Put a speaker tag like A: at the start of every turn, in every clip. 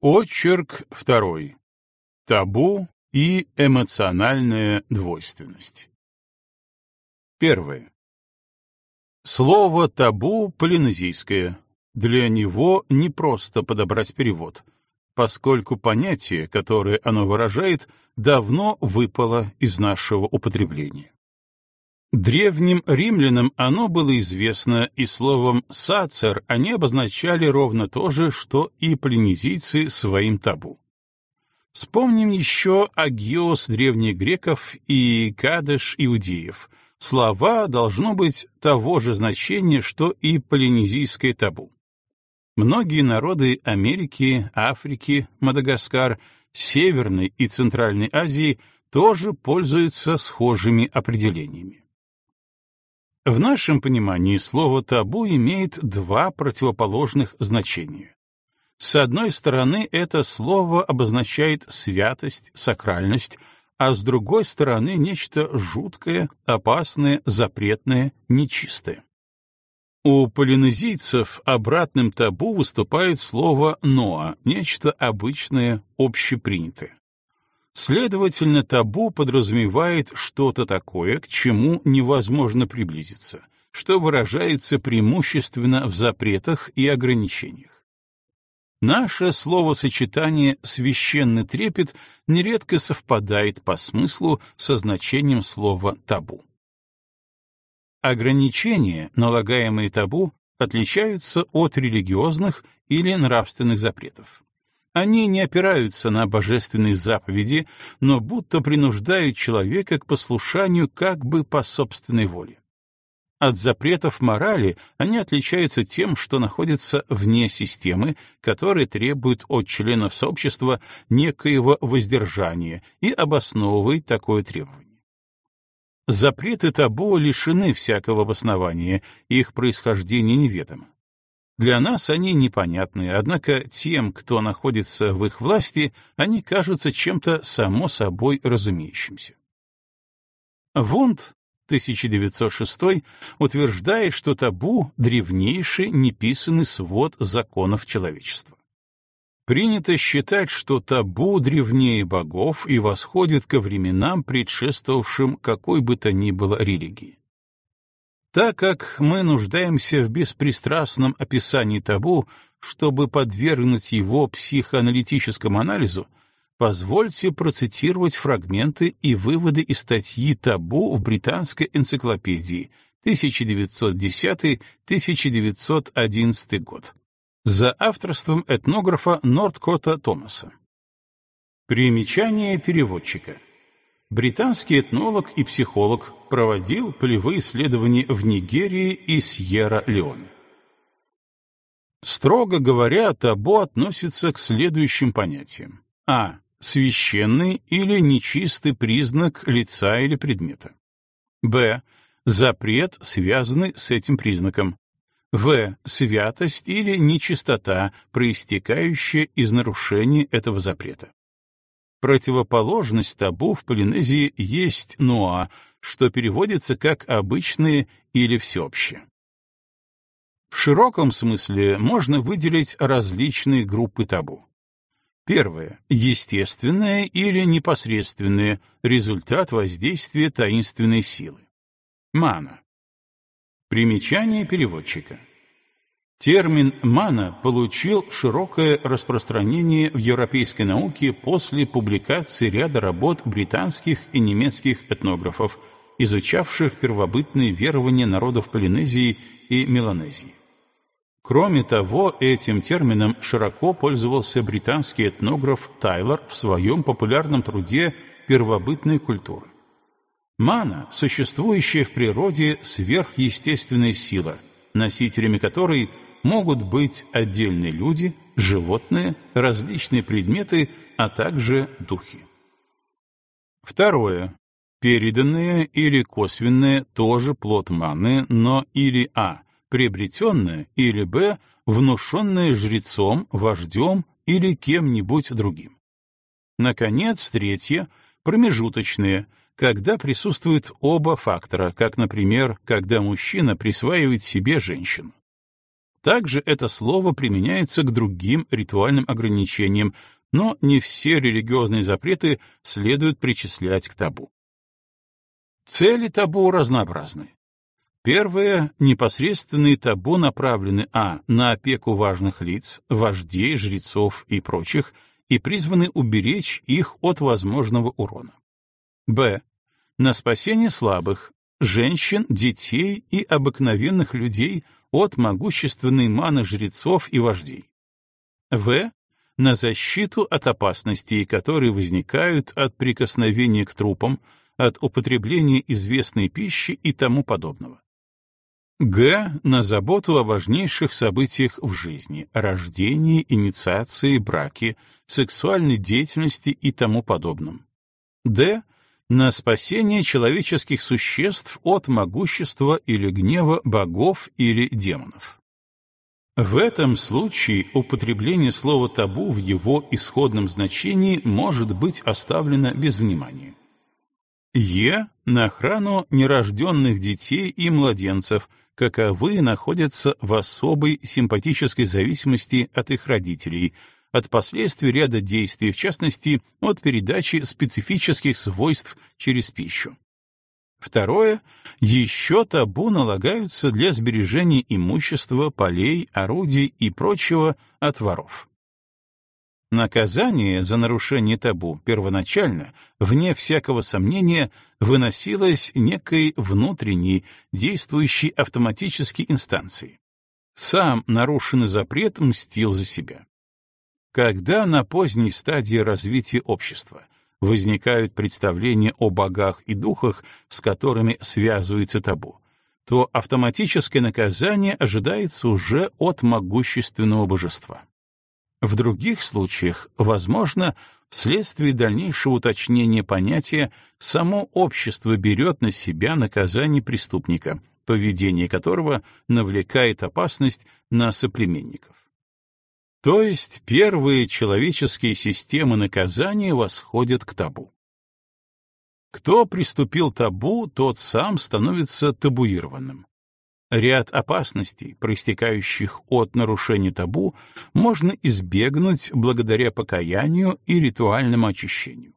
A: Очерк второй. Табу и эмоциональная двойственность. Первое. Слово «табу» полинезийское. Для него не просто подобрать перевод, поскольку понятие, которое оно выражает, давно выпало из нашего употребления. Древним римлянам оно было известно, и словом «сацер» они обозначали ровно то же, что и полинезийцы своим табу. Вспомним еще агиос древних греков и кадыш иудеев. Слова должно быть того же значения, что и полинезийское табу. Многие народы Америки, Африки, Мадагаскар, Северной и Центральной Азии тоже пользуются схожими определениями. В нашем понимании слово «табу» имеет два противоположных значения. С одной стороны, это слово обозначает святость, сакральность, а с другой стороны — нечто жуткое, опасное, запретное, нечистое. У полинезийцев обратным табу выступает слово «ноа», нечто обычное, общепринятое. Следовательно, табу подразумевает что-то такое, к чему невозможно приблизиться, что выражается преимущественно в запретах и ограничениях. Наше словосочетание «священный трепет» нередко совпадает по смыслу со значением слова «табу». Ограничения, налагаемые табу, отличаются от религиозных или нравственных запретов. Они не опираются на божественные заповеди, но будто принуждают человека к послушанию как бы по собственной воле. От запретов морали они отличаются тем, что находятся вне системы, которая требует от членов сообщества некоего воздержания и обосновывает такое требование. Запреты табу лишены всякого обоснования, их происхождение неведомо. Для нас они непонятны, однако тем, кто находится в их власти, они кажутся чем-то само собой разумеющимся. Вунд 1906 утверждает, что табу — древнейший неписанный свод законов человечества. Принято считать, что табу древнее богов и восходит ко временам, предшествовавшим какой бы то ни было религии. Так как мы нуждаемся в беспристрастном описании табу, чтобы подвергнуть его психоаналитическому анализу, позвольте процитировать фрагменты и выводы из статьи «Табу» в британской энциклопедии 1910-1911 год за авторством этнографа Нордкота Томаса. Примечание переводчика. Британский этнолог и психолог проводил полевые исследования в Нигерии и Сьерра-Леоне. Строго говоря, табу относится к следующим понятиям. А. Священный или нечистый признак лица или предмета. Б. Запрет, связанный с этим признаком. В. Святость или нечистота, проистекающая из нарушения этого запрета. Противоположность табу в Полинезии есть ноа, что переводится как «обычные» или «всеобщее». В широком смысле можно выделить различные группы табу. Первое — естественное или непосредственное, результат воздействия таинственной силы. Мана. Примечание переводчика. Термин «мана» получил широкое распространение в европейской науке после публикации ряда работ британских и немецких этнографов, изучавших первобытные верования народов Полинезии и Меланезии. Кроме того, этим термином широко пользовался британский этнограф Тайлор в своем популярном труде «Первобытная культура». Мана — существующая в природе сверхъестественная сила, носителями которой — могут быть отдельные люди, животные, различные предметы, а также духи. Второе. Переданное или косвенное тоже плод маны, но или а. приобретенное, или б. внушенное жрецом, вождем или кем-нибудь другим. Наконец, третье. Промежуточное, когда присутствуют оба фактора, как, например, когда мужчина присваивает себе женщину. Также это слово применяется к другим ритуальным ограничениям, но не все религиозные запреты следует причислять к табу. Цели табу разнообразны. Первое — непосредственные табу направлены а. на опеку важных лиц, вождей, жрецов и прочих, и призваны уберечь их от возможного урона. б. на спасение слабых, женщин, детей и обыкновенных людей от могущественной маны жрецов и вождей. В. На защиту от опасностей, которые возникают от прикосновения к трупам, от употребления известной пищи и тому подобного. Г. На заботу о важнейших событиях в жизни, рождении, инициации, браке, сексуальной деятельности и тому подобном. Д на спасение человеческих существ от могущества или гнева богов или демонов. В этом случае употребление слова «табу» в его исходном значении может быть оставлено без внимания. Е на охрану нерожденных детей и младенцев, каковы находятся в особой симпатической зависимости от их родителей, от последствий ряда действий, в частности, от передачи специфических свойств через пищу. Второе. Еще табу налагаются для сбережения имущества, полей, орудий и прочего от воров. Наказание за нарушение табу первоначально, вне всякого сомнения, выносилось некой внутренней, действующей автоматически инстанцией. Сам нарушенный запрет мстил за себя. Когда на поздней стадии развития общества возникают представления о богах и духах, с которыми связывается табу, то автоматическое наказание ожидается уже от могущественного божества. В других случаях, возможно, вследствие дальнейшего уточнения понятия, само общество берет на себя наказание преступника, поведение которого навлекает опасность на соплеменников. То есть первые человеческие системы наказания восходят к табу. Кто приступил табу, тот сам становится табуированным. Ряд опасностей, проистекающих от нарушения табу, можно избегнуть благодаря покаянию и ритуальному очищению.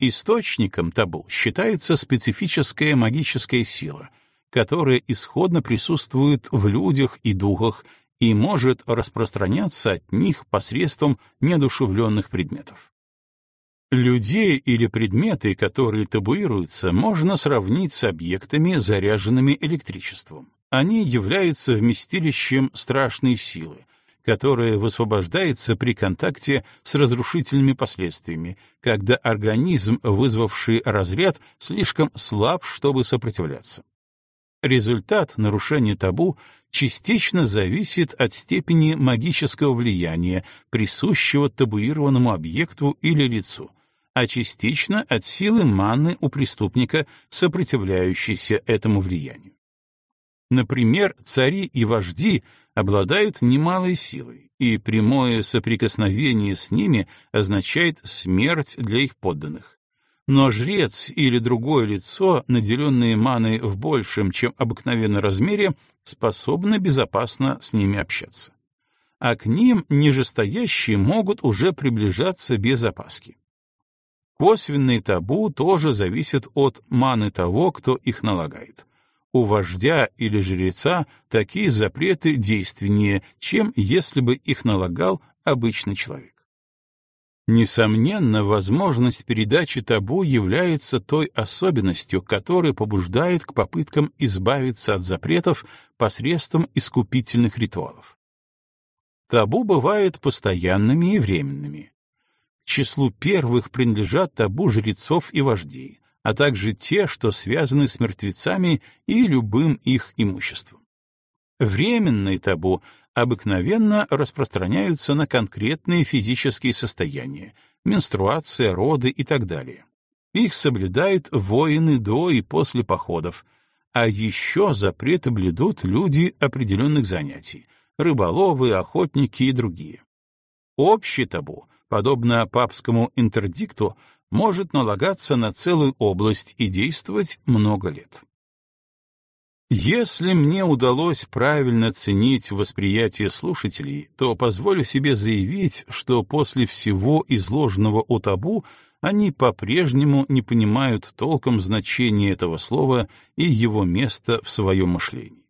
A: Источником табу считается специфическая магическая сила, которая исходно присутствует в людях и духах и может распространяться от них посредством неодушевленных предметов. Людей или предметы, которые табуируются, можно сравнить с объектами, заряженными электричеством. Они являются вместилищем страшной силы, которая высвобождается при контакте с разрушительными последствиями, когда организм, вызвавший разряд, слишком слаб, чтобы сопротивляться. Результат нарушения табу частично зависит от степени магического влияния, присущего табуированному объекту или лицу, а частично от силы маны у преступника, сопротивляющейся этому влиянию. Например, цари и вожди обладают немалой силой, и прямое соприкосновение с ними означает смерть для их подданных. Но жрец или другое лицо, наделенные маной в большем, чем обыкновенно размере, способны безопасно с ними общаться. А к ним нижестоящие могут уже приближаться без опаски. Косвенные табу тоже зависят от маны того, кто их налагает. У вождя или жреца такие запреты действеннее, чем если бы их налагал обычный человек. Несомненно, возможность передачи табу является той особенностью, которая побуждает к попыткам избавиться от запретов посредством искупительных ритуалов. Табу бывают постоянными и временными. К числу первых принадлежат табу жрецов и вождей, а также те, что связаны с мертвецами и любым их имуществом. Временные табу обыкновенно распространяются на конкретные физические состояния, менструация, роды и так далее. Их соблюдают воины до и после походов, а еще запреты блюдут люди определенных занятий — рыболовы, охотники и другие. Общий табу, подобно папскому интердикту, может налагаться на целую область и действовать много лет. Если мне удалось правильно ценить восприятие слушателей, то позволю себе заявить, что после всего изложенного о табу они по-прежнему не понимают толком значения этого слова и его места в своем мышлении.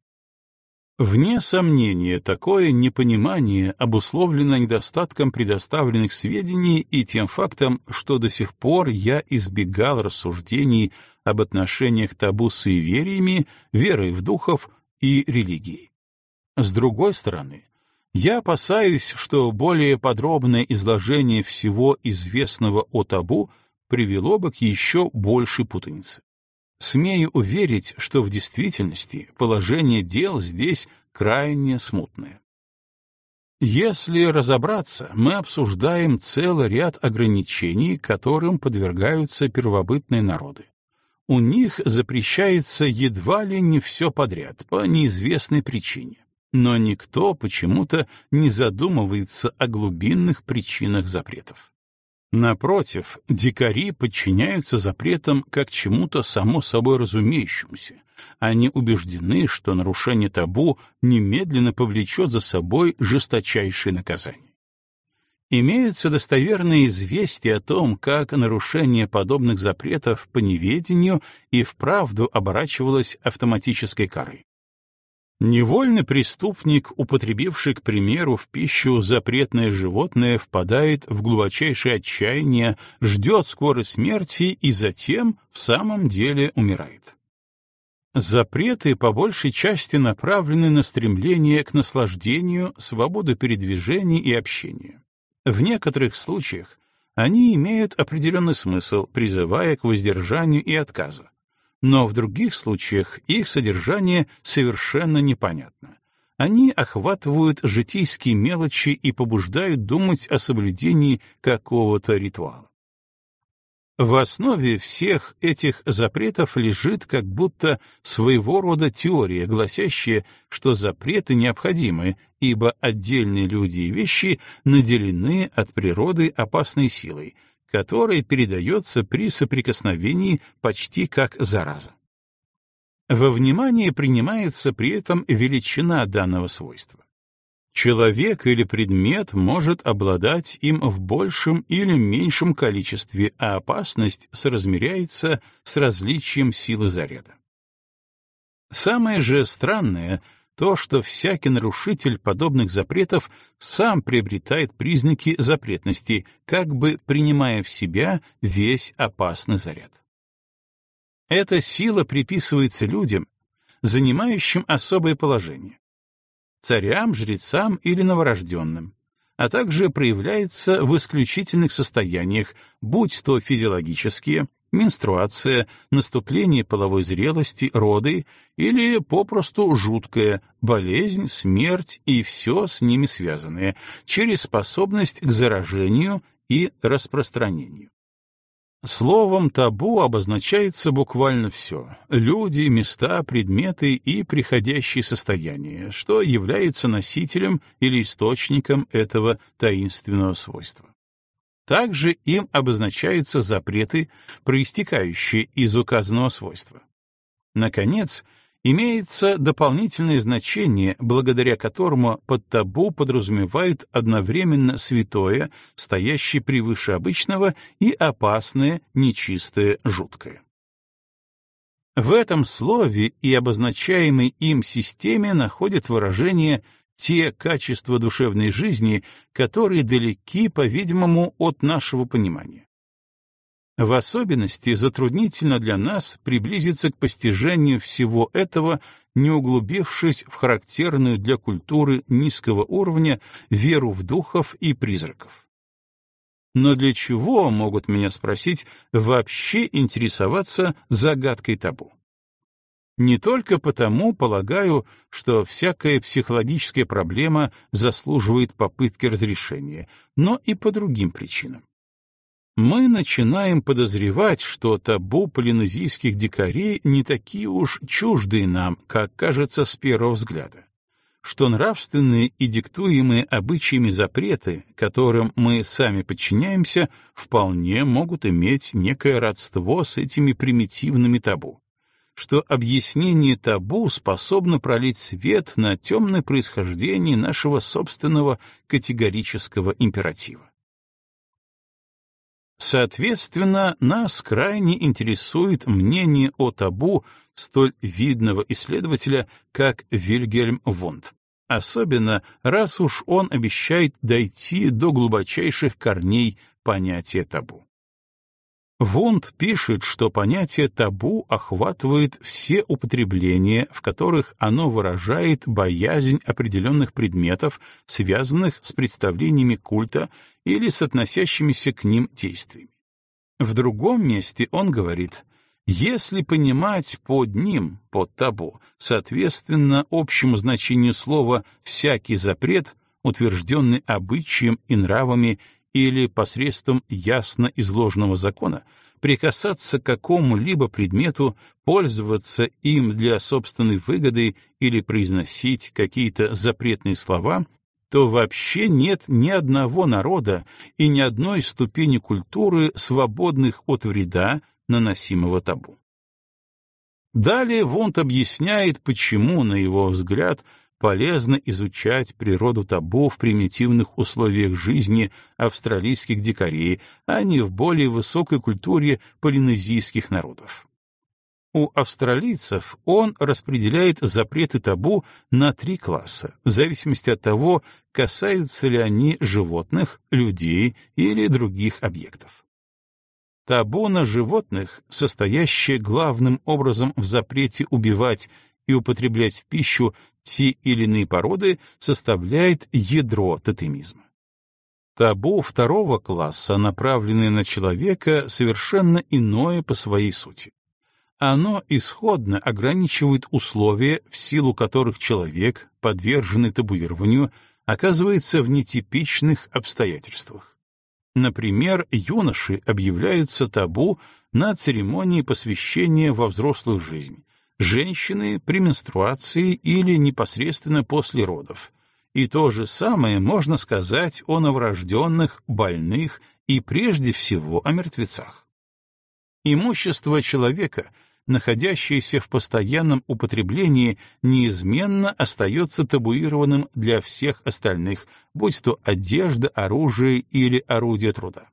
A: Вне сомнения, такое непонимание обусловлено недостатком предоставленных сведений и тем фактом, что до сих пор я избегал рассуждений об отношениях табу с суевериями, верой в духов и религией. С другой стороны, я опасаюсь, что более подробное изложение всего известного о табу привело бы к еще большей путанице. Смею уверить, что в действительности положение дел здесь крайне смутное. Если разобраться, мы обсуждаем целый ряд ограничений, которым подвергаются первобытные народы. У них запрещается едва ли не все подряд, по неизвестной причине. Но никто почему-то не задумывается о глубинных причинах запретов. Напротив, дикари подчиняются запретам как чему-то само собой разумеющемуся. Они убеждены, что нарушение табу немедленно повлечет за собой жесточайшее наказание. Имеются достоверные известия о том, как нарушение подобных запретов по неведению и вправду оборачивалось автоматической карой. Невольный преступник, употребивший, к примеру, в пищу запретное животное, впадает в глубочайшее отчаяние, ждет скорой смерти и затем в самом деле умирает. Запреты по большей части направлены на стремление к наслаждению, свободу передвижения и общения. В некоторых случаях они имеют определенный смысл, призывая к воздержанию и отказу но в других случаях их содержание совершенно непонятно. Они охватывают житейские мелочи и побуждают думать о соблюдении какого-то ритуала. В основе всех этих запретов лежит как будто своего рода теория, гласящая, что запреты необходимы, ибо отдельные люди и вещи наделены от природы опасной силой, которое передается при соприкосновении почти как зараза. Во внимание принимается при этом величина данного свойства. Человек или предмет может обладать им в большем или меньшем количестве, а опасность соразмеряется с различием силы заряда. Самое же странное — то, что всякий нарушитель подобных запретов сам приобретает признаки запретности, как бы принимая в себя весь опасный заряд. Эта сила приписывается людям, занимающим особое положение, царям, жрецам или новорожденным, а также проявляется в исключительных состояниях, будь то физиологические, менструация, наступление половой зрелости, роды или попросту жуткая болезнь, смерть и все с ними связанное, через способность к заражению и распространению. Словом табу обозначается буквально все — люди, места, предметы и приходящие состояния, что является носителем или источником этого таинственного свойства. Также им обозначаются запреты, проистекающие из указанного свойства. Наконец, имеется дополнительное значение, благодаря которому под табу подразумевают одновременно святое, стоящее превыше обычного, и опасное, нечистое, жуткое. В этом слове и обозначаемой им системе находит выражение те качества душевной жизни, которые далеки, по-видимому, от нашего понимания. В особенности затруднительно для нас приблизиться к постижению всего этого, не углубившись в характерную для культуры низкого уровня веру в духов и призраков. Но для чего, могут меня спросить, вообще интересоваться загадкой табу? Не только потому, полагаю, что всякая психологическая проблема заслуживает попытки разрешения, но и по другим причинам. Мы начинаем подозревать, что табу полинезийских дикарей не такие уж чуждые нам, как кажется с первого взгляда что нравственные и диктуемые обычаями запреты, которым мы сами подчиняемся, вполне могут иметь некое родство с этими примитивными табу что объяснение табу способно пролить свет на темное происхождение нашего собственного категорического императива. Соответственно, нас крайне интересует мнение о табу столь видного исследователя, как Вильгельм Вунд. Особенно, раз уж он обещает дойти до глубочайших корней понятия табу. Вунд пишет, что понятие табу охватывает все употребления, в которых оно выражает боязнь определенных предметов, связанных с представлениями культа или с относящимися к ним действиями. В другом месте он говорит, если понимать под ним, под табу, соответственно общему значению слова «всякий запрет», утвержденный обычаем и нравами или посредством ясно изложенного закона прикасаться к какому-либо предмету, пользоваться им для собственной выгоды или произносить какие-то запретные слова, то вообще нет ни одного народа и ни одной ступени культуры, свободных от вреда, наносимого табу. Далее Вонт объясняет, почему, на его взгляд, полезно изучать природу табу в примитивных условиях жизни австралийских дикарей, а не в более высокой культуре полинезийских народов. У австралийцев он распределяет запреты табу на три класса, в зависимости от того, касаются ли они животных, людей или других объектов. Табу на животных, состоящее главным образом в запрете убивать и употреблять в пищу те или иные породы, составляет ядро тотемизма. Табу второго класса, направленное на человека, совершенно иное по своей сути. Оно исходно ограничивает условия, в силу которых человек, подверженный табуированию, оказывается в нетипичных обстоятельствах. Например, юноши объявляются табу на церемонии посвящения во взрослую жизнь, женщины при менструации или непосредственно после родов. И то же самое можно сказать о новорожденных, больных и прежде всего о мертвецах. Имущество человека, находящееся в постоянном употреблении, неизменно остается табуированным для всех остальных, будь то одежда, оружие или орудие труда.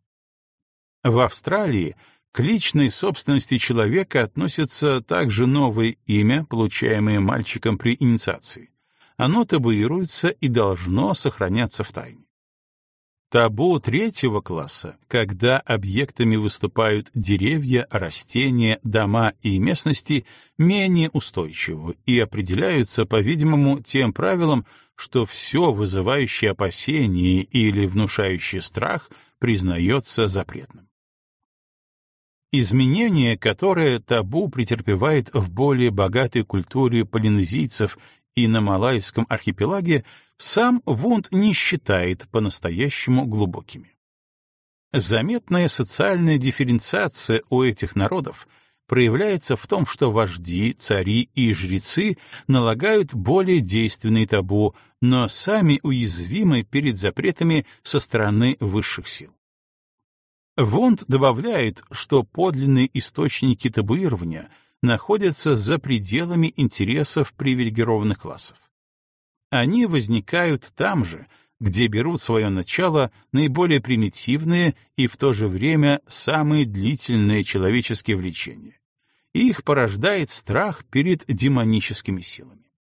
A: В Австралии к личной собственности человека относится также новое имя, получаемое мальчиком при инициации. Оно табуируется и должно сохраняться в тайне. Табу третьего класса, когда объектами выступают деревья, растения, дома и местности, менее устойчивы и определяются, по-видимому, тем правилом, что все вызывающее опасение или внушающее страх признается запретным. Изменение, которое табу претерпевает в более богатой культуре полинезийцев и на Малайском архипелаге, сам Вунд не считает по-настоящему глубокими. Заметная социальная дифференциация у этих народов проявляется в том, что вожди, цари и жрецы налагают более действенные табу, но сами уязвимы перед запретами со стороны высших сил. Вонд добавляет, что подлинные источники табуирования находятся за пределами интересов привилегированных классов. Они возникают там же, где берут свое начало наиболее примитивные и в то же время самые длительные человеческие влечения. Их порождает страх перед демоническими силами.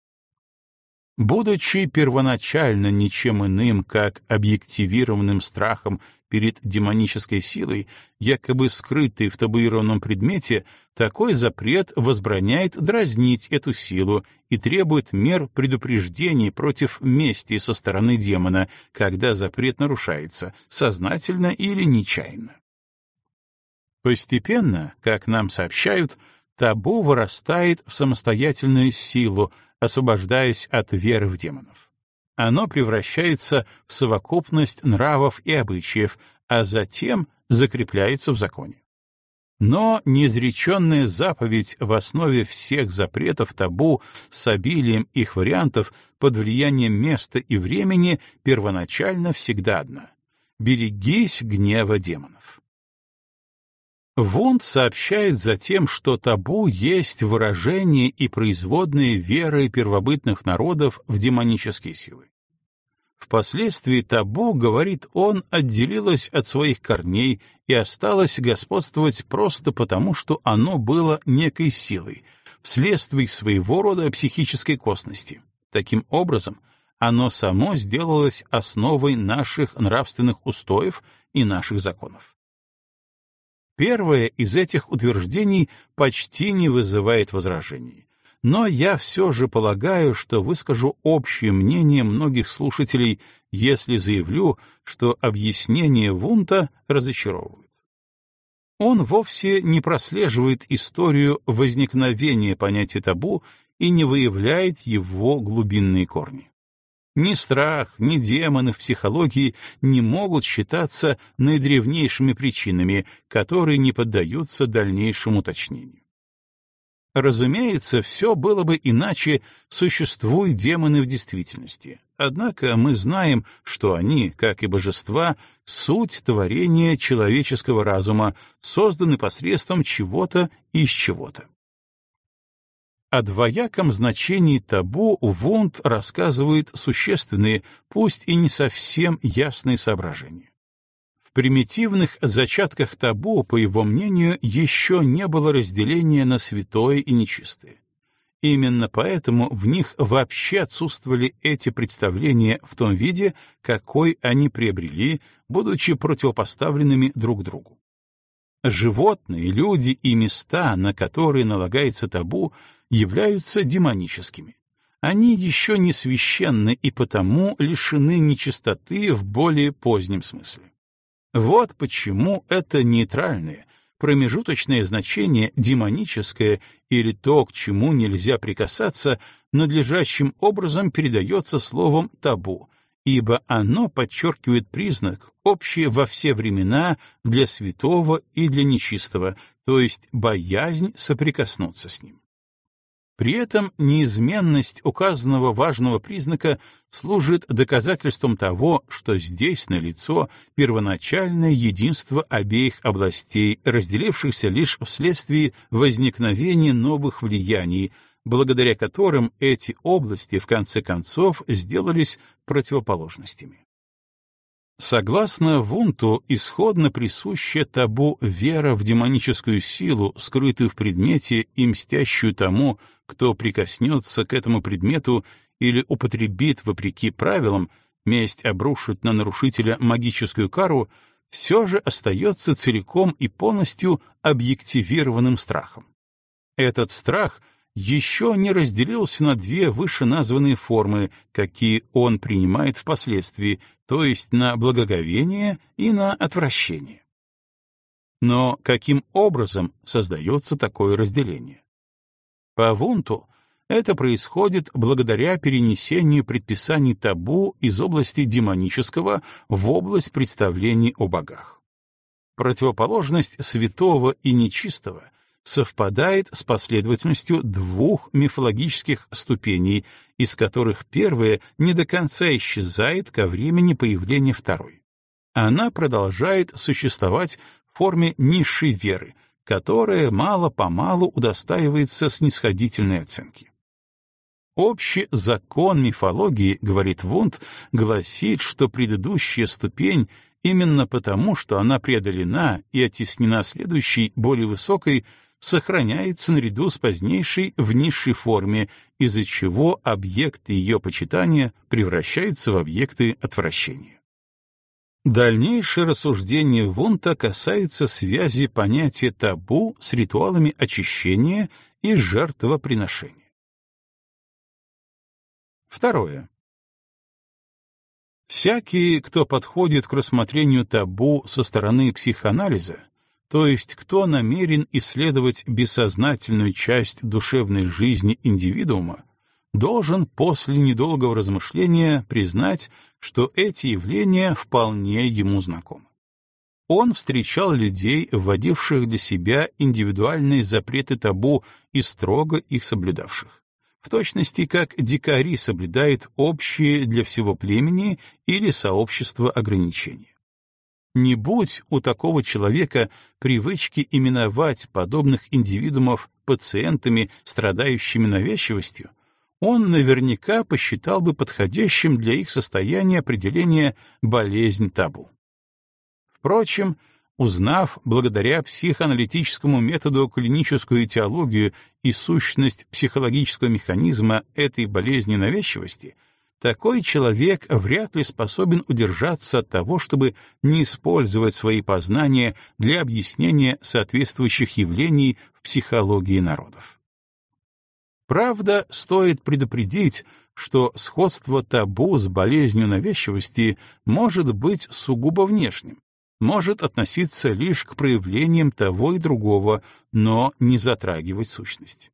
A: Будучи первоначально ничем иным, как объективированным страхом перед демонической силой, якобы скрытой в табуированном предмете, такой запрет возбраняет дразнить эту силу и требует мер предупреждений против мести со стороны демона, когда запрет нарушается, сознательно или нечаянно. Постепенно, как нам сообщают, табу вырастает в самостоятельную силу, освобождаясь от веры в демонов. Оно превращается в совокупность нравов и обычаев, а затем закрепляется в законе. Но неизреченная заповедь в основе всех запретов табу с обилием их вариантов под влиянием места и времени первоначально всегда одна — берегись гнева демонов. Вунд сообщает затем, что табу есть выражение и производные веры первобытных народов в демонические силы. Впоследствии табу, говорит он, отделилось от своих корней и осталось господствовать просто потому, что оно было некой силой, вследствие своего рода психической косности. Таким образом, оно само сделалось основой наших нравственных устоев и наших законов. Первое из этих утверждений почти не вызывает возражений, но я все же полагаю, что выскажу общее мнение многих слушателей, если заявлю, что объяснение Вунта разочаровывают. Он вовсе не прослеживает историю возникновения понятия табу и не выявляет его глубинные корни. Ни страх, ни демоны в психологии не могут считаться наидревнейшими причинами, которые не поддаются дальнейшему уточнению. Разумеется, все было бы иначе, существуют демоны в действительности. Однако мы знаем, что они, как и божества, суть творения человеческого разума, созданы посредством чего-то из чего-то. О двояком значении табу Вунд рассказывает существенные, пусть и не совсем ясные соображения. В примитивных зачатках табу, по его мнению, еще не было разделения на святое и нечистое. Именно поэтому в них вообще отсутствовали эти представления в том виде, какой они приобрели, будучи противопоставленными друг другу. Животные, люди и места, на которые налагается табу, являются демоническими. Они еще не священны и потому лишены нечистоты в более позднем смысле. Вот почему это нейтральное, промежуточное значение демоническое или то, к чему нельзя прикасаться, надлежащим образом передается словом «табу», ибо оно подчеркивает признак, общий во все времена для святого и для нечистого, то есть боязнь соприкоснуться с ним. При этом неизменность указанного важного признака служит доказательством того, что здесь налицо первоначальное единство обеих областей, разделившихся лишь вследствие возникновения новых влияний, благодаря которым эти области в конце концов сделались противоположностями. Согласно Вунту, исходно присущая табу вера в демоническую силу, скрытую в предмете и мстящую тому, кто прикоснется к этому предмету или употребит вопреки правилам, месть обрушит на нарушителя магическую кару, все же остается целиком и полностью объективированным страхом. Этот страх еще не разделился на две вышеназванные формы, какие он принимает впоследствии, то есть на благоговение и на отвращение. Но каким образом создается такое разделение? По Вунту это происходит благодаря перенесению предписаний табу из области демонического в область представлений о богах. Противоположность святого и нечистого — совпадает с последовательностью двух мифологических ступеней, из которых первая не до конца исчезает ко времени появления второй. Она продолжает существовать в форме низшей веры, которая мало-помалу удостаивается снисходительной оценки. Общий закон мифологии, говорит Вунд, гласит, что предыдущая ступень именно потому, что она преодолена и оттеснена следующей, более высокой, сохраняется наряду с позднейшей в низшей форме, из-за чего объекты ее почитания превращаются в объекты отвращения. Дальнейшее рассуждение Вунта касается связи понятия табу с ритуалами очищения и жертвоприношения. Второе. Всякий, кто подходит к рассмотрению табу со стороны психоанализа, то есть кто намерен исследовать бессознательную часть душевной жизни индивидуума, должен после недолгого размышления признать, что эти явления вполне ему знакомы. Он встречал людей, вводивших для себя индивидуальные запреты табу и строго их соблюдавших, в точности как дикари соблюдают общие для всего племени или сообщества ограничения. Не будь у такого человека привычки именовать подобных индивидуумов пациентами, страдающими навязчивостью, он наверняка посчитал бы подходящим для их состояния определение «болезнь табу». Впрочем, узнав благодаря психоаналитическому методу клиническую теологию и сущность психологического механизма этой болезни навязчивости — такой человек вряд ли способен удержаться от того, чтобы не использовать свои познания для объяснения соответствующих явлений в психологии народов. Правда, стоит предупредить, что сходство табу с болезнью навязчивости может быть сугубо внешним, может относиться лишь к проявлениям того и другого, но не затрагивать сущность.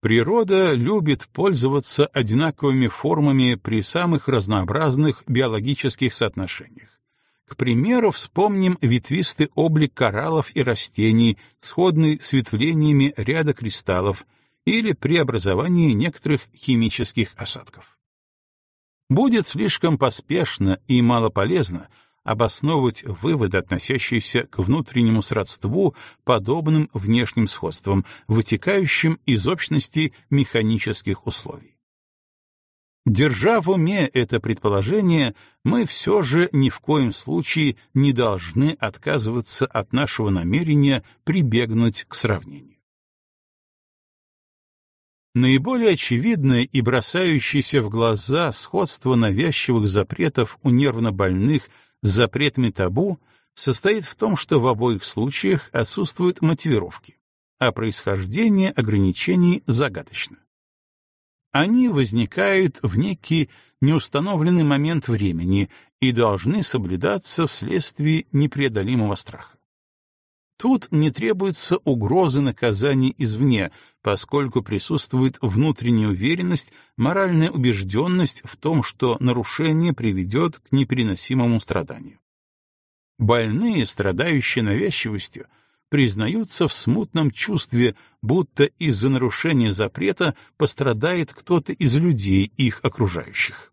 A: Природа любит пользоваться одинаковыми формами при самых разнообразных биологических соотношениях. К примеру, вспомним ветвистый облик кораллов и растений, сходный с ветвлениями ряда кристаллов или при образовании некоторых химических осадков. Будет слишком поспешно и малополезно обосновывать выводы, относящиеся к внутреннему сродству, подобным внешним сходствам, вытекающим из общности механических условий. Держа в уме это предположение, мы все же ни в коем случае не должны отказываться от нашего намерения прибегнуть к сравнению. Наиболее очевидное и бросающееся в глаза сходство навязчивых запретов у нервнобольных с запретами табу состоит в том, что в обоих случаях отсутствуют мотивировки, а происхождение ограничений загадочно. Они возникают в некий неустановленный момент времени и должны соблюдаться вследствие непреодолимого страха. Тут не требуется угрозы наказания извне, поскольку присутствует внутренняя уверенность, моральная убежденность в том, что нарушение приведет к непереносимому страданию. Больные, страдающие навязчивостью, признаются в смутном чувстве, будто из-за нарушения запрета пострадает кто-то из людей, их окружающих.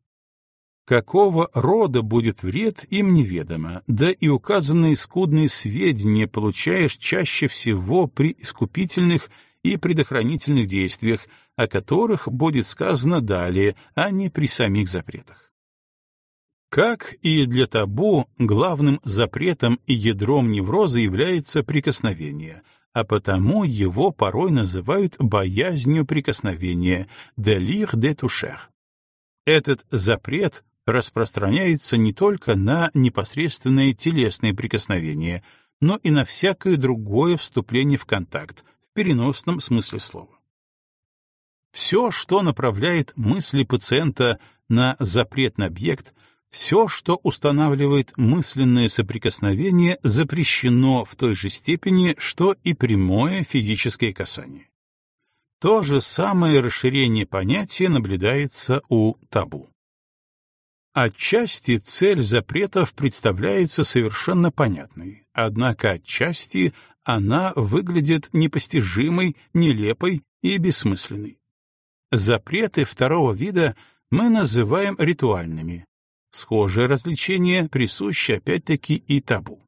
A: Какого рода будет вред, им неведомо, да и указанные скудные сведения получаешь чаще всего при искупительных и предохранительных действиях, о которых будет сказано далее, а не при самих запретах. Как и для табу, главным запретом и ядром невроза является прикосновение, а потому его порой называют боязнью прикосновения, «делир де тушер». Этот запрет распространяется не только на непосредственные телесные прикосновения, но и на всякое другое вступление в контакт, в переносном смысле слова. Все, что направляет мысли пациента на запретный объект, все, что устанавливает мысленное соприкосновение, запрещено в той же степени, что и прямое физическое касание. То же самое расширение понятия наблюдается у табу. Отчасти цель запретов представляется совершенно понятной, однако отчасти она выглядит непостижимой, нелепой и бессмысленной. Запреты второго вида мы называем ритуальными. Схожее развлечение присуще опять-таки и табу.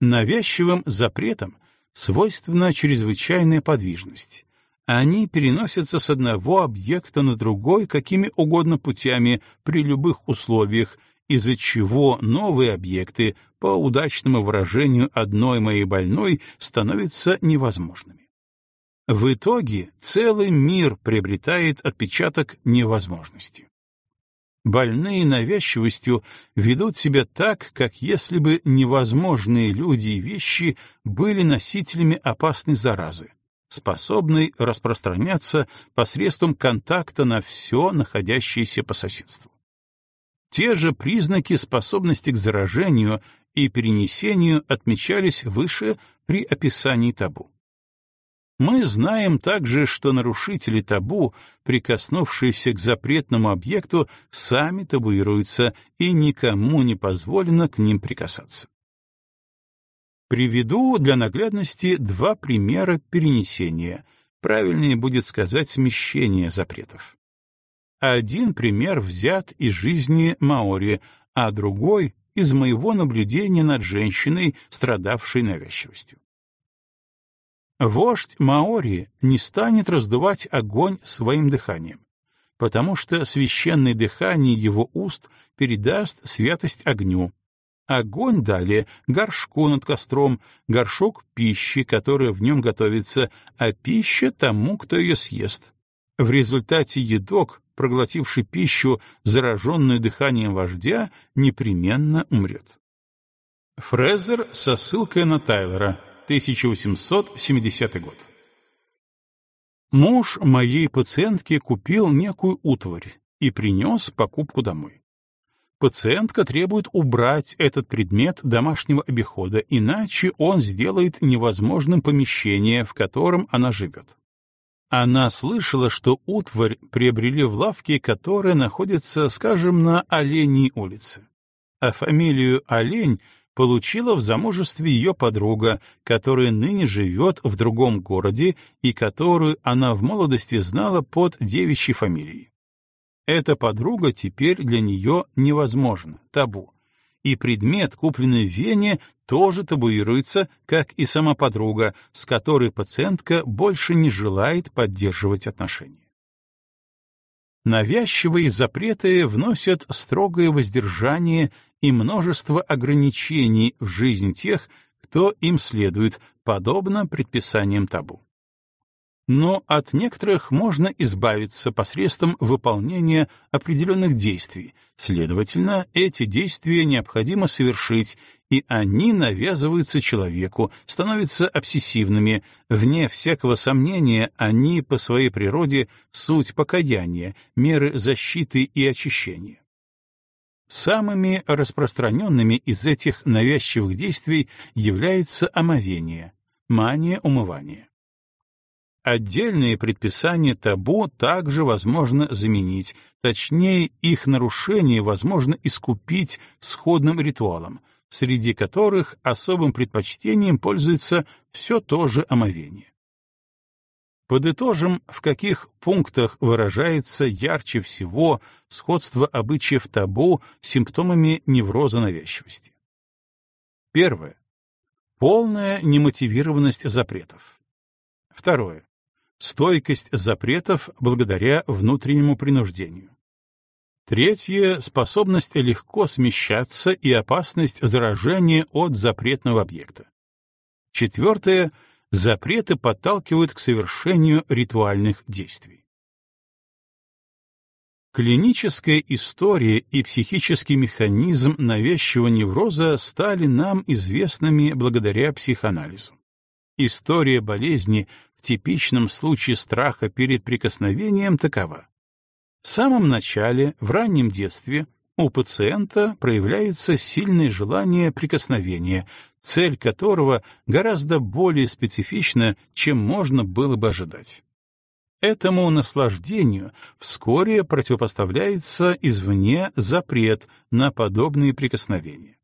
A: Навязчивым запретам свойственна чрезвычайная подвижность, они переносятся с одного объекта на другой какими угодно путями при любых условиях, из-за чего новые объекты, по удачному выражению одной моей больной, становятся невозможными. В итоге целый мир приобретает отпечаток невозможности. Больные навязчивостью ведут себя так, как если бы невозможные люди и вещи были носителями опасной заразы, способный распространяться посредством контакта на все, находящееся по соседству. Те же признаки способности к заражению и перенесению отмечались выше при описании табу. Мы знаем также, что нарушители табу, прикоснувшиеся к запретному объекту, сами табуируются, и никому не позволено к ним прикасаться. Приведу для наглядности два примера перенесения, правильнее будет сказать смещения запретов. Один пример взят из жизни Маори, а другой — из моего наблюдения над женщиной, страдавшей навязчивостью. Вождь Маори не станет раздувать огонь своим дыханием, потому что священное дыхание его уст передаст святость огню. Огонь далее горшку над костром, горшок пищи, которая в нем готовится, а пища тому, кто ее съест. В результате едок, проглотивший пищу, зараженную дыханием вождя, непременно умрет. Фрезер со ссылкой на Тайлера, 1870 год. Муж моей пациентки купил некую утварь и принес покупку домой. Пациентка требует убрать этот предмет домашнего обихода, иначе он сделает невозможным помещение, в котором она живет. Она слышала, что утварь приобрели в лавке, которая находится, скажем, на Оленей улице. А фамилию Олень получила в замужестве ее подруга, которая ныне живет в другом городе и которую она в молодости знала под девичьей фамилией. Эта подруга теперь для нее невозможна, табу. И предмет, купленный в Вене, тоже табуируется, как и сама подруга, с которой пациентка больше не желает поддерживать отношения. Навязчивые запреты вносят строгое воздержание и множество ограничений в жизнь тех, кто им следует, подобно предписаниям табу но от некоторых можно избавиться посредством выполнения определенных действий. Следовательно, эти действия необходимо совершить, и они навязываются человеку, становятся обсессивными. Вне всякого сомнения, они по своей природе суть покаяния, меры защиты и очищения. Самыми распространенными из этих навязчивых действий является омовение, мания умывания. Отдельные предписания табу также возможно заменить, точнее, их нарушение возможно искупить сходным ритуалом, среди которых особым предпочтением пользуется все то же омовение. Подытожим, в каких пунктах выражается ярче всего сходство обычаев табу с симптомами невроза навязчивости. Первое. Полная немотивированность запретов. Второе стойкость запретов благодаря внутреннему принуждению. Третье — способность легко смещаться и опасность заражения от запретного объекта. Четвертое — запреты подталкивают к совершению ритуальных действий. Клиническая история и психический механизм навязчивого невроза стали нам известными благодаря психоанализу. История болезни в типичном случае страха перед прикосновением такова. В самом начале, в раннем детстве, у пациента проявляется сильное желание прикосновения, цель которого гораздо более специфична, чем можно было бы ожидать. Этому наслаждению вскоре противопоставляется извне запрет на подобные прикосновения.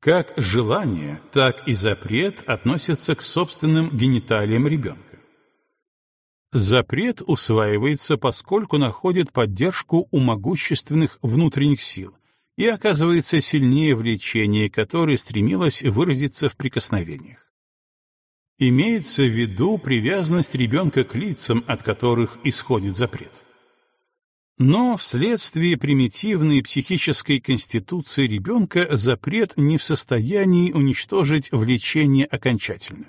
A: Как желание, так и запрет относятся к собственным гениталиям ребенка. Запрет усваивается, поскольку находит поддержку у могущественных внутренних сил и оказывается сильнее влечения, которое стремилось выразиться в прикосновениях. Имеется в виду привязанность ребенка к лицам, от которых исходит запрет. Но вследствие примитивной психической конституции ребенка запрет не в состоянии уничтожить влечение окончательно.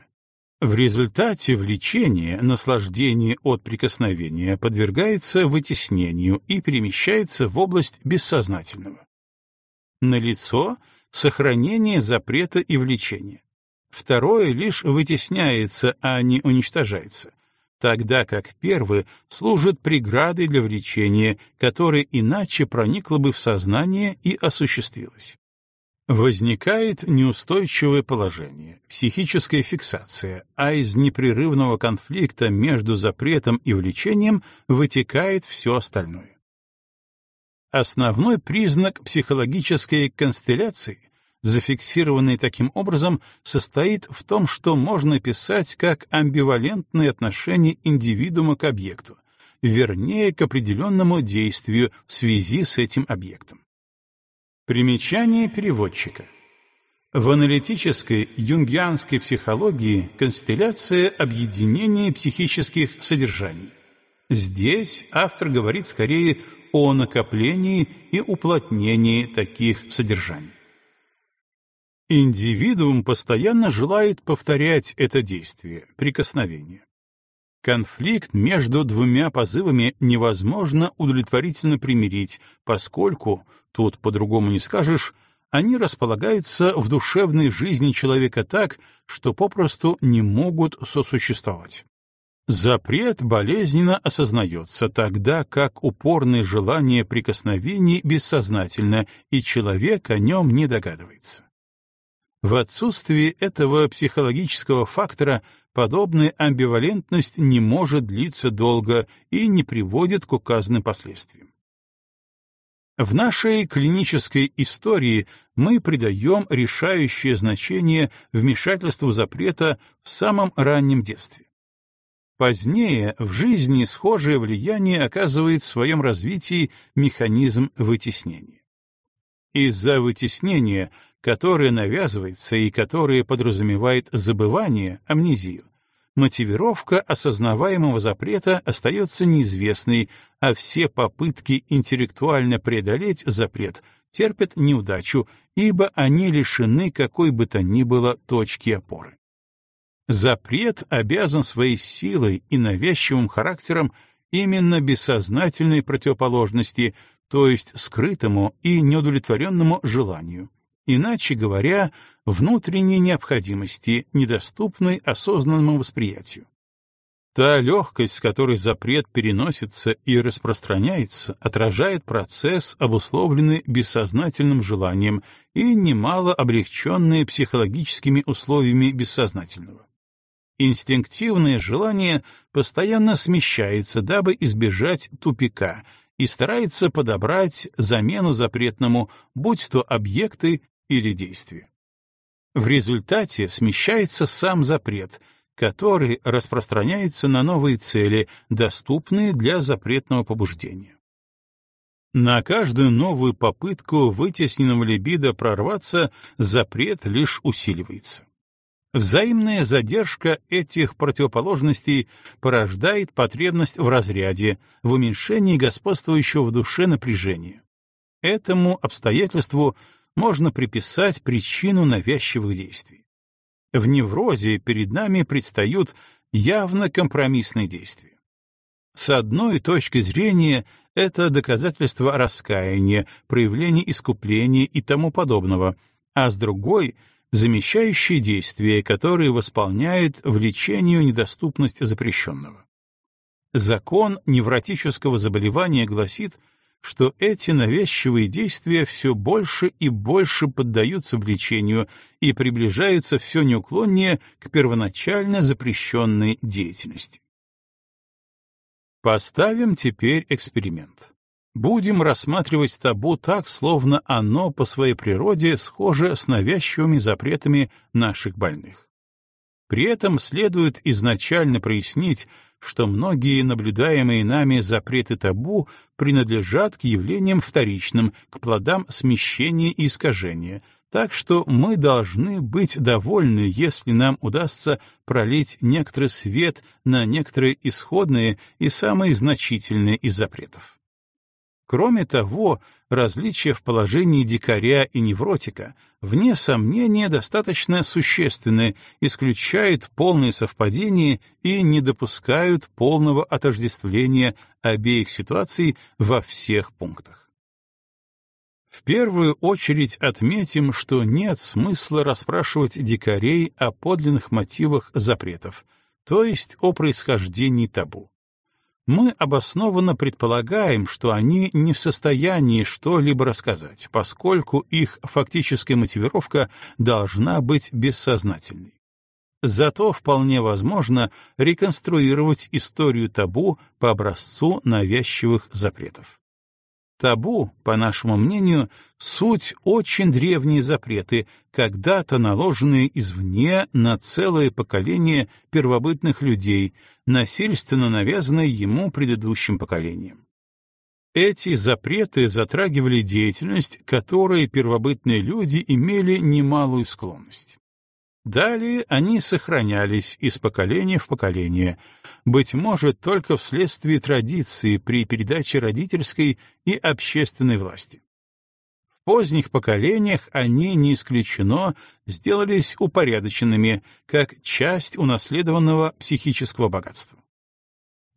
A: В результате влечение, наслаждение от прикосновения подвергается вытеснению и перемещается в область бессознательного. Налицо сохранение запрета и влечения. Второе лишь вытесняется, а не уничтожается, тогда как первый служит преградой для влечения, которое иначе проникло бы в сознание и осуществилось. Возникает неустойчивое положение, психическая фиксация, а из непрерывного конфликта между запретом и влечением вытекает все остальное. Основной признак психологической констелляции зафиксированный таким образом, состоит в том, что можно писать как амбивалентное отношение индивидуума к объекту, вернее, к определенному действию в связи с этим объектом. Примечание переводчика. В аналитической юнгианской психологии констелляция объединения психических содержаний. Здесь автор говорит скорее о накоплении и уплотнении таких содержаний. Индивидуум постоянно желает повторять это действие, прикосновение. Конфликт между двумя позывами невозможно удовлетворительно примирить, поскольку, тут по-другому не скажешь, они располагаются в душевной жизни человека так, что попросту не могут сосуществовать. Запрет болезненно осознается тогда, как упорное желание прикосновений бессознательно, и человек о нем не догадывается. В отсутствии этого психологического фактора подобная амбивалентность не может длиться долго и не приводит к указанным последствиям. В нашей клинической истории мы придаем решающее значение вмешательству запрета в самом раннем детстве. Позднее в жизни схожее влияние оказывает в своем развитии механизм вытеснения. Из-за вытеснения которое навязывается и которое подразумевает забывание, амнезию, мотивировка осознаваемого запрета остается неизвестной, а все попытки интеллектуально преодолеть запрет терпят неудачу, ибо они лишены какой бы то ни было точки опоры. Запрет обязан своей силой и навязчивым характером именно бессознательной противоположности, то есть скрытому и неудовлетворенному желанию, иначе говоря, внутренней необходимости, недоступной осознанному восприятию. Та легкость, с которой запрет переносится и распространяется, отражает процесс, обусловленный бессознательным желанием и немало облегченный психологическими условиями бессознательного. Инстинктивное желание постоянно смещается, дабы избежать тупика, и старается подобрать замену запретному, будь то объекты или действие. В результате смещается сам запрет, который распространяется на новые цели, доступные для запретного побуждения. На каждую новую попытку вытесненного либидо прорваться запрет лишь усиливается. Взаимная задержка этих противоположностей порождает потребность в разряде, в уменьшении господствующего в душе напряжения. Этому обстоятельству можно приписать причину навязчивых действий. В неврозе перед нами предстают явно компромиссные действия. С одной точки зрения, это доказательство раскаяния, проявление искупления и тому подобного, а с другой — замещающие действия, которые восполняют влечению недоступность запрещенного. Закон невротического заболевания гласит, что эти навязчивые действия все больше и больше поддаются влечению и приближаются все неуклоннее к первоначально запрещенной деятельности. Поставим теперь эксперимент. Будем рассматривать табу так, словно оно по своей природе схоже с навязчивыми запретами наших больных. При этом следует изначально прояснить, что многие наблюдаемые нами запреты табу принадлежат к явлениям вторичным, к плодам смещения и искажения, так что мы должны быть довольны, если нам удастся пролить некоторый свет на некоторые исходные и самые значительные из запретов. Кроме того, различия в положении дикаря и невротика, вне сомнения, достаточно существенны, исключают полное совпадение и не допускают полного отождествления обеих ситуаций во всех пунктах. В первую очередь отметим, что нет смысла расспрашивать дикарей о подлинных мотивах запретов, то есть о происхождении табу мы обоснованно предполагаем, что они не в состоянии что-либо рассказать, поскольку их фактическая мотивировка должна быть бессознательной. Зато вполне возможно реконструировать историю табу по образцу навязчивых запретов. Табу, по нашему мнению, суть очень древние запреты, когда-то наложенные извне на целое поколение первобытных людей, насильственно навязанные ему предыдущим поколением. Эти запреты затрагивали деятельность, которой первобытные люди имели немалую склонность. Далее они сохранялись из поколения в поколение, быть может, только вследствие традиции при передаче родительской и общественной власти. В поздних поколениях они, не исключено, сделались упорядоченными, как часть унаследованного психического богатства.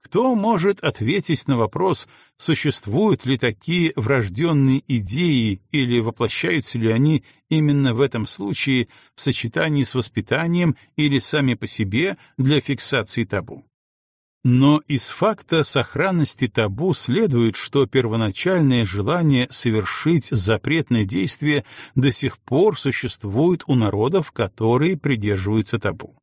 A: Кто может ответить на вопрос, существуют ли такие врожденные идеи или воплощаются ли они именно в этом случае в сочетании с воспитанием или сами по себе для фиксации табу? Но из факта сохранности табу следует, что первоначальное желание совершить запретное действие до сих пор существует у народов, которые придерживаются табу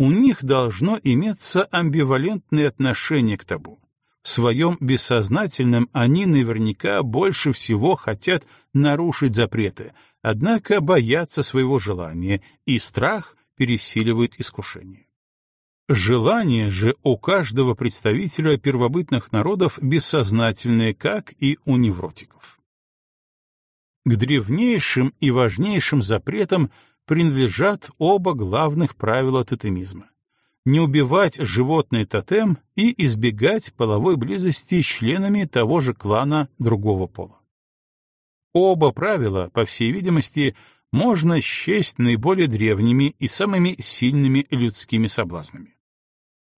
A: у них должно иметься амбивалентное отношение к табу. В своем бессознательном они наверняка больше всего хотят нарушить запреты, однако боятся своего желания, и страх пересиливает искушение. Желание же у каждого представителя первобытных народов бессознательное, как и у невротиков. К древнейшим и важнейшим запретам принадлежат оба главных правила тотемизма — не убивать животное тотем и избегать половой близости с членами того же клана другого пола. Оба правила, по всей видимости, можно счесть наиболее древними и самыми сильными людскими соблазнами.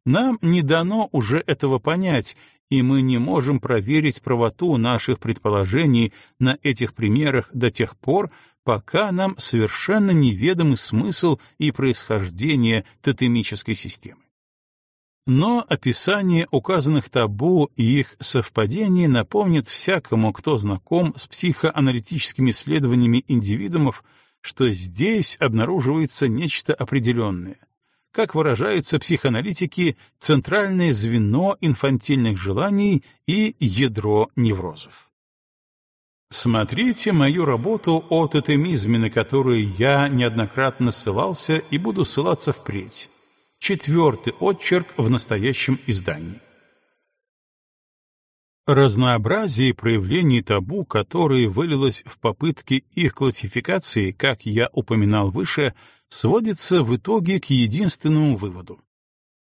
A: Нам не дано уже этого понять, и мы не можем проверить правоту наших предположений на этих примерах до тех пор, пока нам совершенно неведомы смысл и происхождение тотемической системы. Но описание указанных табу и их совпадение напомнит всякому, кто знаком с психоаналитическими исследованиями индивидуумов, что здесь обнаруживается нечто определенное, как выражаются психоаналитики, центральное звено инфантильных желаний и ядро неврозов. Смотрите мою работу о тотемизме, на которую я неоднократно ссылался и буду ссылаться впредь. Четвертый отчерк в настоящем издании. Разнообразие проявлений табу, которое вылилось в попытки их классификации, как я упоминал выше, сводится в итоге к единственному выводу.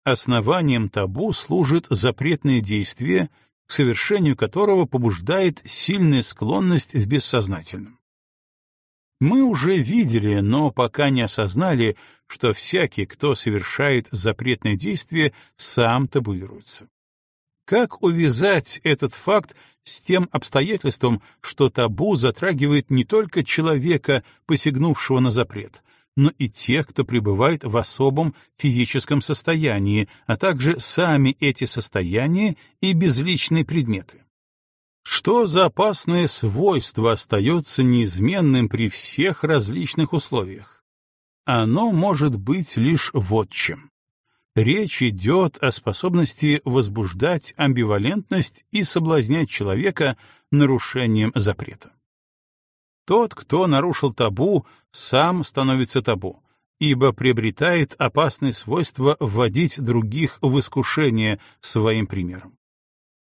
A: Основанием табу служит запретное действие, к совершению которого побуждает сильная склонность в бессознательном. Мы уже видели, но пока не осознали, что всякий, кто совершает запретное действие, сам табуируется. Как увязать этот факт с тем обстоятельством, что табу затрагивает не только человека, посягнувшего на запрет, но и тех, кто пребывает в особом физическом состоянии, а также сами эти состояния и безличные предметы. Что за опасное свойство остается неизменным при всех различных условиях? Оно может быть лишь вот чем. Речь идет о способности возбуждать амбивалентность и соблазнять человека нарушением запрета. Тот, кто нарушил табу, сам становится табу, ибо приобретает опасное свойство вводить других в искушение своим примером.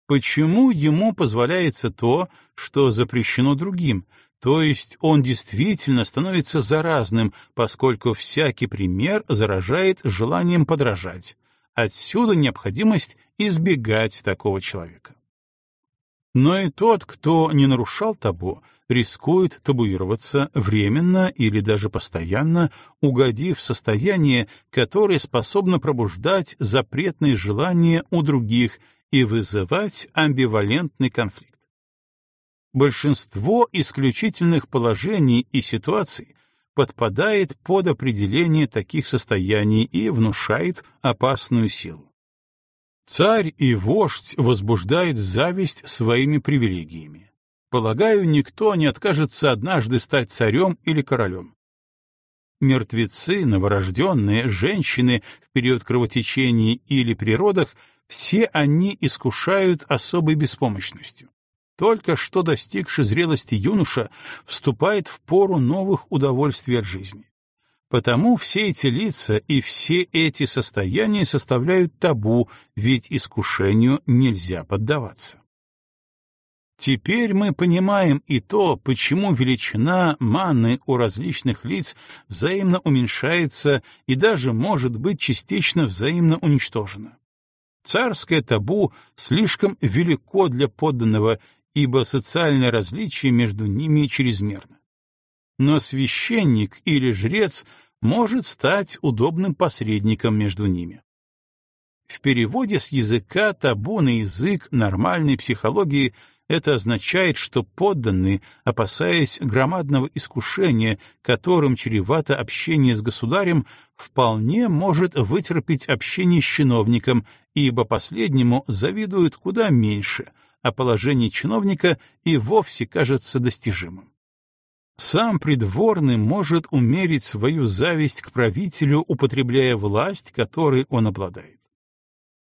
A: Почему ему позволяется то, что запрещено другим, то есть он действительно становится заразным, поскольку всякий пример заражает желанием подражать. Отсюда необходимость избегать такого человека. Но и тот, кто не нарушал табу, рискует табуироваться временно или даже постоянно, угодив в состояние, которое способно пробуждать запретные желания у других и вызывать амбивалентный конфликт. Большинство исключительных положений и ситуаций подпадает под определение таких состояний и внушает опасную силу. Царь и вождь возбуждают зависть своими привилегиями. Полагаю, никто не откажется однажды стать царем или королем. Мертвецы, новорожденные, женщины в период кровотечения или при родах, все они искушают особой беспомощностью. Только что достигший зрелости юноша вступает в пору новых удовольствий от жизни. Потому все эти лица и все эти состояния составляют табу, ведь искушению нельзя поддаваться. Теперь мы понимаем и то, почему величина маны у различных лиц взаимно уменьшается и даже может быть частично взаимно уничтожена. Царское табу слишком велико для подданного, ибо социальное различие между ними чрезмерно. Но священник или жрец может стать удобным посредником между ними. В переводе с языка табу на язык нормальной психологии это означает, что подданный, опасаясь громадного искушения, которым чревато общение с государем, вполне может вытерпеть общение с чиновником, ибо последнему завидуют куда меньше, а положение чиновника и вовсе кажется достижимым. Сам придворный может умерить свою зависть к правителю, употребляя власть, которой он обладает.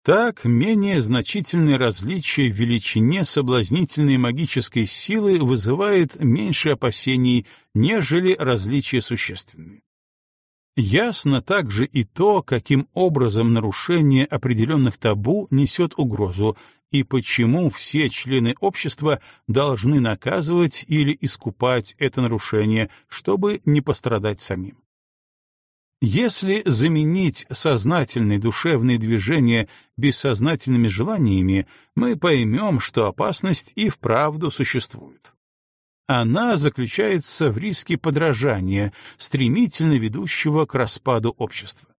A: Так, менее значительное различие в величине соблазнительной магической силы вызывает меньше опасений, нежели различия существенные. Ясно также и то, каким образом нарушение определенных табу несет угрозу, и почему все члены общества должны наказывать или искупать это нарушение, чтобы не пострадать самим. Если заменить сознательные душевные движения бессознательными желаниями, мы поймем, что опасность и вправду существует. Она заключается в риске подражания, стремительно ведущего к распаду общества.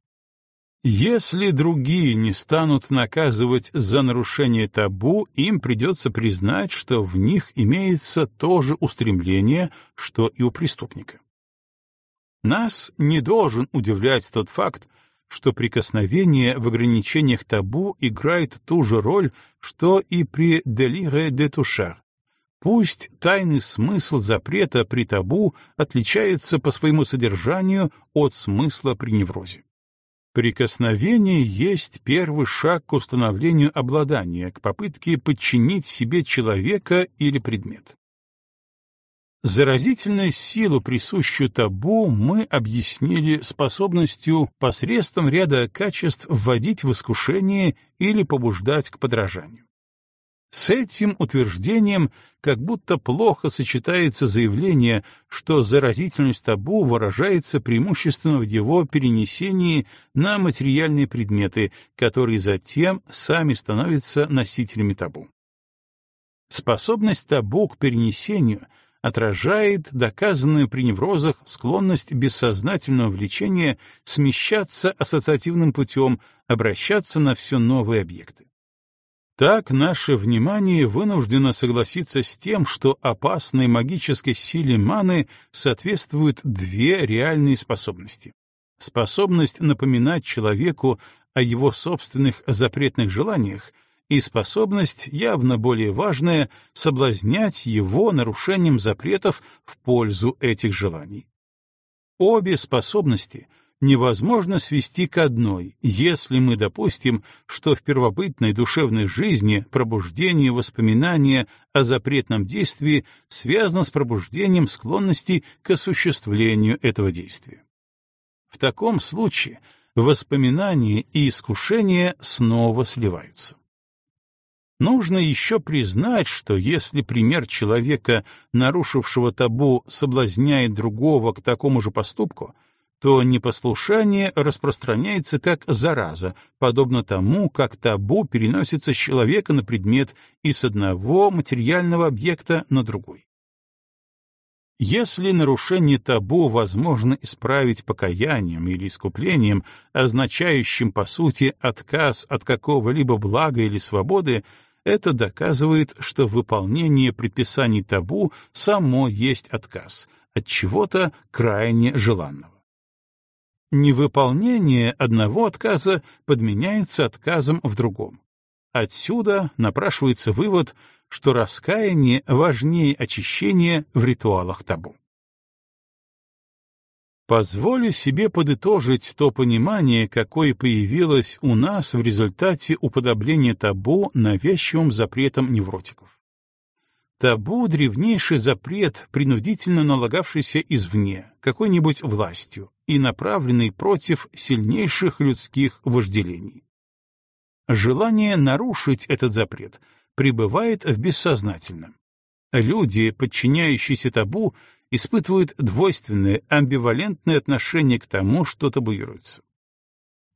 A: Если другие не станут наказывать за нарушение табу, им придется признать, что в них имеется то же устремление, что и у преступника. Нас не должен удивлять тот факт, что прикосновение в ограничениях табу играет ту же роль, что и при делире де тушар. Пусть тайный смысл запрета при табу отличается по своему содержанию от смысла при неврозе. Прикосновение есть первый шаг к установлению обладания, к попытке подчинить себе человека или предмет. Заразительную силу, присущую табу, мы объяснили способностью посредством ряда качеств вводить в искушение или побуждать к подражанию. С этим утверждением как будто плохо сочетается заявление, что заразительность табу выражается преимущественно в его перенесении на материальные предметы, которые затем сами становятся носителями табу. Способность табу к перенесению — отражает доказанную при неврозах склонность бессознательного влечения смещаться ассоциативным путем, обращаться на все новые объекты. Так наше внимание вынуждено согласиться с тем, что опасной магической силе маны соответствуют две реальные способности. Способность напоминать человеку о его собственных запретных желаниях — и способность, явно более важная, соблазнять его нарушением запретов в пользу этих желаний. Обе способности невозможно свести к одной, если мы допустим, что в первобытной душевной жизни пробуждение воспоминания о запретном действии связано с пробуждением склонности к осуществлению этого действия. В таком случае воспоминания и искушения снова сливаются. Нужно еще признать, что если пример человека, нарушившего табу, соблазняет другого к такому же поступку, то непослушание распространяется как зараза, подобно тому, как табу переносится с человека на предмет и с одного материального объекта на другой. Если нарушение табу возможно исправить покаянием или искуплением, означающим, по сути, отказ от какого-либо блага или свободы, это доказывает, что выполнение предписаний табу само есть отказ от чего-то крайне желанного. Невыполнение одного отказа подменяется отказом в другом. Отсюда напрашивается вывод, что раскаяние важнее очищения в ритуалах табу. Позволю себе подытожить то понимание, какое появилось у нас в результате уподобления табу навязчивым запретом невротиков. Табу — древнейший запрет, принудительно налагавшийся извне, какой-нибудь властью, и направленный против сильнейших людских вожделений. Желание нарушить этот запрет пребывает в бессознательном. Люди, подчиняющиеся табу, испытывают двойственное, амбивалентное отношение к тому, что табуируется.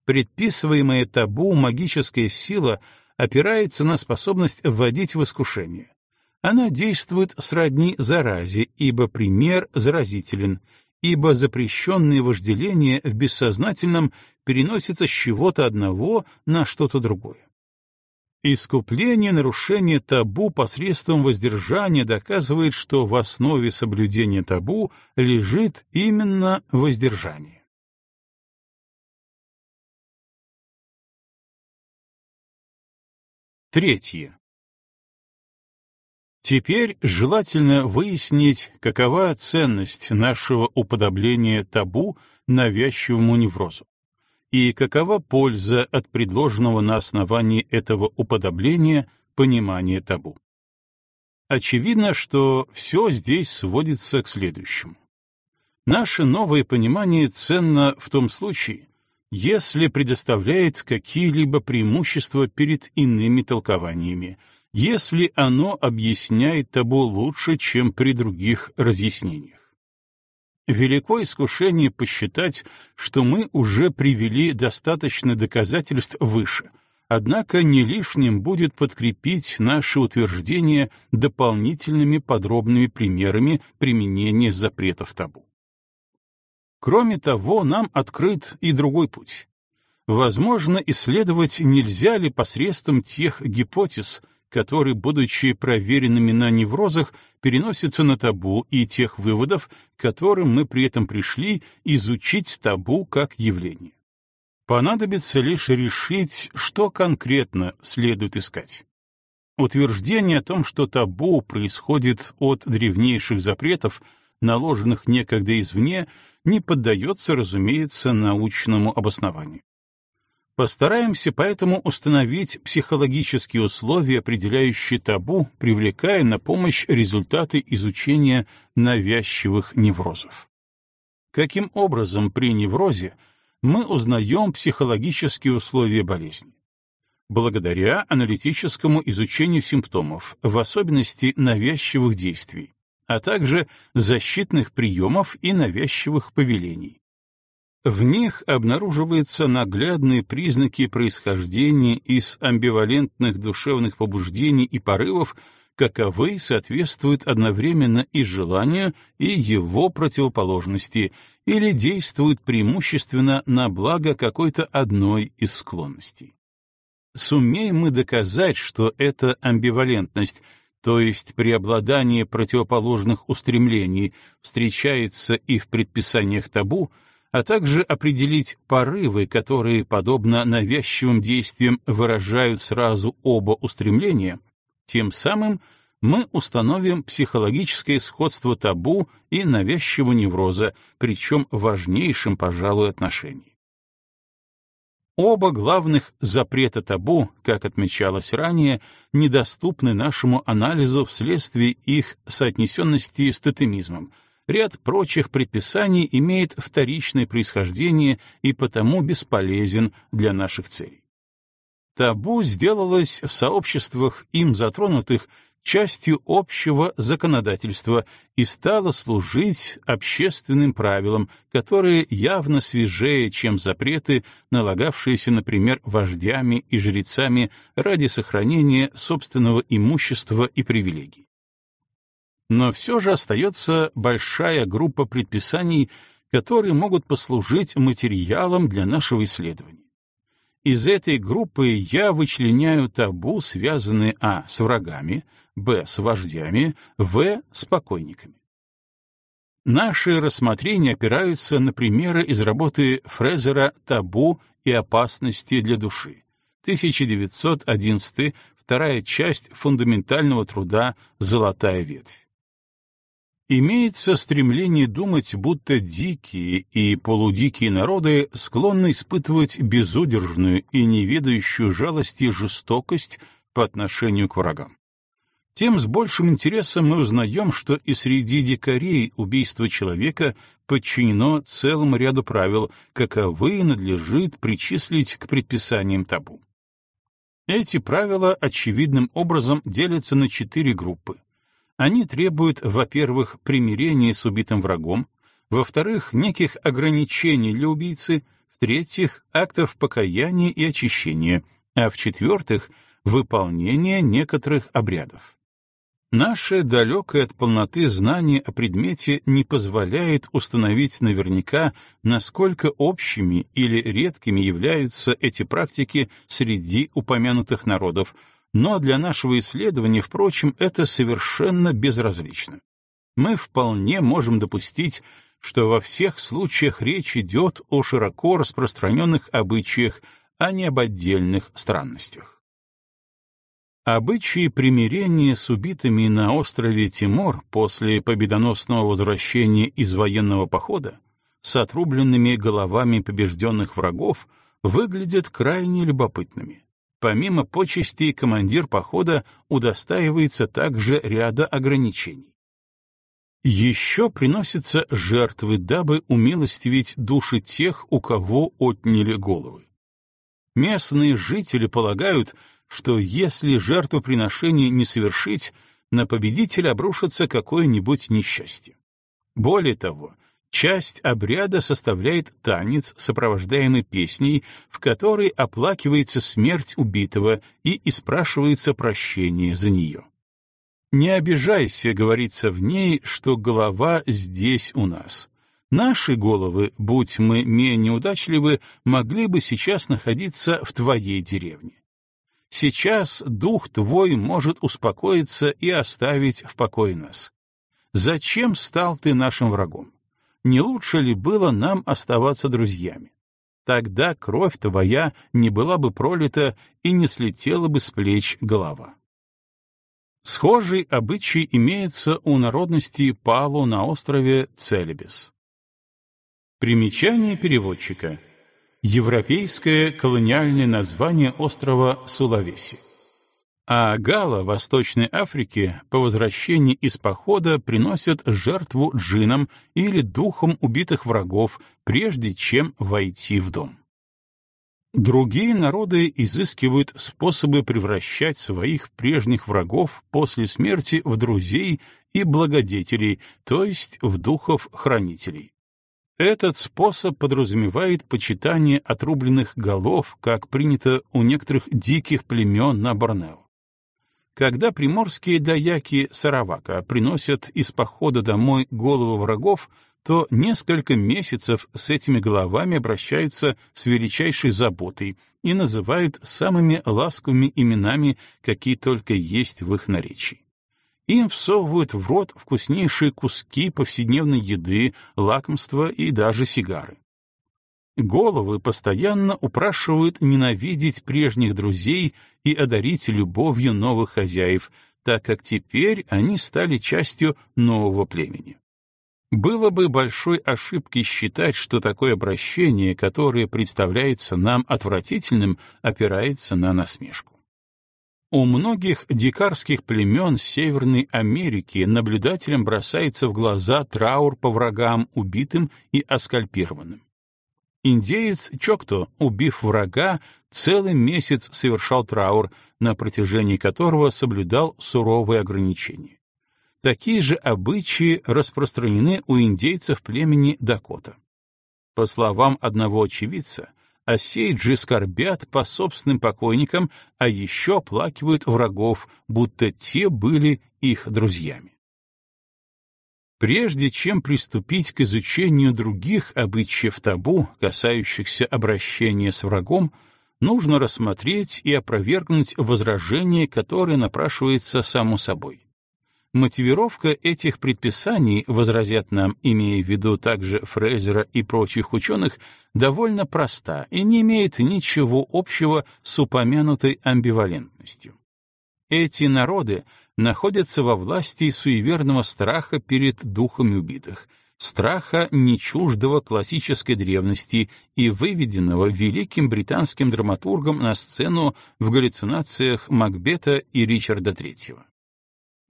A: Предписываемая табу магическая сила опирается на способность вводить в искушение. Она действует сродни заразе, ибо пример заразителен, ибо запрещенное вожделение в бессознательном переносится с чего-то одного на что-то другое. Искупление нарушения табу посредством воздержания доказывает, что в основе соблюдения табу лежит именно воздержание. Третье. Теперь желательно выяснить, какова ценность нашего уподобления табу навязчивому неврозу и какова польза от предложенного на основании этого уподобления понимания табу. Очевидно, что все здесь сводится к следующему. Наше новое понимание ценно в том случае, если предоставляет какие-либо преимущества перед иными толкованиями, если оно объясняет табу лучше, чем при других разъяснениях. Велико искушение посчитать, что мы уже привели достаточно доказательств выше, однако не лишним будет подкрепить наше утверждение дополнительными подробными примерами применения запретов табу. Кроме того, нам открыт и другой путь. Возможно, исследовать нельзя ли посредством тех гипотез, которые, будучи проверенными на неврозах, переносятся на табу и тех выводов, к которым мы при этом пришли, изучить табу как явление. Понадобится лишь решить, что конкретно следует искать. Утверждение о том, что табу происходит от древнейших запретов, наложенных некогда извне, не поддается, разумеется, научному обоснованию. Постараемся поэтому установить психологические условия, определяющие табу, привлекая на помощь результаты изучения навязчивых неврозов. Каким образом при неврозе мы узнаем психологические условия болезни? Благодаря аналитическому изучению симптомов, в особенности навязчивых действий, а также защитных приемов и навязчивых повелений, в них обнаруживаются наглядные признаки происхождения из амбивалентных душевных побуждений и порывов, каковы соответствуют одновременно и желанию, и его противоположности, или действуют преимущественно на благо какой-то одной из склонностей. Сумеем мы доказать, что эта амбивалентность, то есть преобладание противоположных устремлений, встречается и в предписаниях табу, а также определить порывы, которые, подобно навязчивым действиям, выражают сразу оба устремления, тем самым мы установим психологическое сходство табу и навязчивого невроза, причем в важнейшем, пожалуй, отношении. Оба главных запрета табу, как отмечалось ранее, недоступны нашему анализу вследствие их соотнесенности с тотемизмом, ряд прочих предписаний имеет вторичное происхождение и потому бесполезен для наших целей. Табу сделалось в сообществах им затронутых частью общего законодательства и стало служить общественным правилам, которые явно свежее, чем запреты, налагавшиеся, например, вождями и жрецами ради сохранения собственного имущества и привилегий но все же остается большая группа предписаний, которые могут послужить материалом для нашего исследования. Из этой группы я вычленяю табу, связанные а. с врагами, б. с вождями, в. с покойниками. Наши рассмотрения опираются на примеры из работы Фрезера «Табу и опасности для души», 1911, вторая часть фундаментального труда «Золотая ветвь». Имеется стремление думать, будто дикие и полудикие народы склонны испытывать безудержную и неведающую жалости жестокость по отношению к врагам. Тем с большим интересом мы узнаем, что и среди дикарей убийство человека подчинено целому ряду правил, каковы надлежит причислить к предписаниям табу. Эти правила очевидным образом делятся на четыре группы Они требуют, во-первых, примирения с убитым врагом, во-вторых, неких ограничений для убийцы, в-третьих, актов покаяния и очищения, а в-четвертых, выполнения некоторых обрядов. Наше далекое от полноты знание о предмете не позволяет установить наверняка, насколько общими или редкими являются эти практики среди упомянутых народов, но для нашего исследования, впрочем, это совершенно безразлично. Мы вполне можем допустить, что во всех случаях речь идет о широко распространенных обычаях, а не об отдельных странностях. Обычаи примирения с убитыми на острове Тимор после победоносного возвращения из военного похода с отрубленными головами побежденных врагов выглядят крайне любопытными. Помимо почестей, командир похода удостаивается также ряда ограничений. Еще приносятся жертвы, дабы умилостивить души тех, у кого отняли головы. Местные жители полагают, что если жертвоприношение не совершить, на победителя обрушится какое-нибудь несчастье. Более того, часть обряда составляет танец, сопровождаемый песней, в которой оплакивается смерть убитого и испрашивается прощение за нее. «Не обижайся», — говорится в ней, что голова здесь у нас. Наши головы, будь мы менее удачливы, могли бы сейчас находиться в твоей деревне. Сейчас дух твой может успокоиться и оставить в покое нас. Зачем стал ты нашим врагом? Не лучше ли было нам оставаться друзьями? Тогда кровь твоя не была бы пролита и не слетела бы с плеч голова. Схожий обычай имеется у народности Палу на острове Целебес. Примечание переводчика — европейское колониальное название острова Сулавеси. А Гала Восточной Африке по возвращении из похода приносят жертву джинам или духом убитых врагов, прежде чем войти в дом. Другие народы изыскивают способы превращать своих прежних врагов после смерти в друзей и благодетелей, то есть в духов-хранителей. Этот способ подразумевает почитание отрубленных голов, как принято у некоторых диких племен на Борнео. Когда приморские даяки Саравака приносят из похода домой головы врагов, то несколько месяцев с этими головами обращаются с величайшей заботой и называют самыми ласковыми именами, какие только есть в их наречии. Им всовывают в рот вкуснейшие куски повседневной еды, лакомства и даже сигары. Головы постоянно упрашивают ненавидеть прежних друзей и одарить любовью новых хозяев, так как теперь они стали частью нового племени. Было бы большой ошибкой считать, что такое обращение, которое представляется нам отвратительным, опирается на насмешку. У многих дикарских племен Северной Америки наблюдателям бросается в глаза траур по врагам, убитым и оскальпированным. Индеец Чокто, убив врага, целый месяц совершал траур, на протяжении которого соблюдал суровые ограничения. Такие же обычаи распространены у индейцев племени Дакота. По словам одного очевидца, а сейджи скорбят по собственным покойникам, а еще оплакивают врагов, будто те были их друзьями. Прежде чем приступить к изучению других обычаев табу, касающихся обращения с врагом, нужно рассмотреть и опровергнуть возражение, которое напрашивается само собой. Мотивировка этих предписаний, возразят нам, имея в виду также Фрейзера и прочих ученых, довольно проста и не имеет ничего общего с упомянутой амбивалентностью. Эти народы находятся во власти суеверного страха перед духами убитых, страха не чуждого классической древности и выведенного великим британским драматургом на сцену в галлюцинациях Макбета и Ричарда III.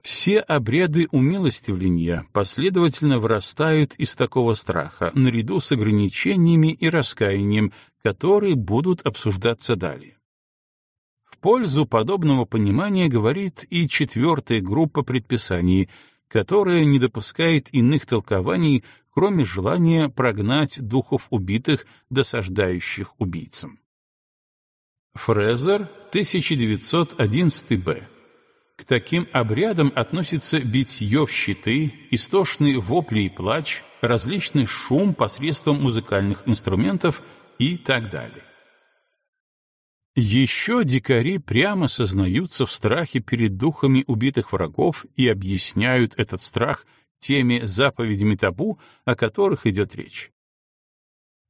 A: Все обряды умилостивления последовательно вырастают из такого страха, наряду с ограничениями и раскаянием, которые будут обсуждаться далее. Пользу подобного понимания говорит и четвертая группа предписаний, которая не допускает иных толкований, кроме желания прогнать духов убитых, досаждающих убийцам. Фрезер, 1911 б. К таким обрядам относится битье в щиты, истошные вопли и плач, различный шум посредством музыкальных инструментов и так далее. Еще дикари прямо сознаются в страхе перед духами убитых врагов и объясняют этот страх теми заповедями табу, о которых идет речь.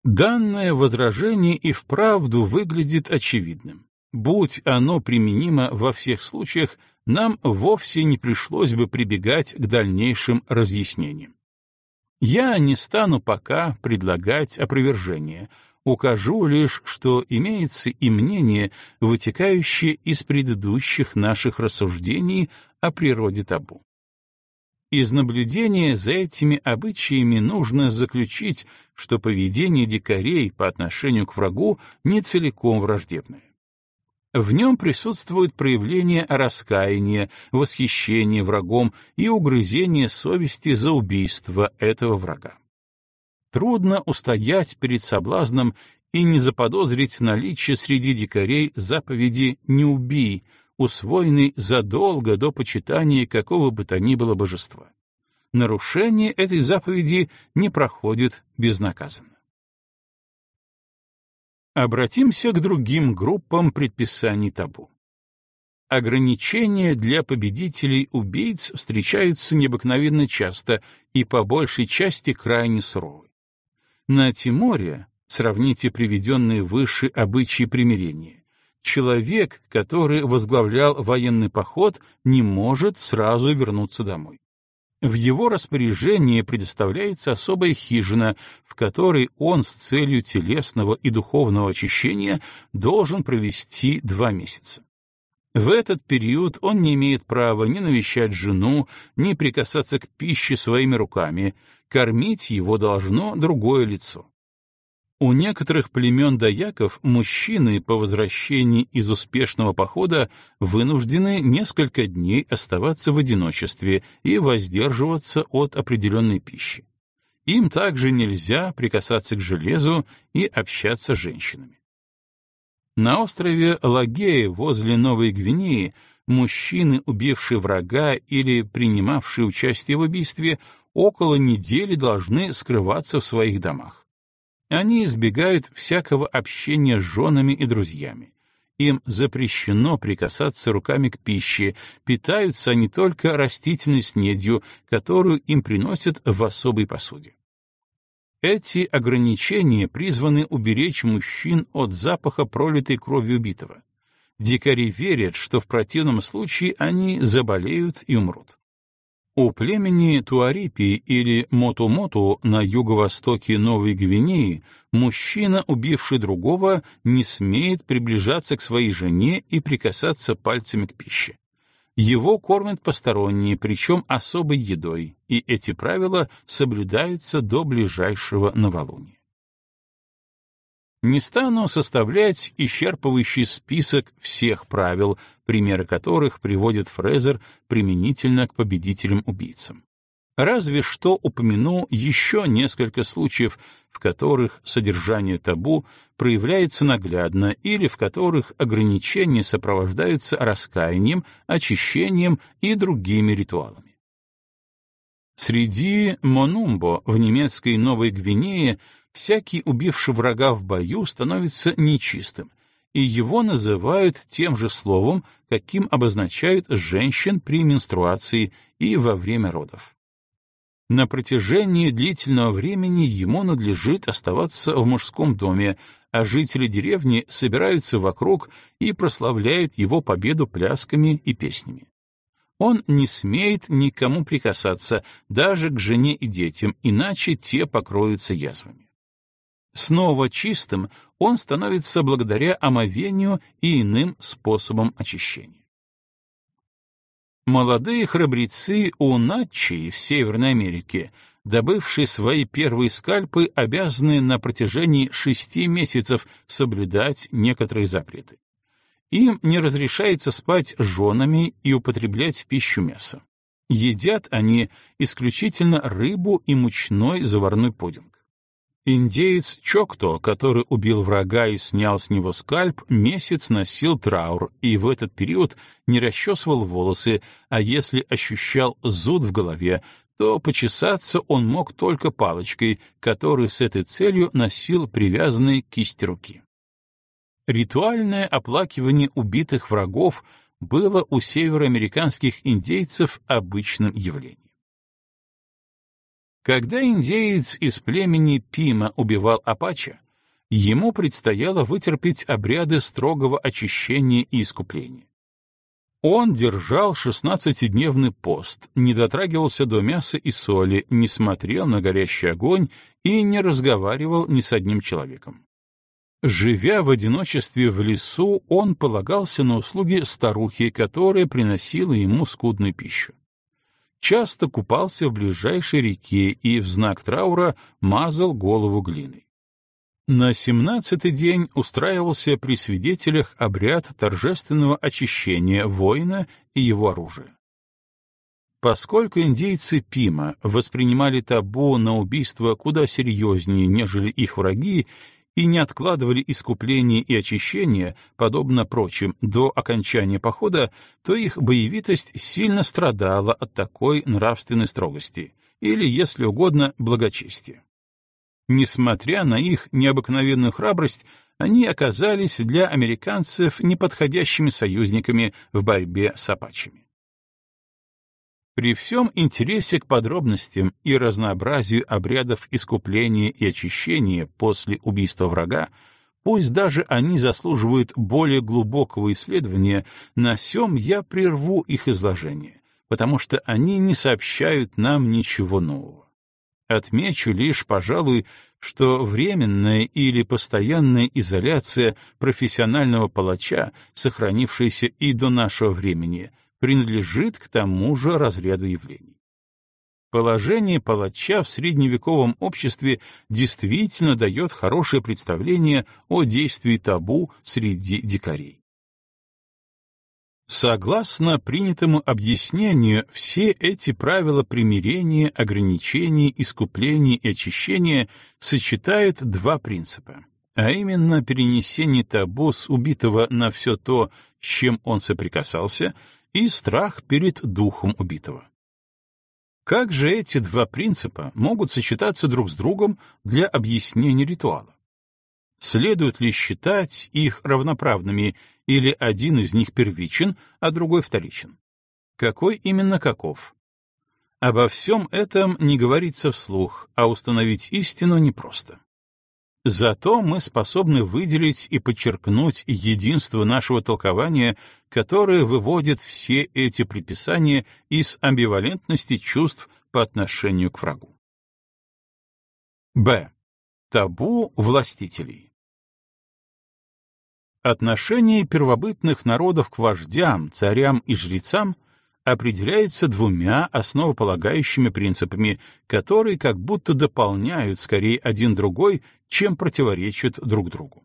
A: Данное возражение и вправду выглядит очевидным. Будь оно применимо во всех случаях, нам вовсе не пришлось бы прибегать к дальнейшим разъяснениям. Я не стану пока предлагать опровержение, укажу лишь, что имеется и мнение, вытекающее из предыдущих наших рассуждений о природе табу. Из наблюдения за этими обычаями нужно заключить, что поведение дикарей по отношению к врагу не целиком враждебное. В нем присутствует проявление раскаяния, восхищения врагом и угрызения совести за убийство этого врага. Трудно устоять перед соблазном и не заподозрить наличие среди дикарей заповеди «не убий», усвоенной задолго до почитания какого бы то ни было божества. Нарушение этой заповеди не проходит безнаказанно. Обратимся к другим группам предписаний табу. Ограничения для победителей-убийц встречаются необыкновенно часто и по большей части крайне суровы. На Тиморе, сравните приведенные выше обычаи примирения, человек, который возглавлял военный поход, не может сразу вернуться домой. В его распоряжении предоставляется особая хижина, в которой он с целью телесного и духовного очищения должен провести два месяца. В этот период он не имеет права ни навещать жену, ни прикасаться к пище своими руками, кормить его должно другое лицо. У некоторых племен даяков мужчины по возвращении из успешного похода вынуждены несколько дней оставаться в одиночестве и воздерживаться от определенной пищи. Им также нельзя прикасаться к железу и общаться с женщинами. На острове Лагея возле Новой Гвинеи мужчины, убившие врага или принимавшие участие в убийстве, около недели должны скрываться в своих домах. Они избегают всякого общения с женами и друзьями. Им запрещено прикасаться руками к пище, питаются они только растительной снедью, которую им приносят в особой посуде. Эти ограничения призваны уберечь мужчин от запаха пролитой крови убитого. Дикари верят, что в противном случае они заболеют и умрут. У племени Туарипи или Моту-Моту на юго-востоке Новой Гвинеи мужчина, убивший другого, не смеет приближаться к своей жене и прикасаться пальцами к пище. Его кормят посторонние, причем особой едой, и эти правила соблюдаются до ближайшего новолуния. Не стану составлять исчерпывающий список всех правил, примеры которых приводит Фрезер применительно к победителям-убийцам. Разве что упомяну еще несколько случаев, в которых содержание табу проявляется наглядно или в которых ограничения сопровождаются раскаянием, очищением и другими ритуалами. Среди Монумбо в немецкой Новой Гвинее всякий убивший врага в бою становится нечистым, и его называют тем же словом, каким обозначают женщин при менструации и во время родов. На протяжении длительного времени ему надлежит оставаться в мужском доме, а жители деревни собираются вокруг и прославляют его победу плясками и песнями. Он не смеет никому прикасаться, даже к жене и детям, иначе те покроются язвами. Снова чистым он становится благодаря омовению и иным способам очищения. Молодые храбрецы у Натчи в Северной Америке, добывшие свои первые скальпы, обязаны на протяжении шести месяцев соблюдать некоторые запреты. Им не разрешается спать с женами и употреблять в пищу мясо. Едят они исключительно рыбу и мучной заварной пудинг. Индеец Чокто, который убил врага и снял с него скальп, месяц носил траур и в этот период не расчесывал волосы, а если ощущал зуд в голове, то почесаться он мог только палочкой, которую с этой целью носил привязанной к кисти руки. Ритуальное оплакивание убитых врагов было у североамериканских индейцев обычным явлением. Когда индеец из племени Пима убивал Апача, ему предстояло вытерпеть обряды строгого очищения и искупления. Он держал шестнадцатидневный пост, не дотрагивался до мяса и соли, не смотрел на горящий огонь и не разговаривал ни с одним человеком. Живя в одиночестве в лесу, он полагался на услуги старухи, которая приносила ему скудную пищу часто купался в ближайшей реке и в знак траура мазал голову глиной. На семнадцатый день устраивался при свидетелях обряд торжественного очищения воина и его оружия. Поскольку индейцы Пима воспринимали табу на убийство куда серьезнее, нежели их враги, и не откладывали искупление и очищение, подобно прочим, до окончания похода, то их боевитость сильно страдала от такой нравственной строгости, или, если угодно, благочестия. Несмотря на их необыкновенную храбрость, они оказались для американцев неподходящими союзниками в борьбе с апачами. При всем интересе к подробностям и разнообразию обрядов искупления и очищения после убийства врага, пусть даже они заслуживают более глубокого исследования, на сём я прерву их изложение, потому что они не сообщают нам ничего нового. Отмечу лишь, пожалуй, что временная или постоянная изоляция профессионального палача, сохранившаяся и до нашего времени, принадлежит к тому же разряду явлений. Положение палача в средневековом обществе действительно дает хорошее представление о действии табу среди дикарей. Согласно принятому объяснению, все эти правила примирения, ограничений, искупления и очищения сочетают два принципа, а именно перенесение табу с убитого на все то, с чем он соприкасался, и страх перед духом убитого. Как же эти два принципа могут сочетаться друг с другом для объяснения ритуала? Следует ли считать их равноправными или один из них первичен, а другой вторичен? Какой именно каков? Обо всем этом не говорится вслух, а установить истину непросто. Зато мы способны выделить и подчеркнуть единство нашего толкования, которое выводит все эти предписания из амбивалентности чувств по отношению к врагу. Б. Табу властителей. Отношение первобытных народов к вождям, царям и жрецам определяется двумя основополагающими принципами, которые как будто дополняют скорее один другой, чем противоречат друг другу.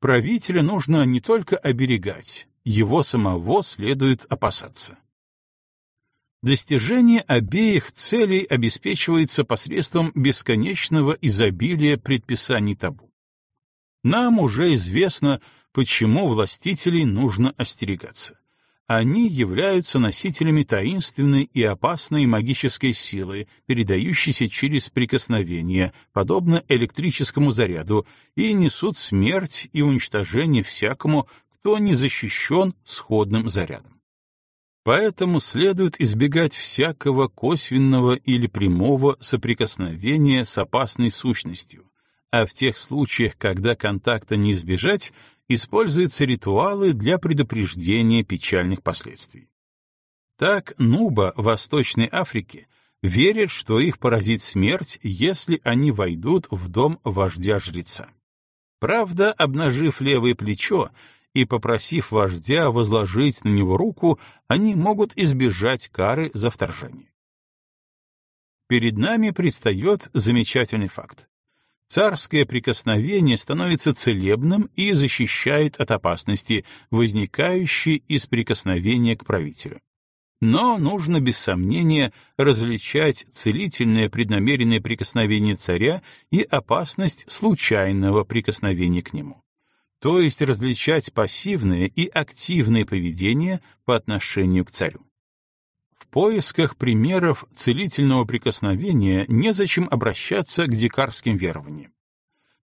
A: Правителя нужно не только оберегать, его самого следует опасаться. Достижение обеих целей обеспечивается посредством бесконечного изобилия предписаний табу. Нам уже известно, почему властителей нужно остерегаться они являются носителями таинственной и опасной магической силы, передающейся через прикосновение, подобно электрическому заряду, и несут смерть и уничтожение всякому, кто не защищен сходным зарядом. Поэтому следует избегать всякого косвенного или прямого соприкосновения с опасной сущностью, а в тех случаях, когда контакта не избежать, используются ритуалы для предупреждения печальных последствий. Так Нуба в Восточной Африке верят, что их поразит смерть, если они войдут в дом вождя-жреца. Правда, обнажив левое плечо и попросив вождя возложить на него руку, они могут избежать кары за вторжение. Перед нами предстает замечательный факт. Царское прикосновение становится целебным и защищает от опасности, возникающей из прикосновения к правителю. Но нужно без сомнения различать целительное преднамеренное прикосновение царя и опасность случайного прикосновения к нему. То есть различать пассивное и активное поведение по отношению к царю. В поисках примеров целительного прикосновения незачем обращаться к дикарским верованиям.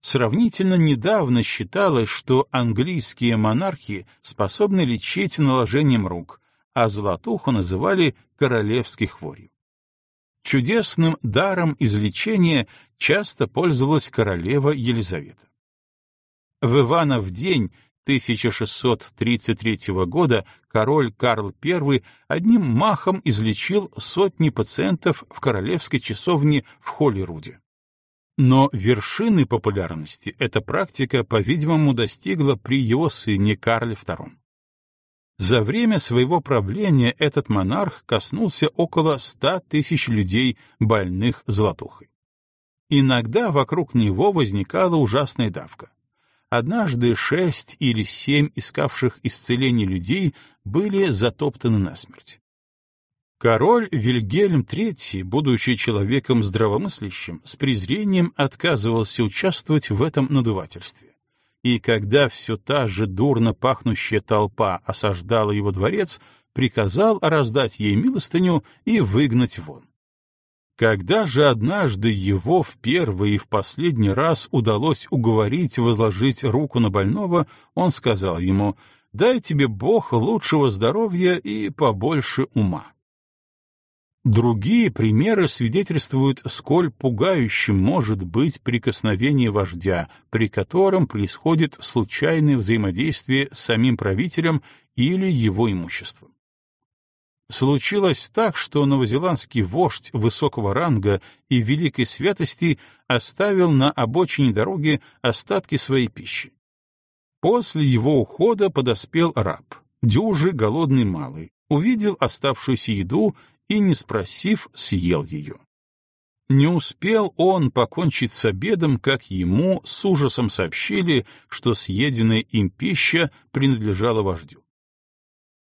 A: Сравнительно недавно считалось, что английские монархи способны лечить наложением рук, а золотуху называли королевской хворью. Чудесным даром излечения часто пользовалась королева Елизавета. В Иванов день 1633 года король Карл I одним махом излечил сотни пациентов в королевской часовне в Холлируде. Но вершины популярности эта практика, по-видимому, достигла при его сыне Карле II. За время своего правления этот монарх коснулся около ста тысяч людей, больных золотухой. Иногда вокруг него возникала ужасная давка. Однажды шесть или семь искавших исцеления людей были затоптаны насмерть. Король Вильгельм III, будучи человеком здравомыслящим, с презрением отказывался участвовать в этом надувательстве и когда все та же дурно пахнущая толпа осаждала его дворец, приказал раздать ей милостыню и выгнать вон. Когда же однажды его в первый и в последний раз удалось уговорить возложить руку на больного, он сказал ему «Дай тебе Бог лучшего здоровья и побольше ума». Другие примеры свидетельствуют, сколь пугающим может быть прикосновение вождя, при котором происходит случайное взаимодействие с самим правителем или его имуществом. Случилось так, что новозеландский вождь высокого ранга и великой святости оставил на обочине дороги остатки своей пищи. После его ухода подоспел раб, дюжи голодный малый, увидел оставшуюся еду и, не спросив, съел ее. Не успел он покончить с обедом, как ему с ужасом сообщили, что съеденная им пища принадлежала вождю.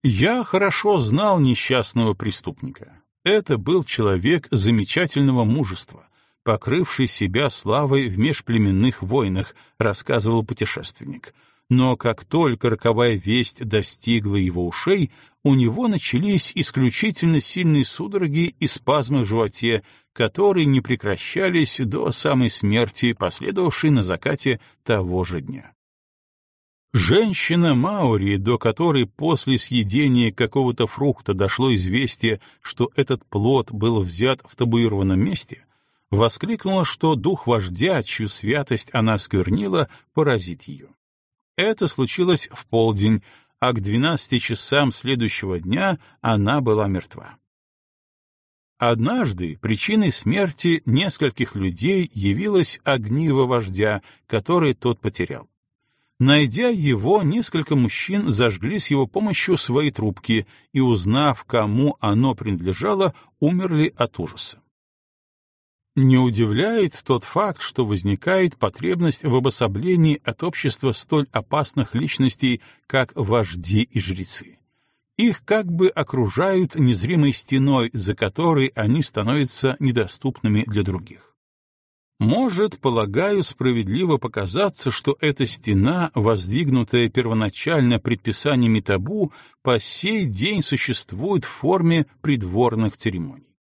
A: Я хорошо знал несчастного преступника. Это был человек замечательного мужества, покрывший себя славой в межплеменных войнах, рассказывал путешественник — но как только роковая весть достигла его ушей, у него начались исключительно сильные судороги и спазмы в животе, которые не прекращались до самой смерти, последовавшей на закате того же дня. Женщина Маури, до которой после съедения какого-то фрукта дошло известие, что этот плод был взят в табуированном месте, воскликнула, что дух вождя, чью святость она сквернила, поразит ее. Это случилось в полдень, а к двенадцати часам следующего дня она была мертва. Однажды причиной смерти нескольких людей явилось огниво вождя, который тот потерял. Найдя его, несколько мужчин зажгли с его помощью свои трубки и, узнав, кому оно принадлежало, умерли от ужаса. Не удивляет тот факт, что возникает потребность в обособлении от общества столь опасных личностей, как вожди и жрецы. Их как бы окружают незримой стеной, за которой они становятся недоступными для других. Может, полагаю, справедливо показаться, что эта стена, воздвигнутая первоначально предписаниями табу, по сей день существует в форме придворных церемоний.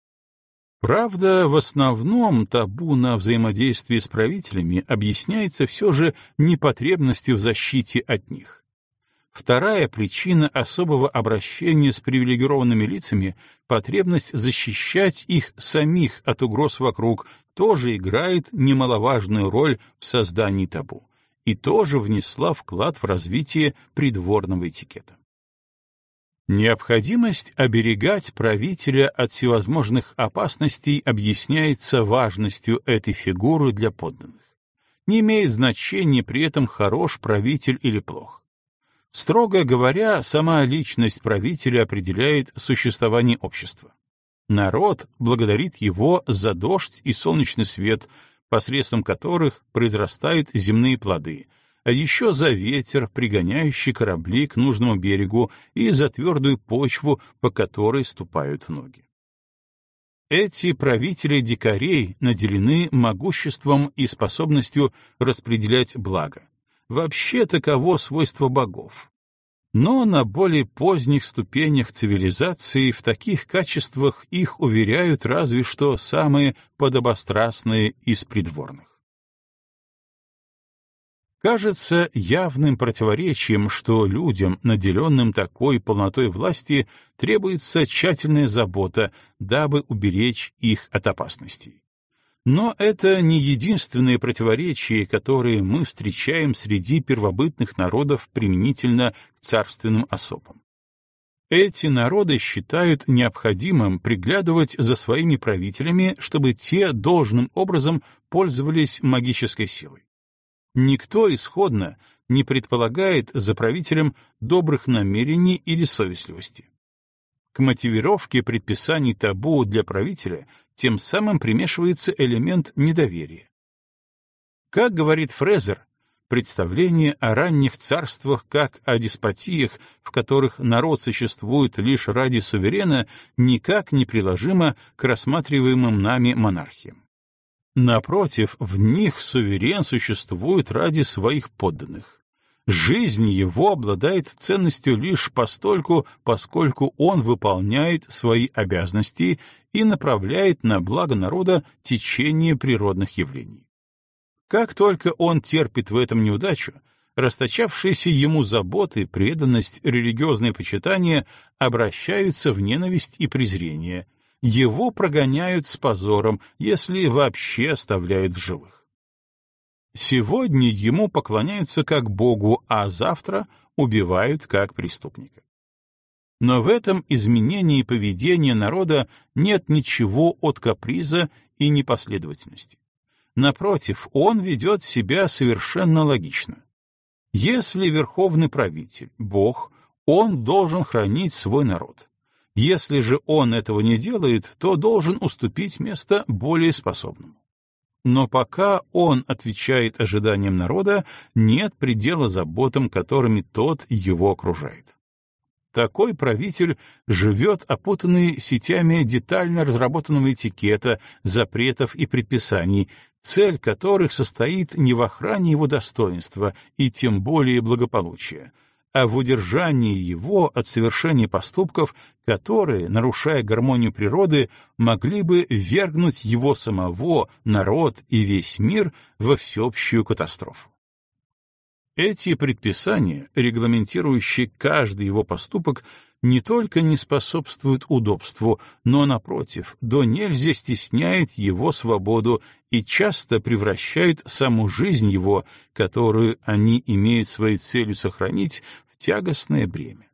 A: Правда, в основном табу на взаимодействие с правителями объясняется все же непотребностью в защите от них. Вторая причина особого обращения с привилегированными лицами — потребность защищать их самих от угроз вокруг, тоже играет немаловажную роль в создании табу и тоже внесла вклад в развитие придворного этикета. Необходимость оберегать правителя от всевозможных опасностей объясняется важностью этой фигуры для подданных. Не имеет значения при этом хорош правитель или плох. Строго говоря, сама личность правителя определяет существование общества. Народ благодарит его за дождь и солнечный свет, посредством которых произрастают земные плоды, а еще за ветер, пригоняющий корабли к нужному берегу, и за твердую почву, по которой ступают ноги. Эти правители дикарей наделены могуществом и способностью распределять благо. Вообще таково свойство богов. Но на более поздних ступенях цивилизации в таких качествах их уверяют разве что самые подобострастные из придворных. Кажется явным противоречием, что людям, наделенным такой полнотой власти, требуется тщательная забота, дабы уберечь их от опасностей. Но это не единственные противоречия, которые мы встречаем среди первобытных народов применительно к царственным особам. Эти народы считают необходимым приглядывать за своими правителями, чтобы те должным образом пользовались магической силой. Никто исходно не предполагает за правителем добрых намерений или совестливости. К мотивировке предписаний табу для правителя тем самым примешивается элемент недоверия. Как говорит Фрезер, представление о ранних царствах как о деспотиях, в которых народ существует лишь ради суверена, никак не приложимо к рассматриваемым нами монархиям. Напротив, в них суверен существует ради своих подданных. Жизнь его обладает ценностью лишь постольку, поскольку он выполняет свои обязанности и направляет на благо народа течение природных явлений. Как только он терпит в этом неудачу, расточавшиеся ему заботы, преданность, религиозное почитание обращаются в ненависть и презрение, его прогоняют с позором, если вообще оставляют в живых. Сегодня ему поклоняются как Богу, а завтра убивают как преступника. Но в этом изменении поведения народа нет ничего от каприза и непоследовательности. Напротив, он ведет себя совершенно логично. Если верховный правитель, Бог, он должен хранить свой народ. Если же он этого не делает, то должен уступить место более способному но пока он отвечает ожиданиям народа, нет предела заботам, которыми тот его окружает. Такой правитель живет опутанный сетями детально разработанного этикета, запретов и предписаний, цель которых состоит не в охране его достоинства и тем более благополучия, а в удержании его от совершения поступков, которые, нарушая гармонию природы, могли бы вергнуть его самого, народ и весь мир во всеобщую катастрофу. Эти предписания, регламентирующие каждый его поступок, не только не способствуют удобству, но, напротив, до нельзя стесняет его свободу и часто превращают саму жизнь его, которую они имеют своей целью сохранить, тягостное бремя.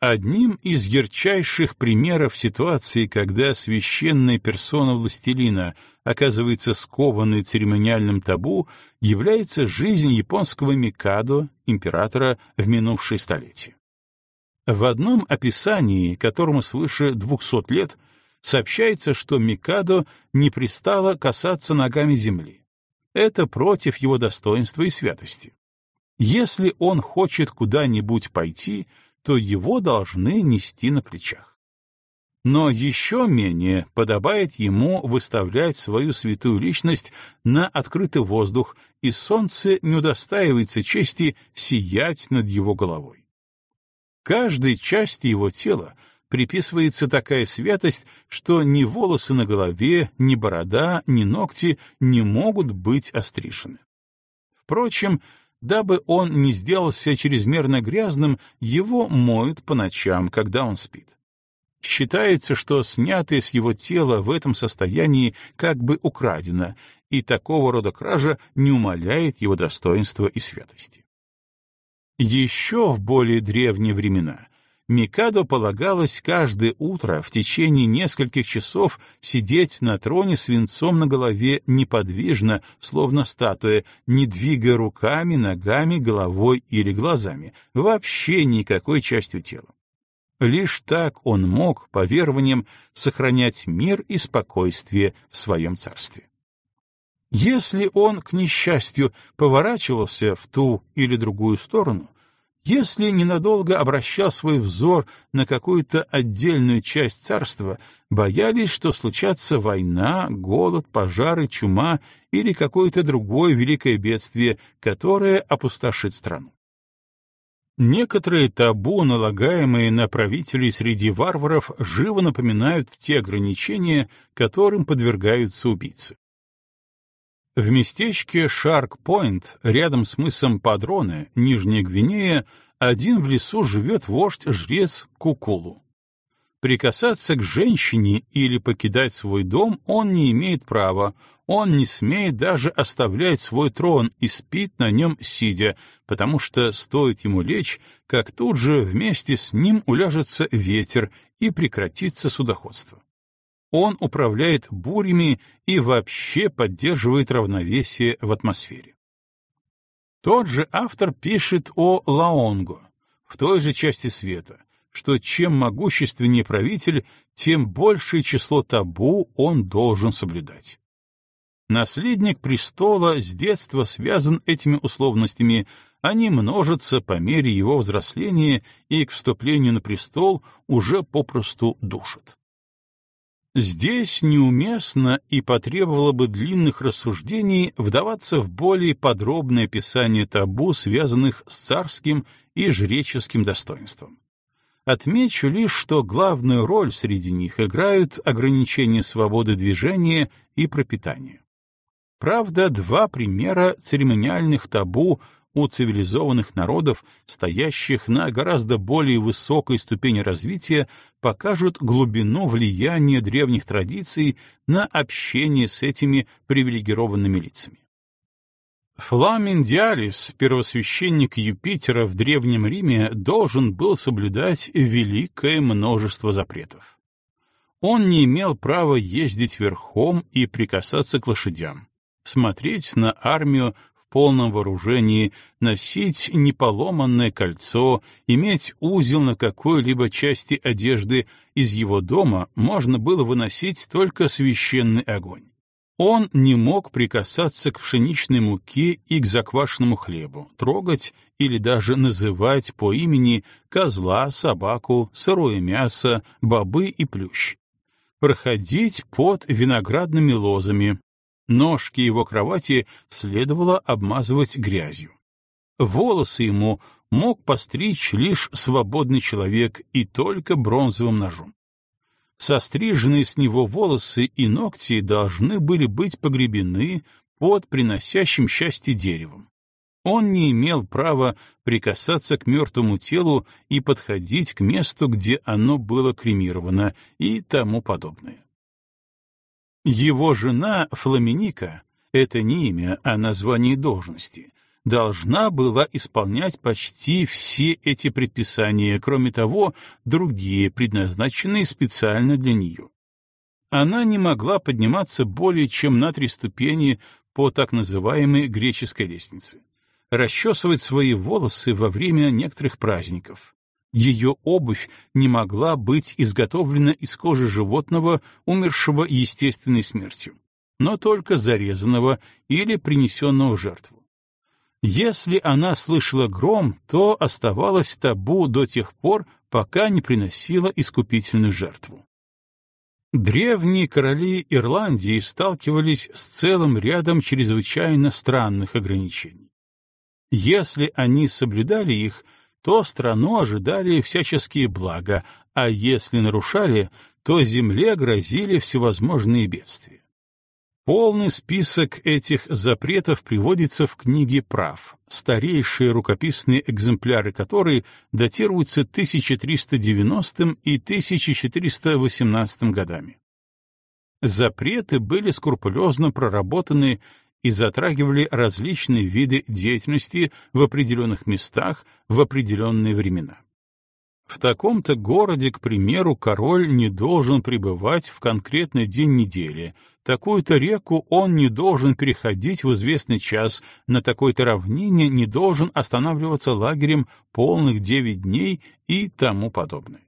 A: Одним из ярчайших примеров ситуации, когда священная персона властелина оказывается скованной церемониальным табу, является жизнь японского Микадо, императора в минувшие столетия. В одном описании, которому свыше 200 лет, сообщается, что Микадо не пристало касаться ногами земли. Это против его достоинства и святости. Если он хочет куда-нибудь пойти, то его должны нести на плечах. Но еще менее подобает ему выставлять свою святую личность на открытый воздух, и солнце не удостаивается чести сиять над его головой. Каждой части его тела приписывается такая святость, что ни волосы на голове, ни борода, ни ногти не могут быть острижены. Впрочем, Дабы он не сделался чрезмерно грязным, его моют по ночам, когда он спит. Считается, что снятое с его тела в этом состоянии как бы украдено, и такого рода кража не умаляет его достоинства и святости. Еще в более древние времена Микадо полагалось каждое утро в течение нескольких часов сидеть на троне с венцом на голове неподвижно, словно статуя, не двигая руками, ногами, головой или глазами, вообще никакой частью тела. Лишь так он мог, по верованиям, сохранять мир и спокойствие в своем царстве. Если он, к несчастью, поворачивался в ту или другую сторону, если ненадолго обращал свой взор на какую-то отдельную часть царства, боялись, что случатся война, голод, пожары, чума или какое-то другое великое бедствие, которое опустошит страну. Некоторые табу, налагаемые на правителей среди варваров, живо напоминают те ограничения, которым подвергаются убийцы. В местечке Шарк-Пойнт, рядом с мысом Падроне, Нижняя Гвинея, один в лесу живет вождь-жрец Кукулу. Прикасаться к женщине или покидать свой дом он не имеет права, он не смеет даже оставлять свой трон и спит на нем сидя, потому что стоит ему лечь, как тут же вместе с ним уляжется ветер и прекратится судоходство. Он управляет бурями и вообще поддерживает равновесие в атмосфере. Тот же автор пишет о Лаонго, в той же части света, что чем могущественнее правитель, тем большее число табу он должен соблюдать. Наследник престола с детства связан этими условностями, они множатся по мере его взросления и к вступлению на престол уже попросту душат. Здесь неуместно и потребовало бы длинных рассуждений вдаваться в более подробное описание табу, связанных с царским и жреческим достоинством. Отмечу лишь, что главную роль среди них играют ограничения свободы движения и пропитания. Правда, два примера церемониальных табу у цивилизованных народов, стоящих на гораздо более высокой ступени развития, покажут глубину влияния древних традиций на общение с этими привилегированными лицами. Фламин Диалис, первосвященник Юпитера в Древнем Риме, должен был соблюдать великое множество запретов. Он не имел права ездить верхом и прикасаться к лошадям, смотреть на армию полном вооружении, носить неполоманное кольцо, иметь узел на какой-либо части одежды, из его дома можно было выносить только священный огонь. Он не мог прикасаться к пшеничной муке и к заквашенному хлебу, трогать или даже называть по имени козла, собаку, сырое мясо, бобы и плющ. Проходить под виноградными лозами, Ножки его кровати следовало обмазывать грязью. Волосы ему мог постричь лишь свободный человек и только бронзовым ножом. Состриженные с него волосы и ногти должны были быть погребены под приносящим счастье деревом. Он не имел права прикасаться к мертвому телу и подходить к месту, где оно было кремировано и тому подобное. Его жена Фламиника — это не имя, а название должности — должна была исполнять почти все эти предписания, кроме того, другие, предназначенные специально для нее. Она не могла подниматься более чем на три ступени по так называемой греческой лестнице, расчесывать свои волосы во время некоторых праздников, ее обувь не могла быть изготовлена из кожи животного, умершего естественной смертью, но только зарезанного или принесенного в жертву. Если она слышала гром, то оставалось табу до тех пор, пока не приносила искупительную жертву. Древние короли Ирландии сталкивались с целым рядом чрезвычайно странных ограничений. Если они соблюдали их, то страну ожидали всяческие блага, а если нарушали, то земле грозили всевозможные бедствия. Полный список этих запретов приводится в книге «Прав», старейшие рукописные экземпляры которой датируются 1390 и 1418 годами. Запреты были скрупулезно проработаны и затрагивали различные виды деятельности в определенных местах в определенные времена. В таком-то городе, к примеру, король не должен пребывать в конкретный день недели, такую-то реку он не должен переходить в известный час, на такой-то равнине не должен останавливаться лагерем полных девять дней и тому подобное.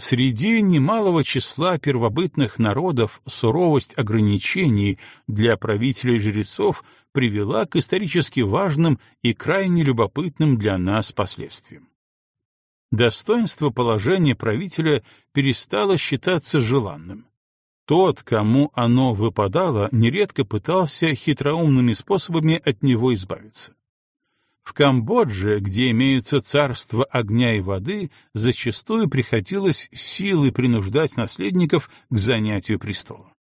A: Среди немалого числа первобытных народов суровость ограничений для правителей-жрецов привела к исторически важным и крайне любопытным для нас последствиям. Достоинство положения правителя перестало считаться желанным. Тот, кому оно выпадало, нередко пытался хитроумными способами от него избавиться. В Камбодже, где имеются царства огня и воды, зачастую приходилось силой принуждать наследников к занятию престола.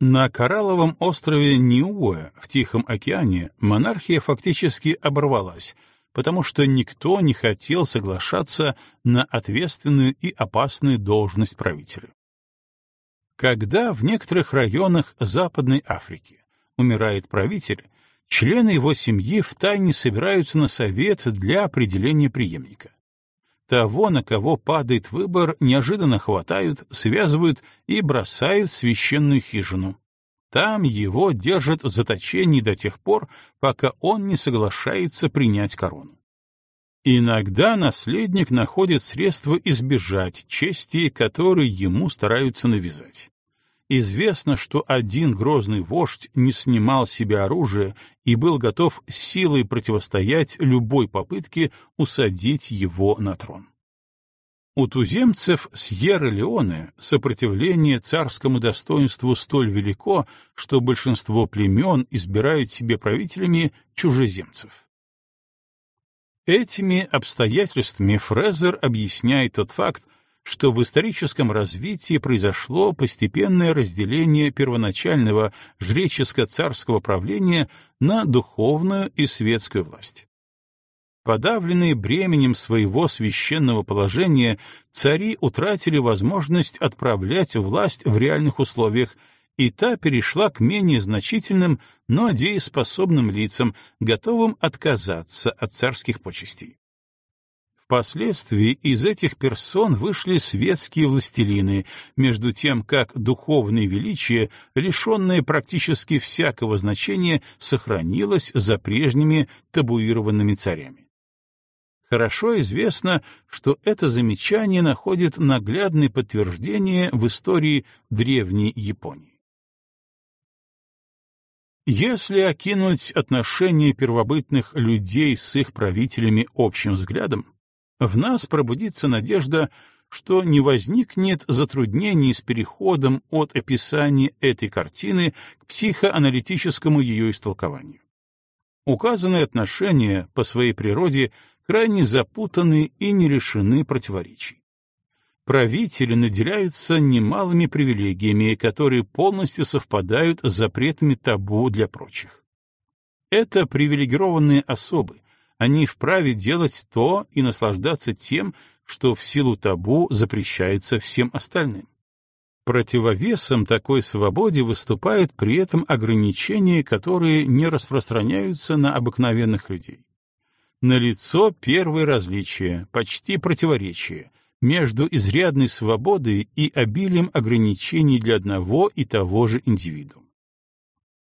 A: На коралловом острове Ниуэ в Тихом океане монархия фактически оборвалась, потому что никто не хотел соглашаться на ответственную и опасную должность правителя. Когда в некоторых районах Западной Африки умирает правитель, члены его семьи втайне собираются на совет для определения преемника. Того, на кого падает выбор, неожиданно хватают, связывают и бросают в священную хижину. Там его держат в заточении до тех пор, пока он не соглашается принять корону. Иногда наследник находит средства избежать чести, которые ему стараются навязать. Известно, что один грозный вождь не снимал с себя оружие и был готов силой противостоять любой попытке усадить его на трон. У туземцев Сьерра-Леоне сопротивление царскому достоинству столь велико, что большинство племен избирают себе правителями чужеземцев. Этими обстоятельствами Фрезер объясняет тот факт, что в историческом развитии произошло постепенное разделение первоначального жреческо-царского правления на духовную и светскую власть. Подавленные бременем своего священного положения, цари утратили возможность отправлять власть в реальных условиях и та перешла к менее значительным, но дееспособным лицам, готовым отказаться от царских почестей. Впоследствии из этих персон вышли светские властелины, между тем как духовное величие, лишенное практически всякого значения, сохранилось за прежними табуированными царями. Хорошо известно, что это замечание находит наглядное подтверждение в истории древней Японии. Если окинуть отношения первобытных людей с их правителями общим взглядом, в нас пробудится надежда, что не возникнет затруднений с переходом от описания этой картины к психоаналитическому ее истолкованию. Указанные отношения по своей природе крайне запутаны и не лишены противоречий правители наделяются немалыми привилегиями, которые полностью совпадают с запретами табу для прочих. Это привилегированные особы, они вправе делать то и наслаждаться тем, что в силу табу запрещается всем остальным. Противовесом такой свободе выступает при этом ограничения, которые не распространяются на обыкновенных людей. Налицо первое различие, почти противоречие — между изрядной свободой и обилием ограничений для одного и того же индивидуума.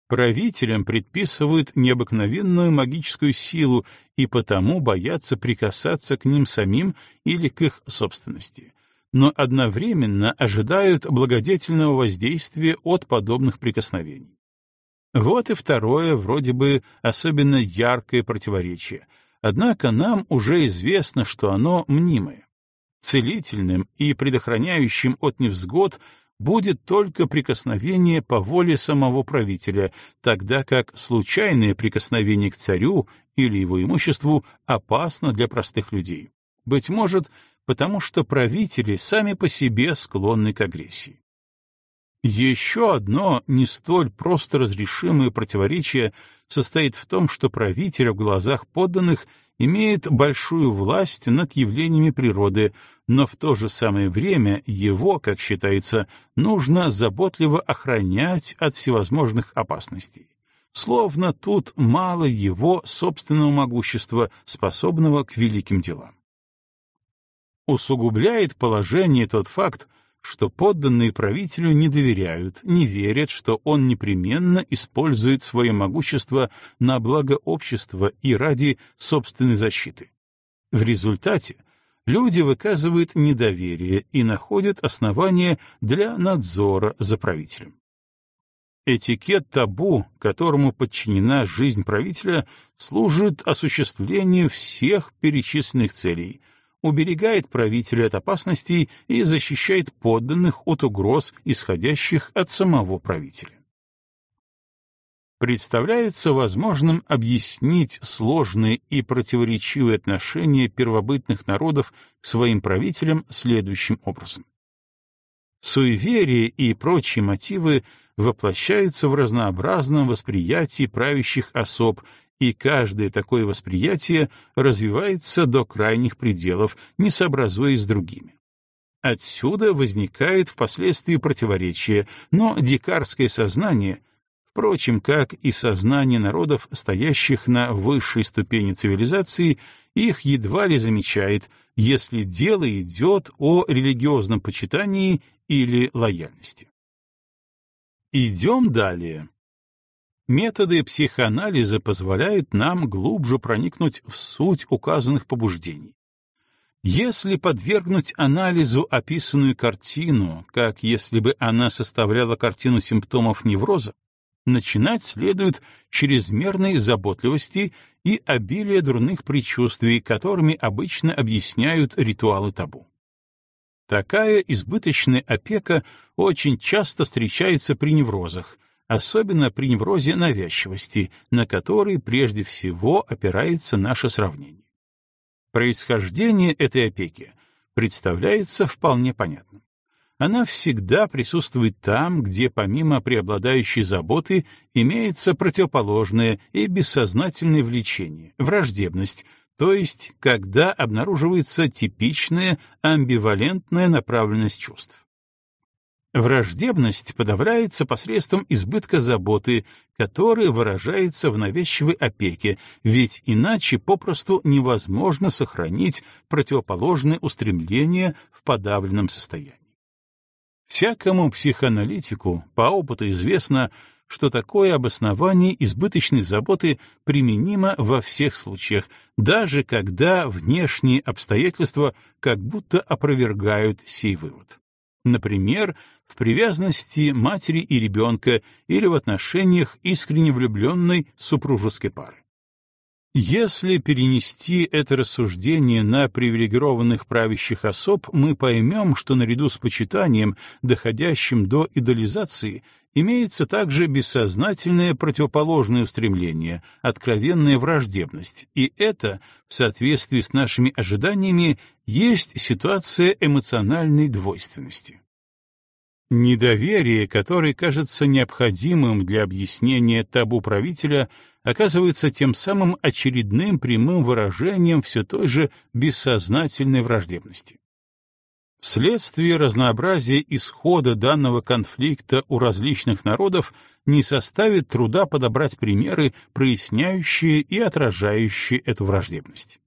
A: Правителям предписывают необыкновенную магическую силу и потому боятся прикасаться к ним самим или к их собственности, но одновременно ожидают благодетельного воздействия от подобных прикосновений. Вот и второе, вроде бы особенно яркое противоречие, однако нам уже известно, что оно мнимое целительным и предохраняющим от невзгод будет только прикосновение по воле самого правителя, тогда как случайное прикосновение к царю или его имуществу опасно для простых людей. Быть может, потому что правители сами по себе склонны к агрессии. Еще одно не столь просто разрешимое противоречие состоит в том, что правитель в глазах подданных имеет большую власть над явлениями природы, но в то же самое время его, как считается, нужно заботливо охранять от всевозможных опасностей. Словно тут мало его собственного могущества, способного к великим делам. Усугубляет положение тот факт, что подданные правителю не доверяют, не верят, что он непременно использует свое могущество на благо общества и ради собственной защиты. В результате люди выказывают недоверие и находят основания для надзора за правителем. Этикет табу, которому подчинена жизнь правителя, служит осуществлению всех перечисленных целей, уберегает правителя от опасностей и защищает подданных от угроз, исходящих от самого правителя. Представляется возможным объяснить сложные и противоречивые отношения первобытных народов к своим правителям следующим образом. Суеверие и прочие мотивы воплощаются в разнообразном восприятии правящих особ, и каждое такое восприятие развивается до крайних пределов, не сообразуясь с другими. Отсюда возникает впоследствии противоречие, но дикарское сознание, впрочем, как и сознание народов, стоящих на высшей ступени цивилизации, их едва ли замечает, если дело идет о религиозном почитании или лояльности. Идем далее. Методы психоанализа позволяют нам глубже проникнуть в суть указанных побуждений. Если подвергнуть анализу описанную картину, как если бы она составляла картину симптомов невроза, начинать следует чрезмерной заботливости и обилия дурных предчувствий, которыми обычно объясняют ритуалы табу. Такая избыточная опека очень часто встречается при неврозах, особенно при неврозе навязчивости, на который прежде всего опирается наше сравнение. Происхождение этой опеки представляется вполне понятным. Она всегда присутствует там, где помимо преобладающей заботы имеется противоположное и бессознательное влечение, враждебность, то есть когда обнаруживается типичная амбивалентная направленность чувств. Враждебность подавляется посредством избытка заботы, которая выражается в навязчивой опеке, ведь иначе попросту невозможно сохранить противоположное устремление в подавленном состоянии. Всякому психоаналитику по опыту известно, что такое обоснование избыточной заботы применимо во всех случаях, даже когда внешние обстоятельства как будто опровергают сей вывод. Например, в привязанности матери и ребенка или в отношениях искренне влюбленной супружеской пары. Если перенести это рассуждение на привилегированных правящих особ, мы поймем, что наряду с почитанием, доходящим до идолизации, имеется также бессознательное противоположное устремление, откровенная враждебность, и это, в соответствии с нашими ожиданиями, есть ситуация эмоциональной двойственности. Недоверие, которое кажется необходимым для объяснения табу правителя, оказывается тем самым очередным прямым выражением все той же бессознательной враждебности. Вследствие разнообразия исхода данного конфликта у различных народов не составит труда подобрать примеры, проясняющие и отражающие эту враждебность.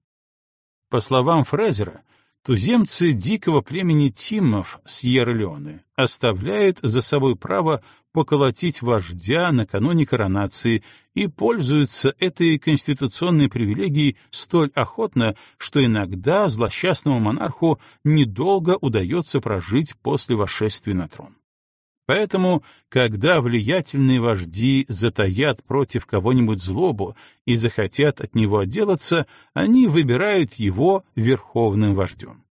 A: По словам Фрезера, Туземцы дикого племени Тиммов Сьерра-Леоне оставляют за собой право поколотить вождя накануне коронации и пользуются этой конституционной привилегией столь охотно, что иногда злосчастному монарху недолго удается прожить после восшествия на трон. Поэтому, когда влиятельные вожди затаят против кого-нибудь злобу и захотят от него отделаться, они выбирают его верховным вождем.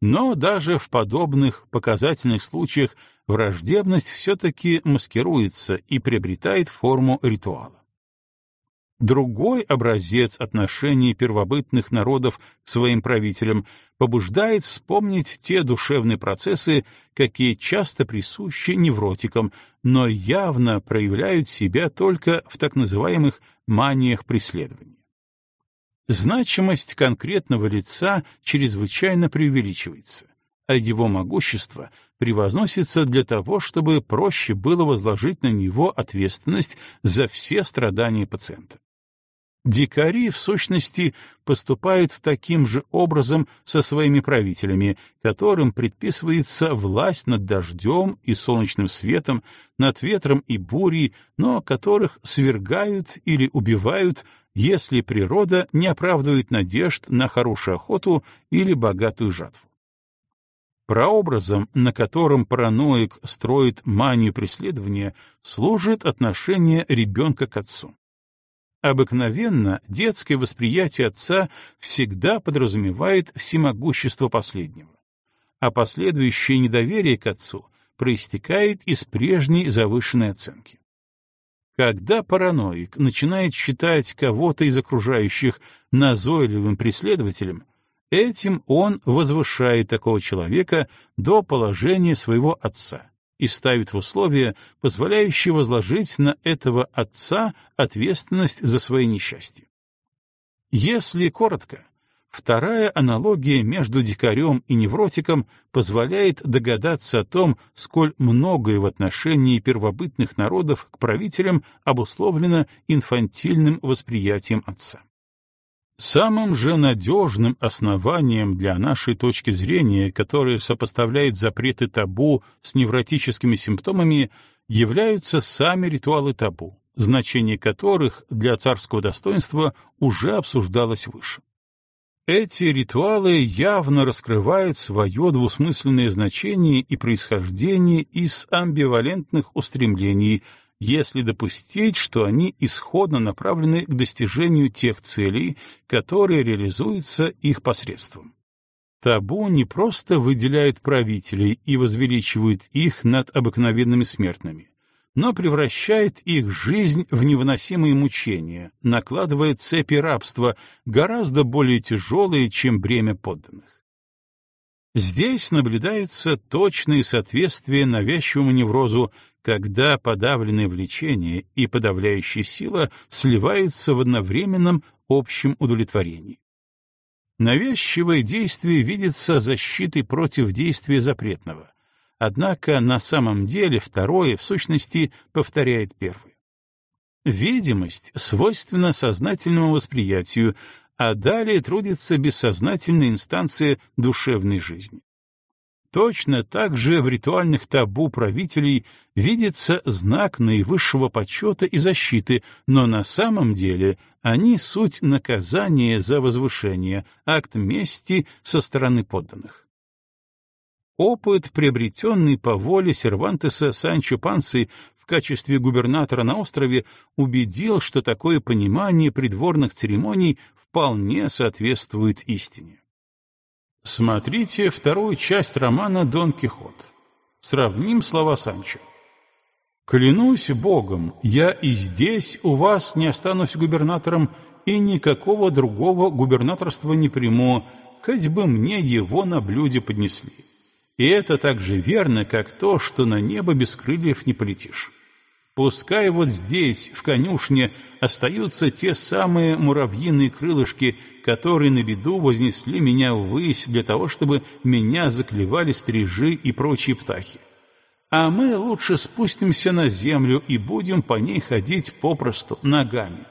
A: Но даже в подобных показательных случаях враждебность все-таки маскируется и приобретает форму ритуала. Другой образец отношений первобытных народов к своим правителям побуждает вспомнить те душевные процессы, какие часто присущи невротикам, но явно проявляют себя только в так называемых маниях преследования. Значимость конкретного лица чрезвычайно преувеличивается, а его могущество превозносится для того, чтобы проще было возложить на него ответственность за все страдания пациента. Дикари, в сущности, поступают таким же образом со своими правителями, которым предписывается власть над дождем и солнечным светом, над ветром и бурей, но которых свергают или убивают, если природа не оправдывает надежд на хорошую охоту или богатую жатву. Прообразом, на котором параноик строит манию преследования, служит отношение ребенка к отцу. Обыкновенно детское восприятие отца всегда подразумевает всемогущество последнего, а последующее недоверие к отцу проистекает из прежней завышенной оценки. Когда параноик начинает считать кого-то из окружающих назойливым преследователем, этим он возвышает такого человека до положения своего отца и ставит в условия, позволяющие возложить на этого отца ответственность за свои несчастья. Если коротко, вторая аналогия между дикарем и невротиком позволяет догадаться о том, сколь многое в отношении первобытных народов к правителям обусловлено инфантильным восприятием отца. Самым же надежным основанием для нашей точки зрения, которое сопоставляет запреты табу с невротическими симптомами, являются сами ритуалы табу, значение которых для царского достоинства уже обсуждалось выше. Эти ритуалы явно раскрывают свое двусмысленное значение и происхождение из амбивалентных устремлений, если допустить, что они исходно направлены к достижению тех целей, которые реализуются их посредством. Табу не просто выделяет правителей и возвеличивает их над обыкновенными смертными, но превращает их жизнь в невыносимые мучения, накладывая цепи рабства, гораздо более тяжелые, чем бремя подданных. Здесь наблюдается точное соответствие навязчивому неврозу когда подавленное влечение и подавляющая сила сливаются в одновременном общем удовлетворении. Навязчивое действие видится защитой против действия запретного, однако на самом деле второе, в сущности, повторяет первое. Видимость свойственна сознательному восприятию, а далее трудится бессознательная инстанция душевной жизни. Точно так же в ритуальных табу правителей видится знак наивысшего почета и защиты, но на самом деле они суть наказания за возвышение, акт мести со стороны подданных. Опыт, приобретенный по воле Сервантеса Санчо Пансы в качестве губернатора на острове, убедил, что такое понимание придворных церемоний вполне соответствует истине. Смотрите вторую часть романа «Дон Кихот». Сравним слова Санчо. «Клянусь Богом, я и здесь у вас не останусь губернатором и никакого другого губернаторства не приму, хоть бы мне его на блюде поднесли. И это так же верно, как то, что на небо без крыльев не полетишь». Пускай вот здесь, в конюшне, остаются те самые муравьиные крылышки, которые на беду вознесли меня ввысь для того, чтобы меня заклевали стрижи и прочие птахи. А мы лучше спустимся на землю и будем по ней ходить попросту ногами.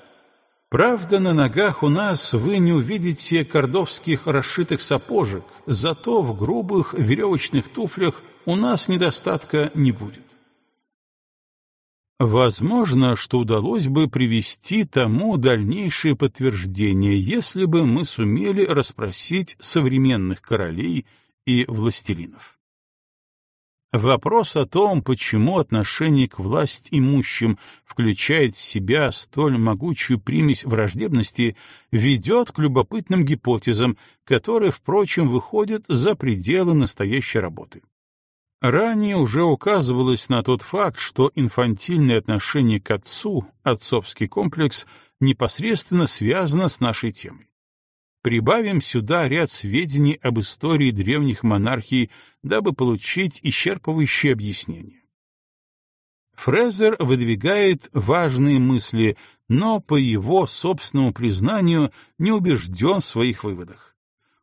A: Правда, на ногах у нас вы не увидите кордовских расшитых сапожек, зато в грубых веревочных туфлях у нас недостатка не будет. Возможно, что удалось бы привести тому дальнейшее подтверждение, если бы мы сумели расспросить современных королей и властелинов. Вопрос о том, почему отношение к власть имущим включает в себя столь могучую примесь враждебности, ведет к любопытным гипотезам, которые, впрочем, выходят за пределы настоящей работы. Ранее уже указывалось на тот факт, что инфантильное отношение к отцу, отцовский комплекс, непосредственно связано с нашей темой. Прибавим сюда ряд сведений об истории древних монархий, дабы получить исчерпывающее объяснение. Фрезер выдвигает важные мысли, но, по его собственному признанию, не убежден в своих выводах.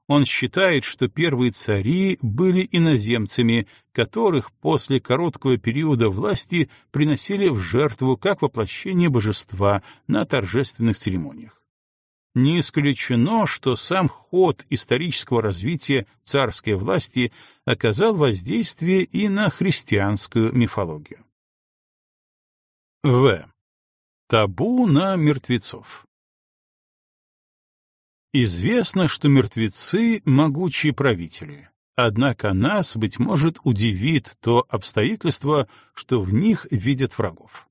A: Он считает, что первые цари были иноземцами, которых после короткого периода власти приносили в жертву как воплощение божества на торжественных церемониях. Не исключено, что сам ход исторического развития царской власти оказал воздействие и на христианскую мифологию. В. Табу на мертвецов. Известно, что мертвецы — могучие правители, однако нас, быть может, удивит то обстоятельство, что в них видят врагов.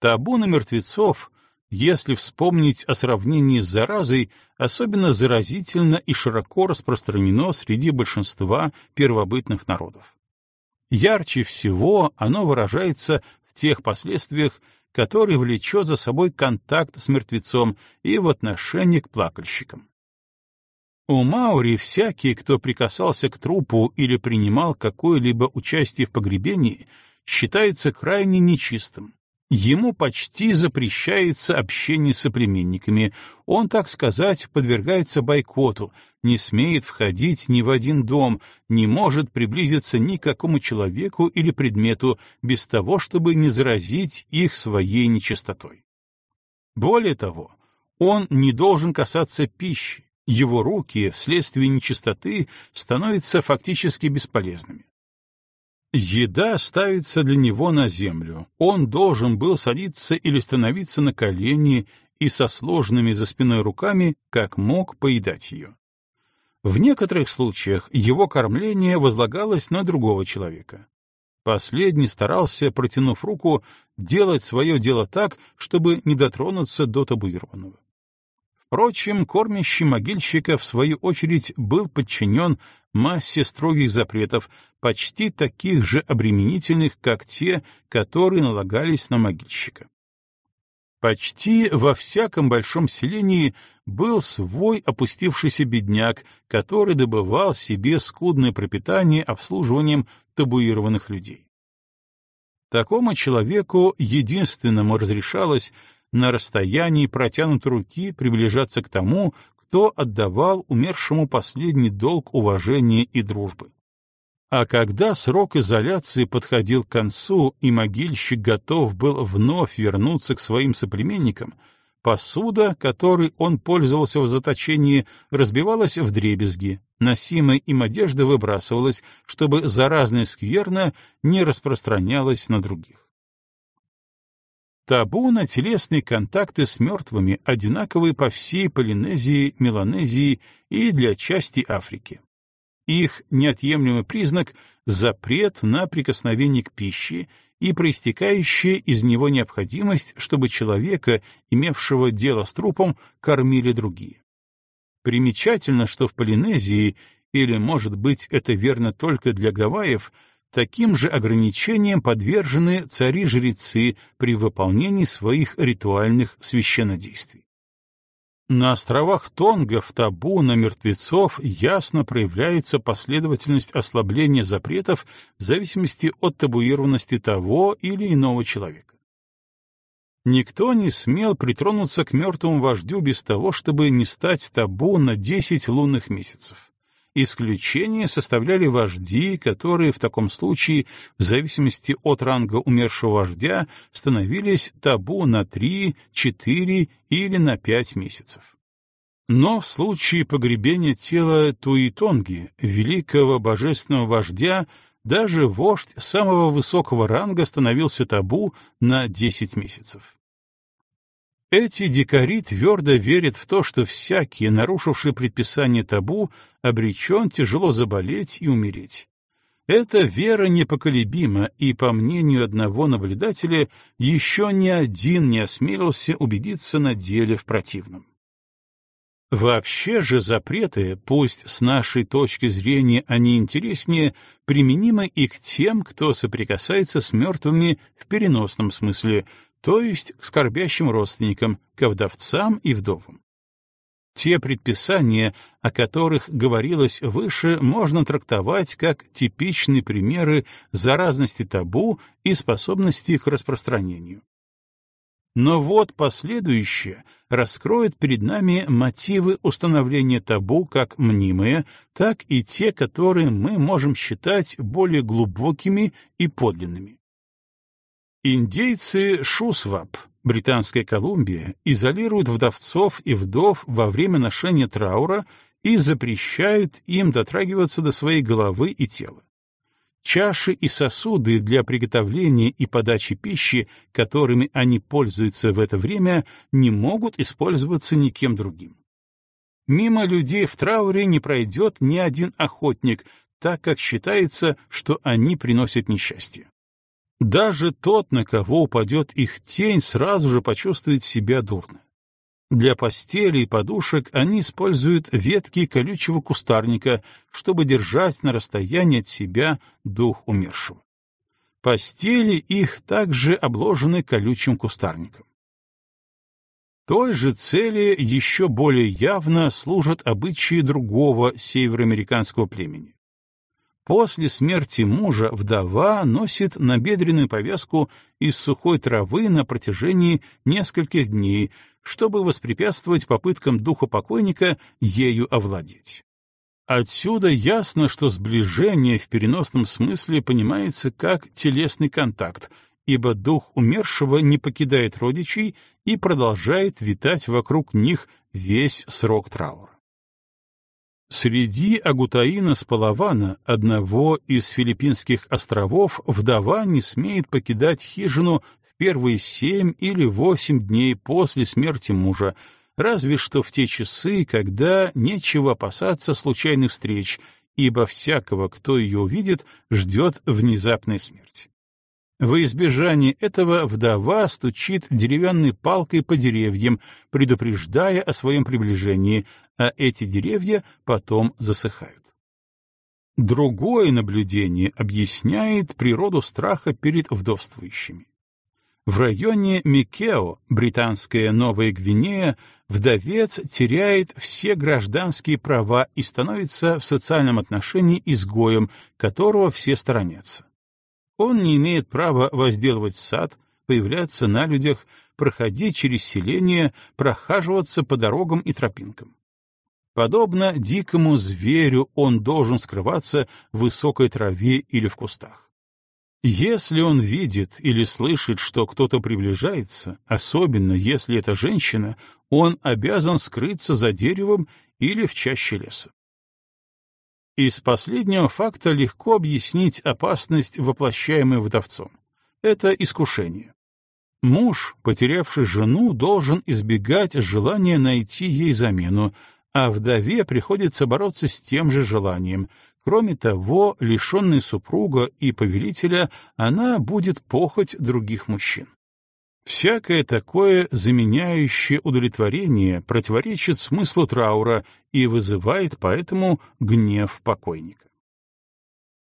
A: Табу на мертвецов, если вспомнить о сравнении с заразой, особенно заразительно и широко распространено среди большинства первобытных народов. Ярче всего оно выражается в тех последствиях, который влечет за собой контакт с мертвецом и в отношении к плакальщикам. У Маури всякий, кто прикасался к трупу или принимал какое-либо участие в погребении, считается крайне нечистым, Ему почти запрещается общение с соплеменниками, он, так сказать, подвергается бойкоту, не смеет входить ни в один дом, не может приблизиться ни к какому человеку или предмету без того, чтобы не заразить их своей нечистотой. Более того, он не должен касаться пищи, его руки вследствие нечистоты становятся фактически бесполезными. Еда ставится для него на землю. Он должен был садиться или становиться на колени и со сложными за спиной руками, как мог, поедать ее. В некоторых случаях его кормление возлагалось на другого человека. Последний старался, протянув руку, делать свое дело так, чтобы не дотронуться до табуированного. Впрочем, кормящий могильщика, в свою очередь, был подчинен массе строгих запретов, почти таких же обременительных, как те, которые налагались на могильщика. Почти во всяком большом селении был свой опустившийся бедняк, который добывал себе скудное пропитание обслуживанием табуированных людей. Такому человеку единственному разрешалось на расстоянии протянутой руки приближаться к тому, кто отдавал умершему последний долг уважения и дружбы. А когда срок изоляции подходил к концу и могильщик готов был вновь вернуться к своим соплеменникам, посуда, которой он пользовался в заточении, разбивалась в дребезги, носимая им одежда выбрасывалась, чтобы заразная скверна не распространялась на других. Табу на телесные контакты с мертвыми одинаковы по всей Полинезии, Меланезии и для части Африки. Их неотъемлемый признак — запрет на прикосновение к пище и проистекающая из него необходимость, чтобы человека, имевшего дело с трупом, кормили другие. Примечательно, что в Полинезии, или, может быть, это верно только для Гавайев, Таким же ограничениям подвержены цари-жрецы при выполнении своих ритуальных священнодействий. На островах Тонга в табу на мертвецов ясно проявляется последовательность ослабления запретов в зависимости от табуированности того или иного человека. Никто не смел притронуться к мертвому вождю без того, чтобы не стать табу на 10 лунных месяцев. Исключение составляли вожди, которые в таком случае, в зависимости от ранга умершего вождя, становились табу на три, четыре или на пять месяцев. Но в случае погребения тела Туитонги, великого божественного вождя, даже вождь самого высокого ранга становился табу на десять месяцев. Эти дикари твердо верят в то, что всякий, нарушивший предписание табу, обречен тяжело заболеть и умереть. Эта вера непоколебима, и, по мнению одного наблюдателя, еще ни один не осмелился убедиться на деле в противном. Вообще же запреты, пусть с нашей точки зрения они интереснее, применимы и к тем, кто соприкасается с мертвыми в переносном смысле, то есть к скорбящим родственникам, к вдовцам и вдовам. Те предписания, о которых говорилось выше, можно трактовать как типичные примеры заразности табу и способности к распространению. Но вот последующее раскроет перед нами мотивы установления табу как мнимые, так и те, которые мы можем считать более глубокими и подлинными. Индейцы Шусвап, Британская Колумбия изолирует вдовцов и вдов во время ношения траура и запрещает им дотрагиваться до своей головы и тела. Чаши и сосуды для приготовления и подачи пищи, которыми они пользуются в это время, не могут использоваться никем другим. Мимо людей в трауре не пройдет ни один охотник, так как считается, что они приносят несчастье. Даже тот, на кого упадет их тень, сразу же почувствует себя дурно. Для постели и подушек они используют ветки колючего кустарника, чтобы держать на расстоянии от себя дух умершего. Постели их также обложены колючим кустарником. Той же цели еще более явно служат обычаи другого североамериканского племени. После смерти мужа вдова носит набедренную повязку из сухой травы на протяжении нескольких дней, чтобы воспрепятствовать попыткам духа покойника ею овладеть. Отсюда ясно, что сближение в переносном смысле понимается как телесный контакт, ибо дух умершего не покидает родичей и продолжает витать вокруг них весь срок траура. Среди Агутаина Спалавана, одного из филиппинских островов, вдова не смеет покидать хижину в первые семь или восемь дней после смерти мужа, разве что в те часы, когда нечего опасаться случайных встреч, ибо всякого, кто ее увидит, ждет внезапной смерти. Во избежание этого вдова стучит деревянной палкой по деревьям, предупреждая о своем приближении, а эти деревья потом засыхают. Другое наблюдение объясняет природу страха перед вдовствующими. В районе Микео, британская Новая Гвинея, вдовец теряет все гражданские права и становится в социальном отношении изгоем, которого все сторонятся. Он не имеет права возделывать сад, появляться на людях, проходить через селение, прохаживаться по дорогам и тропинкам. Подобно дикому зверю он должен скрываться в высокой траве или в кустах. Если он видит или слышит, что кто-то приближается, особенно если это женщина, он обязан скрыться за деревом или в чаще леса. Из последнего факта легко объяснить опасность, воплощаемую вдовцом. Это искушение. Муж, потерявший жену, должен избегать желания найти ей замену, а вдове приходится бороться с тем же желанием. Кроме того, лишенной супруга и повелителя, она будет похоть других мужчин. Всякое такое заменяющее удовлетворение противоречит смыслу траура и вызывает поэтому гнев покойника.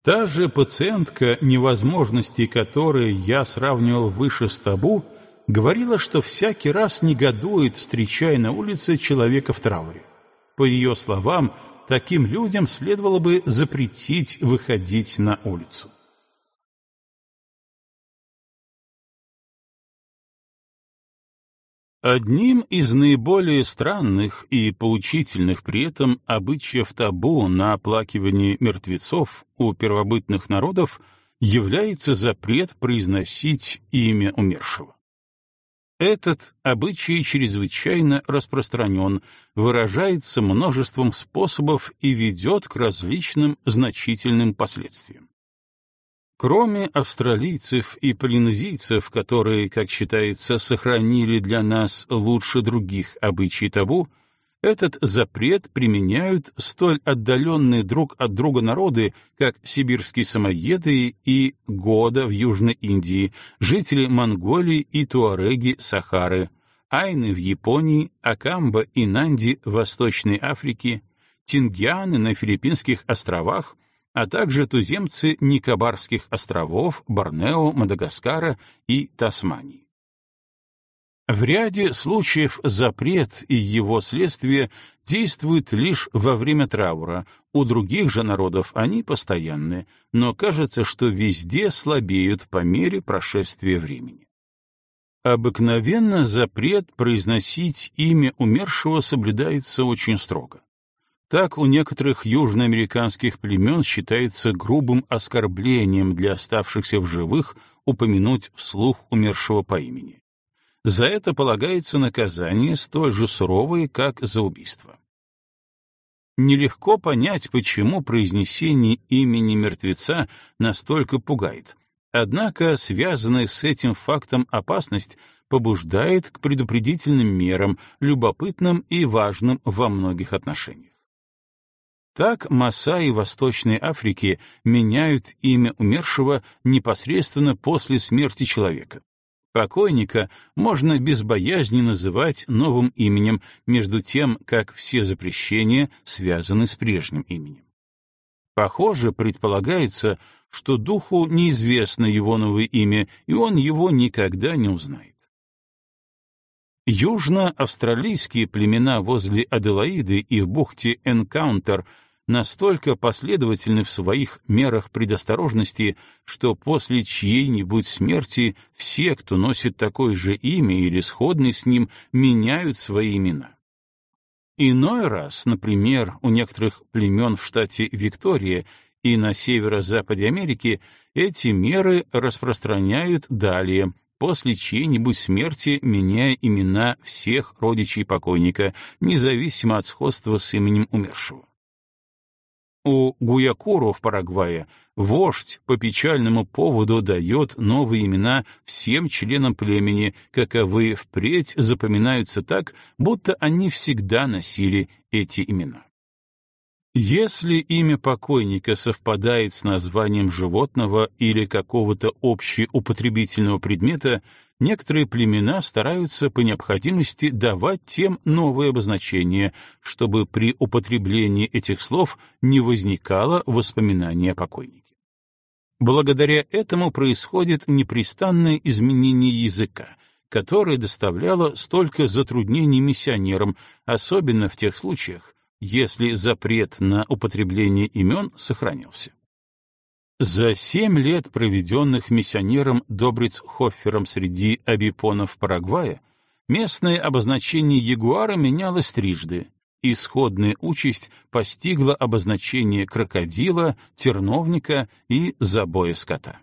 A: Та же пациентка, невозможности которой я сравнивал выше с табу, говорила, что всякий раз негодует, встречая на улице человека в трауре. По ее словам, таким людям следовало бы запретить выходить на улицу. Одним из наиболее странных и поучительных при этом обычаев табу на оплакивание мертвецов у первобытных народов является запрет произносить имя умершего. Этот обычай чрезвычайно распространен, выражается множеством способов и ведет к различным значительным последствиям. Кроме австралийцев и полинезийцев, которые, как считается, сохранили для нас лучше других обычаи табу, этот запрет применяют столь отдаленные друг от друга народы, как сибирские самоеды и Года в Южной Индии, жители Монголии и туареги Сахары, айны в Японии, Акамба и Нанди в Восточной Африке, тингианы на Филиппинских островах — а также туземцы Никобарских островов, Борнео, Мадагаскара и Тасмании. В ряде случаев запрет и его следствие действуют лишь во время траура, у других же народов они постоянны, но кажется, что везде слабеют по мере прошествия времени. Обыкновенно запрет произносить имя умершего соблюдается очень строго. Так у некоторых южноамериканских племен считается грубым оскорблением для оставшихся в живых упомянуть вслух умершего по имени. За это полагается наказание столь же суровое, как за убийство. Нелегко понять, почему произнесение имени мертвеца настолько пугает. Однако связанная с этим фактом опасность побуждает к предупредительным мерам, любопытным и важным во многих отношениях. Так Масаи Восточной Африки меняют имя умершего непосредственно после смерти человека. Покойника можно без боязни называть новым именем, между тем, как все запрещения связаны с прежним именем. Похоже, предполагается, что духу неизвестно его новое имя, и он его никогда не узнает. Южно-австралийские племена возле Аделаиды и в бухте Энкаунтер настолько последовательны в своих мерах предосторожности, что после чьей-нибудь смерти все, кто носит такое же имя или сходный с ним, меняют свои имена. Иной раз, например, у некоторых племен в штате Виктория и на северо-западе Америки эти меры распространяют далее — после чьей-нибудь смерти меняя имена всех родичей покойника, независимо от сходства с именем умершего. У Гуякуру в Парагвае вождь по печальному поводу дает новые имена всем членам племени, каковы впредь запоминаются так, будто они всегда носили эти имена. Если имя покойника совпадает с названием животного или какого-то общеупотребительного предмета, некоторые племена стараются по необходимости давать тем новые обозначения, чтобы при употреблении этих слов не возникало воспоминания о покойнике. Благодаря этому происходит непрестанное изменение языка, которое доставляло столько затруднений миссионерам, особенно в тех случаях, если запрет на употребление имен сохранился. За семь лет, проведенных миссионером Добриц Хоффером среди абипонов Парагвая, местное обозначение ягуара менялось трижды. Исходная участь постигла обозначение крокодила, терновника и забоя скота.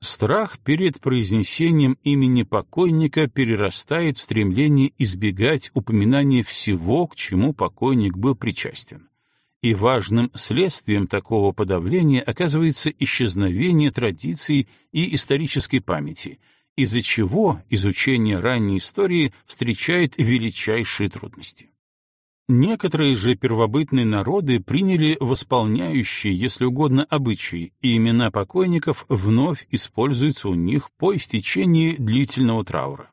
A: Страх перед произнесением имени покойника перерастает в стремление избегать упоминания всего, к чему покойник был причастен. И важным следствием такого подавления оказывается исчезновение традиций и исторической памяти, из-за чего изучение ранней истории встречает величайшие трудности. Некоторые же первобытные народы приняли восполняющие, если угодно, обычаи, и имена покойников вновь используются у них по истечении длительного траура.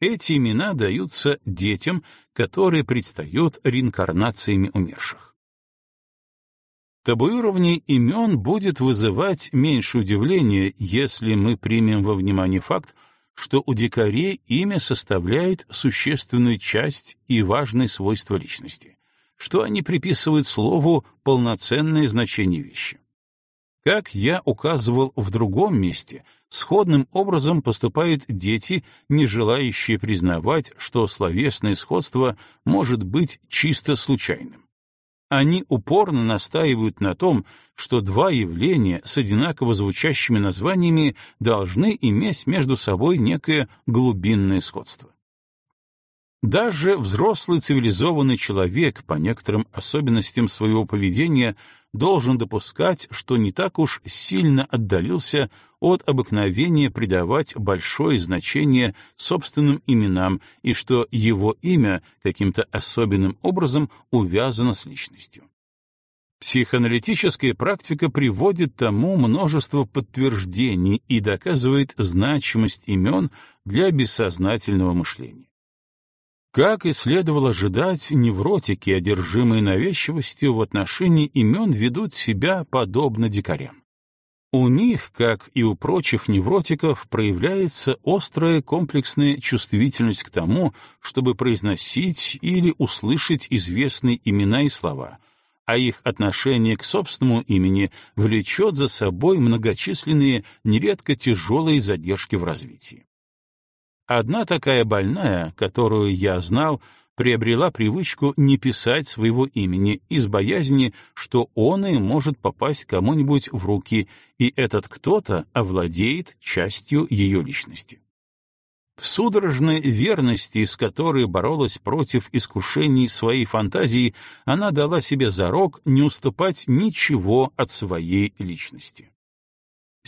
A: Эти имена даются детям, которые предстают реинкарнациями умерших. Табуирование имен будет вызывать меньше удивления, если мы примем во внимание факт, что у дикарей имя составляет существенную часть и важное свойство личности, что они приписывают слову полноценное значение вещи. Как я указывал в другом месте, сходным образом поступают дети, не желающие признавать, что словесное сходство может быть чисто случайным. Они упорно настаивают на том, что два явления с одинаково звучащими названиями должны иметь между собой некое глубинное сходство. Даже взрослый цивилизованный человек по некоторым особенностям своего поведения должен допускать, что не так уж сильно отдалился от обыкновения придавать большое значение собственным именам и что его имя каким-то особенным образом увязано с личностью. Психоаналитическая практика приводит тому множество подтверждений и доказывает значимость имен для бессознательного мышления. Как и следовало ожидать, невротики, одержимые навязчивостью в отношении имен, ведут себя подобно дикарям. У них, как и у прочих невротиков, проявляется острая комплексная чувствительность к тому, чтобы произносить или услышать известные имена и слова, а их отношение к собственному имени влечет за собой многочисленные, нередко тяжелые задержки в развитии. Одна такая больная, которую я знал, приобрела привычку не писать своего имени из боязни, что он и может попасть кому-нибудь в руки, и этот кто-то овладеет частью ее личности. В судорожной верности, с которой боролась против искушений своей фантазии, она дала себе зарок не уступать ничего от своей личности.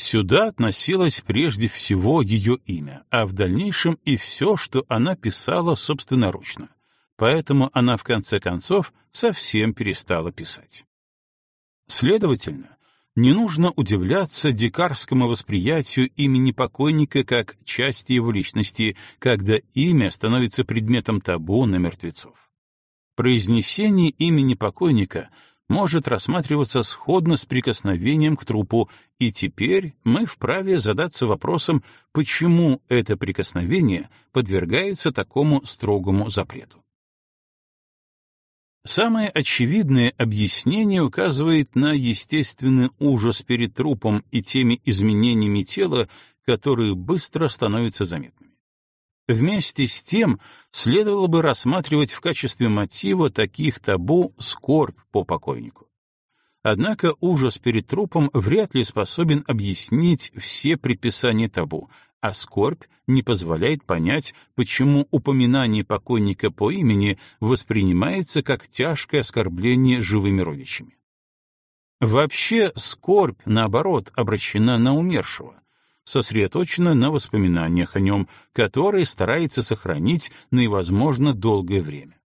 A: Сюда относилось прежде всего ее имя, а в дальнейшем и все, что она писала собственноручно. Поэтому она в конце концов совсем перестала писать. Следовательно, не нужно удивляться дикарскому восприятию имени покойника как части его личности, когда имя становится предметом табу на мертвецов. Произнесение имени покойника может рассматриваться сходно с прикосновением к трупу, и теперь мы вправе задаться вопросом, почему это прикосновение подвергается такому строгому запрету. Самое очевидное объяснение указывает на естественный ужас перед трупом и теми изменениями тела, которые быстро становятся заметными. Вместе с тем, следовало бы рассматривать в качестве мотива таких табу скорбь по покойнику. Однако ужас перед трупом вряд ли способен объяснить все предписания табу, а скорбь не позволяет понять, почему упоминание покойника по имени воспринимается как тяжкое оскорбление живыми родичами. Вообще скорбь, наоборот, обращена на умершего, сосредоточена на воспоминаниях о нем, которые старается сохранить наивозможно долгое время.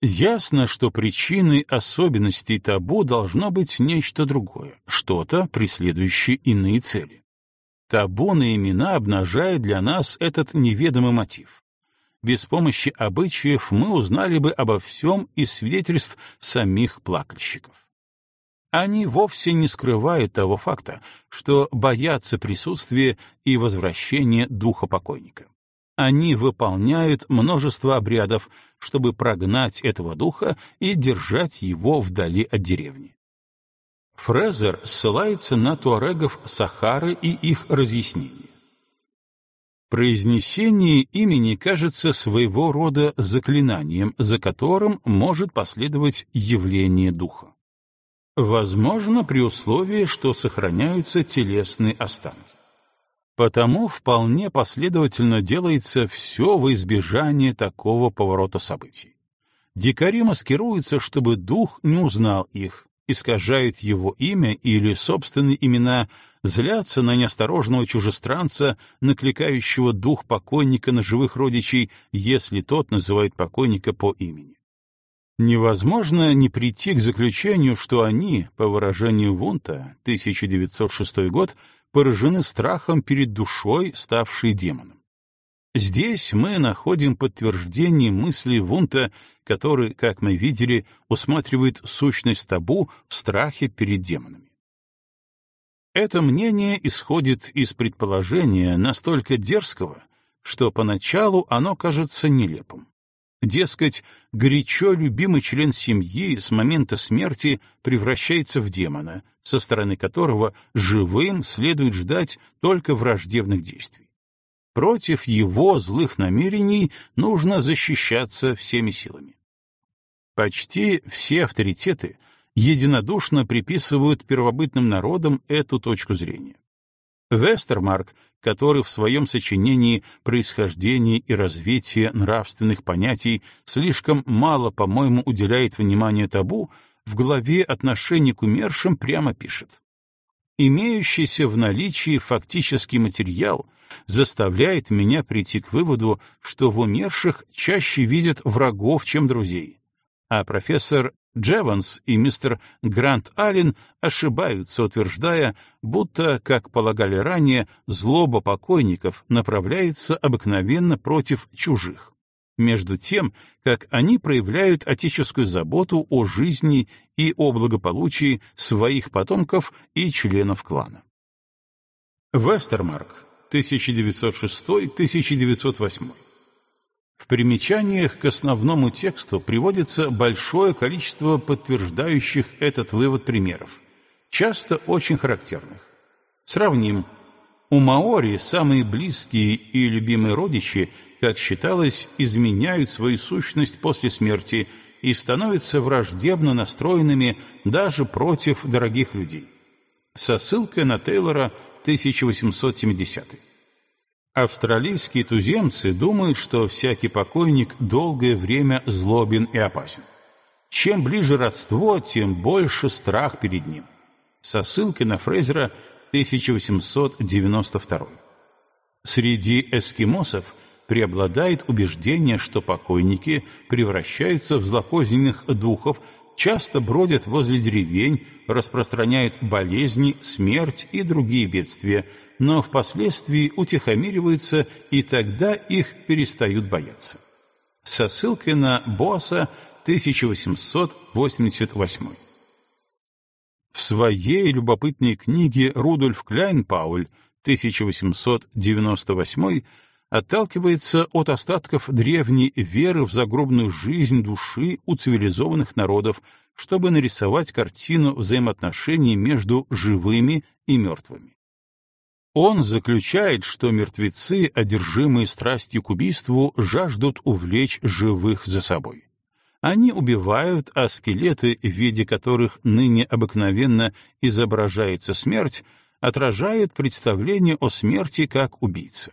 A: Ясно, что причиной особенностей табу должно быть нечто другое, что-то, преследующее иные цели. Табу на имена обнажает для нас этот неведомый мотив. Без помощи обычаев мы узнали бы обо всем из свидетельств самих плакальщиков. Они вовсе не скрывают того факта, что боятся присутствия и возвращения духа покойника. Они выполняют множество обрядов, чтобы прогнать этого духа и держать его вдали от деревни. Фрезер ссылается на туарегов Сахары и их разъяснение. Произнесение имени кажется своего рода заклинанием, за которым может последовать явление духа. Возможно, при условии, что сохраняются телесные останки. Потому вполне последовательно делается все во избежание такого поворота событий. Дикари маскируются, чтобы дух не узнал их, искажает его имя или собственные имена, злятся на неосторожного чужестранца, накликающего дух покойника на живых родичей, если тот называет покойника по имени. Невозможно не прийти к заключению, что они, по выражению Вунта, 1906 год, поражены страхом перед душой, ставшей демоном. Здесь мы находим подтверждение мысли Вунта, который, как мы видели, усматривает сущность табу в страхе перед демонами. Это мнение исходит из предположения настолько дерзкого, что поначалу оно кажется нелепым. Дескать, горячо любимый член семьи с момента смерти превращается в демона, со стороны которого живым следует ждать только враждебных действий. Против его злых намерений нужно защищаться всеми силами. Почти все авторитеты единодушно приписывают первобытным народам эту точку зрения. Вестермарк, который в своем сочинении «Происхождение и развитие нравственных понятий» слишком мало, по-моему, уделяет внимания табу, в главе «Отношение к умершим» прямо пишет. Имеющийся в наличии фактический материал — заставляет меня прийти к выводу, что в умерших чаще видят врагов, чем друзей. А профессор Джеванс и мистер Грант Аллен ошибаются, утверждая, будто, как полагали ранее, злоба покойников направляется обыкновенно против чужих, между тем, как они проявляют отеческую заботу о жизни и о благополучии своих потомков и членов клана. Вестермарк 1906-1908. В примечаниях к основному тексту приводится большое количество подтверждающих этот вывод примеров, часто очень характерных. Сравним. У маори самые близкие и любимые родичи, как считалось, изменяют свою сущность после смерти и становятся враждебно настроенными даже против дорогих людей. Со ссылкой на Тейлора 1870. Австралийские туземцы думают, что всякий покойник долгое время злобен и опасен. Чем ближе родство, тем больше страх перед ним. Со ссылкой на Фрейзера 1892. Среди эскимосов преобладает убеждение, что покойники превращаются в злокозненных духов, часто бродят возле деревень, распространяют болезни, смерть и другие бедствия, но впоследствии утихомириваются, и тогда их перестают бояться. Со ссылкой на Боаса 1888. В своей любопытной книге Рудольф Кляйн-Пауль 1898 отталкивается от остатков древней веры в загробную жизнь души у цивилизованных народов, чтобы нарисовать картину взаимоотношений между живыми и мертвыми. Он заключает, что мертвецы, одержимые страстью к убийству, жаждут увлечь живых за собой. Они убивают, а скелеты, в виде которых ныне обыкновенно изображается смерть, отражают представление о смерти как убийца.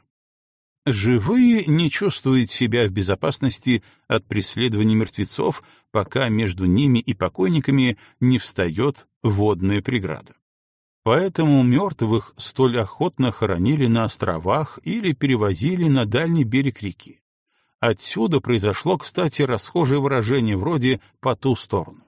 A: Живые не чувствуют себя в безопасности от преследования мертвецов, пока между ними и покойниками не встает водная преграда. Поэтому мертвых столь охотно хоронили на островах или перевозили на дальний берег реки. Отсюда произошло, кстати, расхожее выражение вроде «по ту сторону».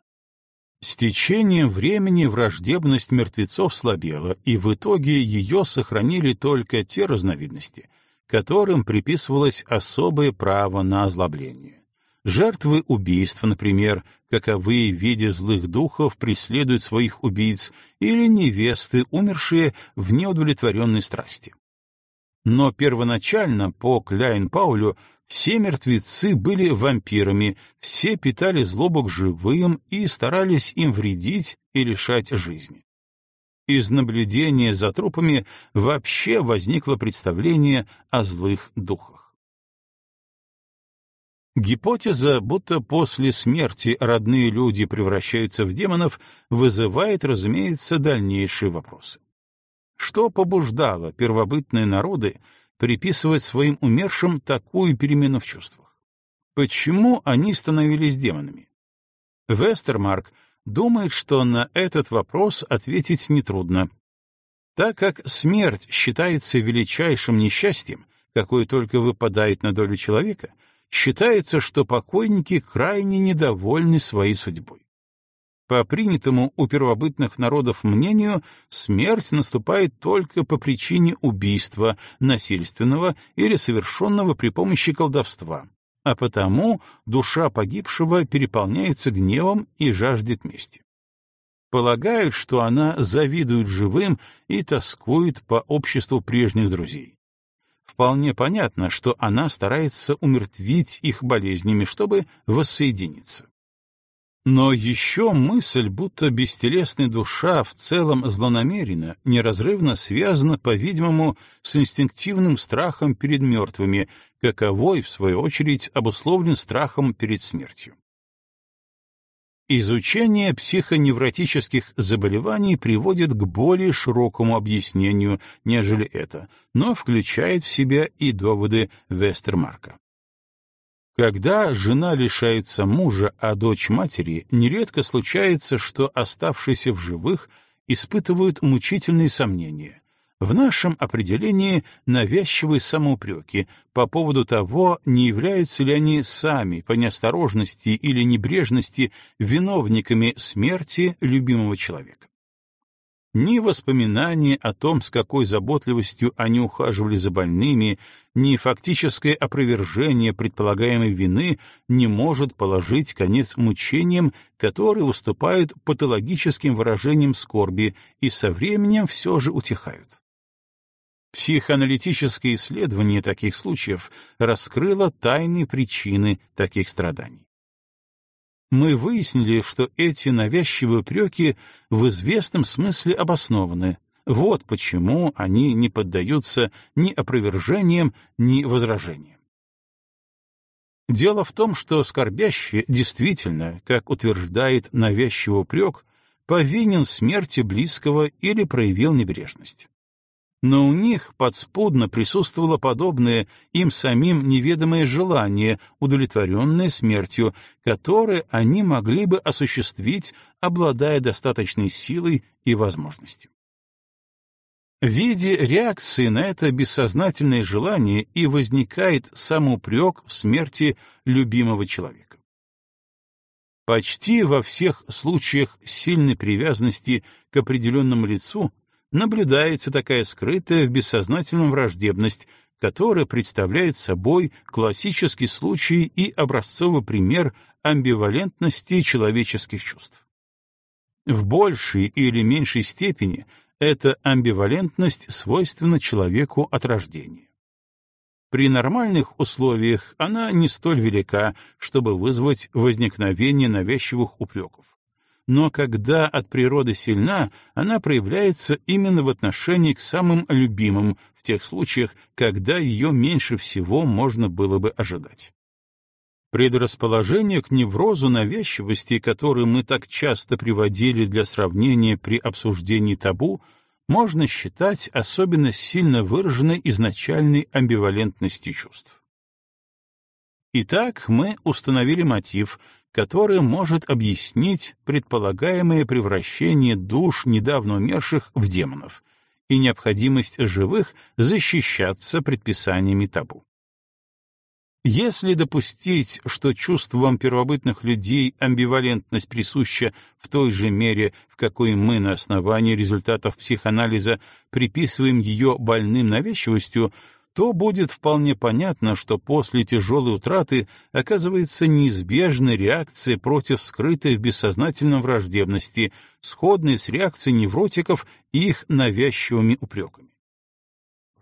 A: С течением времени враждебность мертвецов слабела, и в итоге ее сохранили только те разновидности, которым приписывалось особое право на озлобление. Жертвы убийств, например, каковые в виде злых духов преследуют своих убийц, или невесты, умершие в неудовлетворенной страсти. Но первоначально, по Кляйн-Паулю, все мертвецы были вампирами, все питали злобу к живым и старались им вредить и лишать жизни из наблюдения за трупами вообще возникло представление о злых духах. Гипотеза, будто после смерти родные люди превращаются в демонов, вызывает, разумеется, дальнейшие вопросы. Что побуждало первобытные народы приписывать своим умершим такую перемену в чувствах? Почему они становились демонами? Вестермарк — думает, что на этот вопрос ответить нетрудно. Так как смерть считается величайшим несчастьем, какое только выпадает на долю человека, считается, что покойники крайне недовольны своей судьбой. По принятому у первобытных народов мнению, смерть наступает только по причине убийства, насильственного или совершенного при помощи колдовства, а потому душа погибшего переполняется гневом и жаждет мести. Полагают, что она завидует живым и тоскует по обществу прежних друзей. Вполне понятно, что она старается умертвить их болезнями, чтобы воссоединиться. Но еще мысль, будто бестелесная душа в целом злонамерена, неразрывно связана, по-видимому, с инстинктивным страхом перед мертвыми, каковой, в свою очередь, обусловлен страхом перед смертью. Изучение психоневротических заболеваний приводит к более широкому объяснению, нежели это, но включает в себя и доводы Вестермарка. Когда жена лишается мужа, а дочь матери, нередко случается, что оставшиеся в живых испытывают мучительные сомнения. В нашем определении навязчивые самоупреки по поводу того, не являются ли они сами по неосторожности или небрежности виновниками смерти любимого человека. Ни воспоминания о том, с какой заботливостью они ухаживали за больными, ни фактическое опровержение предполагаемой вины не может положить конец мучениям, которые выступают патологическим выражением скорби и со временем все же утихают. Психоаналитическое исследование таких случаев раскрыло тайные причины таких страданий мы выяснили, что эти навязчивые упреки в известном смысле обоснованы. Вот почему они не поддаются ни опровержениям, ни возражениям. Дело в том, что скорбящий действительно, как утверждает навязчивый упрек, повинен в смерти близкого или проявил небрежность. Но у них подспудно присутствовало подобное им самим неведомое желание, удовлетворенное смертью, которое они могли бы осуществить, обладая достаточной силой и возможностью. В виде реакции на это бессознательное желание и возникает самоупрек в смерти любимого человека. Почти во всех случаях сильной привязанности к определенному лицу наблюдается такая скрытая в бессознательном враждебность, которая представляет собой классический случай и образцовый пример амбивалентности человеческих чувств. В большей или меньшей степени эта амбивалентность свойственна человеку от рождения. При нормальных условиях она не столь велика, чтобы вызвать возникновение навязчивых упреков. Но когда от природы сильна, она проявляется именно в отношении к самым любимым, в тех случаях, когда ее меньше всего можно было бы ожидать. Предрасположение к неврозу навязчивости, который мы так часто приводили для сравнения при обсуждении табу, можно считать особенно сильно выраженной изначальной амбивалентности чувств. Итак, мы установили мотив, который может объяснить предполагаемое превращение душ недавно умерших в демонов и необходимость живых защищаться предписаниями табу. Если допустить, что чувствам первобытных людей амбивалентность присуща в той же мере, в какой мы на основании результатов психоанализа приписываем ее больным навязчивостью, то будет вполне понятно, что после тяжелой утраты оказывается неизбежной реакция против скрытой в бессознательном враждебности, сходной с реакцией невротиков и их навязчивыми упреками.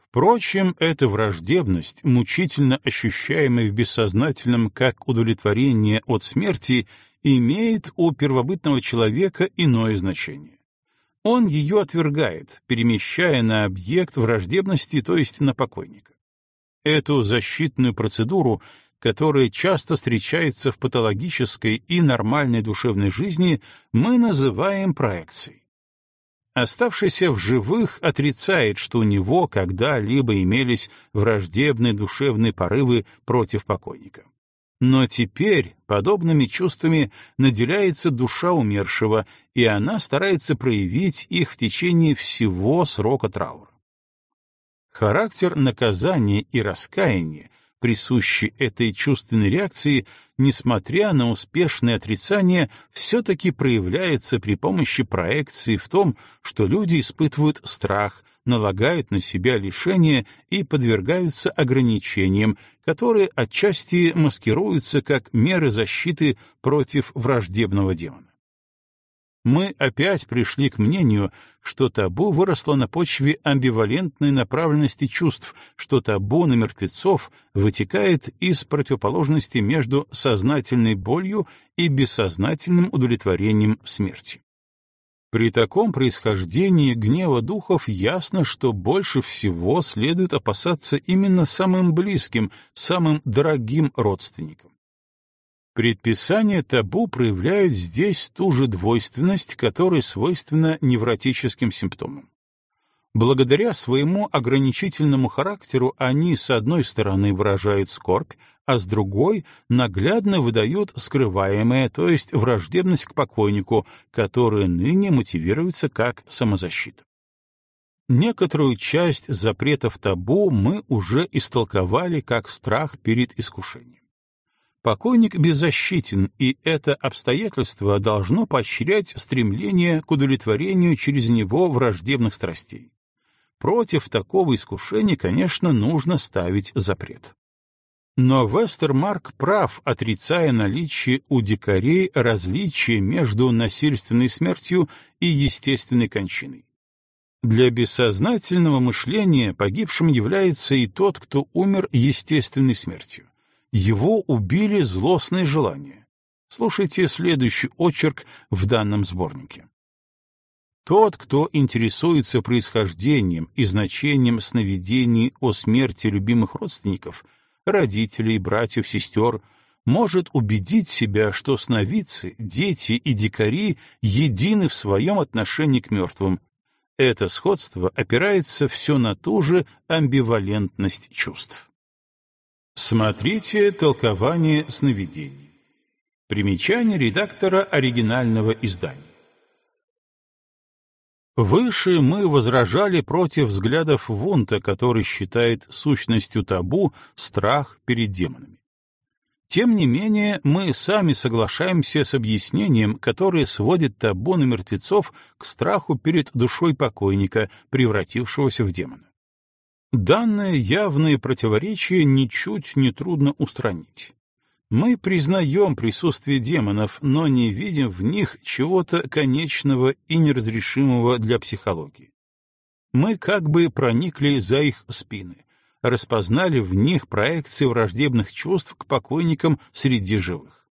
A: Впрочем, эта враждебность, мучительно ощущаемая в бессознательном как удовлетворение от смерти, имеет у первобытного человека иное значение. Он ее отвергает, перемещая на объект враждебности, то есть на покойника. Эту защитную процедуру, которая часто встречается в патологической и нормальной душевной жизни, мы называем проекцией. Оставшийся в живых отрицает, что у него когда-либо имелись враждебные душевные порывы против покойника. Но теперь подобными чувствами наделяется душа умершего, и она старается проявить их в течение всего срока траура. Характер наказания и раскаяния присущий этой чувственной реакции, несмотря на успешное отрицание, все-таки проявляется при помощи проекции в том, что люди испытывают страх, налагают на себя лишения и подвергаются ограничениям, которые отчасти маскируются как меры защиты против враждебного демона мы опять пришли к мнению, что табу выросло на почве амбивалентной направленности чувств, что табу на мертвецов вытекает из противоположности между сознательной болью и бессознательным удовлетворением смерти. При таком происхождении гнева духов ясно, что больше всего следует опасаться именно самым близким, самым дорогим родственникам. Предписания табу проявляют здесь ту же двойственность, которая свойственна невротическим симптомам. Благодаря своему ограничительному характеру они, с одной стороны, выражают скорбь, а с другой наглядно выдают скрываемое, то есть враждебность к покойнику, которая ныне мотивируется как самозащита. Некоторую часть запретов табу мы уже истолковали как страх перед искушением. Покойник беззащитен, и это обстоятельство должно поощрять стремление к удовлетворению через него враждебных страстей. Против такого искушения, конечно, нужно ставить запрет. Но Вестермарк прав, отрицая наличие у дикарей различия между насильственной смертью и естественной кончиной. Для бессознательного мышления погибшим является и тот, кто умер естественной смертью его убили злостные желания. Слушайте следующий очерк в данном сборнике. Тот, кто интересуется происхождением и значением сновидений о смерти любимых родственников, родителей, братьев, сестер, может убедить себя, что сновидцы, дети и дикари едины в своем отношении к мертвым. Это сходство опирается все на ту же амбивалентность чувств. Смотрите толкование сновидений. Примечание редактора оригинального издания. Выше мы возражали против взглядов Вунта, который считает сущностью табу страх перед демонами. Тем не менее, мы сами соглашаемся с объяснением, которое сводит табу на мертвецов к страху перед душой покойника, превратившегося в демона. Данное явное противоречие ничуть не трудно устранить. Мы признаем присутствие демонов, но не видим в них чего-то конечного и неразрешимого для психологии. Мы как бы проникли за их спины, распознали в них проекции враждебных чувств к покойникам среди живых.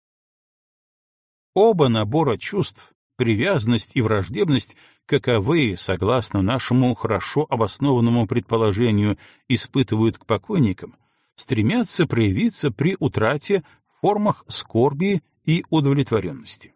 A: Оба набора чувств, привязанность и враждебность, каковы, согласно нашему хорошо обоснованному предположению, испытывают к покойникам, стремятся проявиться при утрате формах скорби и удовлетворенности.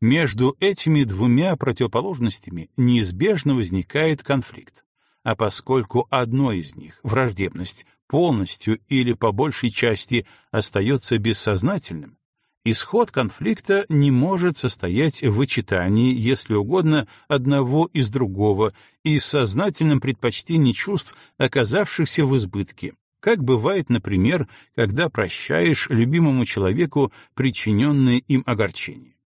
A: Между этими двумя противоположностями неизбежно возникает конфликт, а поскольку одно из них, враждебность, полностью или по большей части остается бессознательным, исход конфликта не может состоять в вычитании, если угодно, одного из другого и в сознательном предпочтении чувств, оказавшихся в избытке, как бывает, например, когда прощаешь любимому человеку причиненное им огорчение.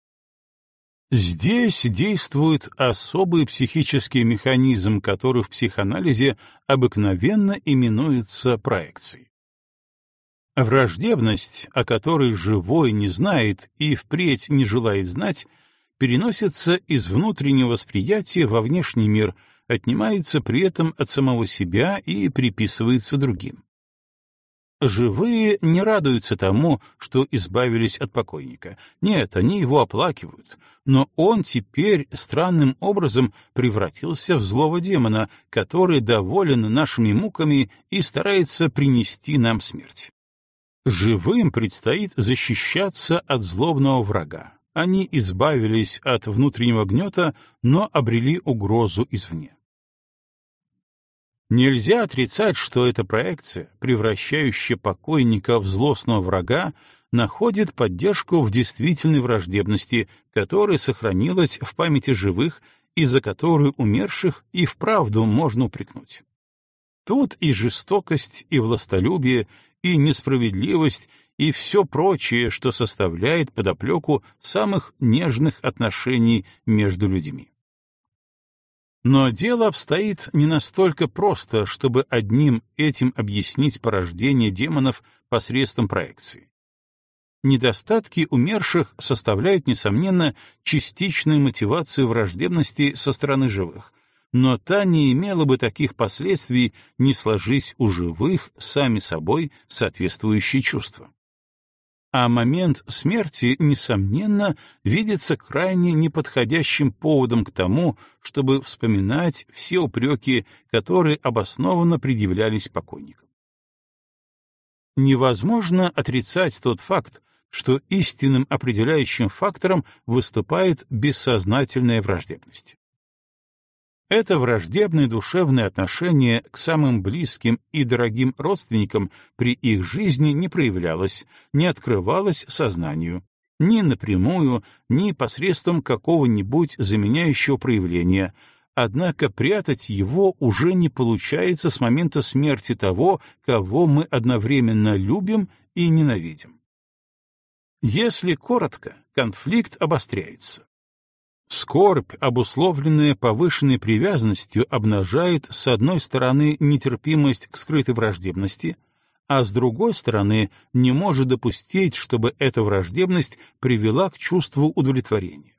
A: Здесь действует особый психический механизм, который в психоанализе обыкновенно именуется проекцией. Враждебность, о которой живой не знает и впредь не желает знать, переносится из внутреннего восприятия во внешний мир, отнимается при этом от самого себя и приписывается другим. Живые не радуются тому, что избавились от покойника. Нет, они его оплакивают. Но он теперь странным образом превратился в злого демона, который доволен нашими муками и старается принести нам смерть. Живым предстоит защищаться от злобного врага. Они избавились от внутреннего гнета, но обрели угрозу извне. Нельзя отрицать, что эта проекция, превращающая покойника в злостного врага, находит поддержку в действительной враждебности, которая сохранилась в памяти живых и за которую умерших и вправду можно упрекнуть. Тут и жестокость, и властолюбие, и несправедливость, и все прочее, что составляет подоплеку самых нежных отношений между людьми. Но дело обстоит не настолько просто, чтобы одним этим объяснить порождение демонов посредством проекции. Недостатки умерших составляют, несомненно, частичную мотивацию враждебности со стороны живых, но та не имела бы таких последствий, не сложись у живых сами собой соответствующие чувства а момент смерти, несомненно, видится крайне неподходящим поводом к тому, чтобы вспоминать все упреки, которые обоснованно предъявлялись покойникам. Невозможно отрицать тот факт, что истинным определяющим фактором выступает бессознательная враждебность. Это враждебное душевное отношение к самым близким и дорогим родственникам при их жизни не проявлялось, не открывалось сознанию, ни напрямую, ни посредством какого-нибудь заменяющего проявления, однако прятать его уже не получается с момента смерти того, кого мы одновременно любим и ненавидим. Если коротко, конфликт обостряется. Скорбь, обусловленная повышенной привязанностью, обнажает с одной стороны нетерпимость к скрытой враждебности, а с другой стороны не может допустить, чтобы эта враждебность привела к чувству удовлетворения.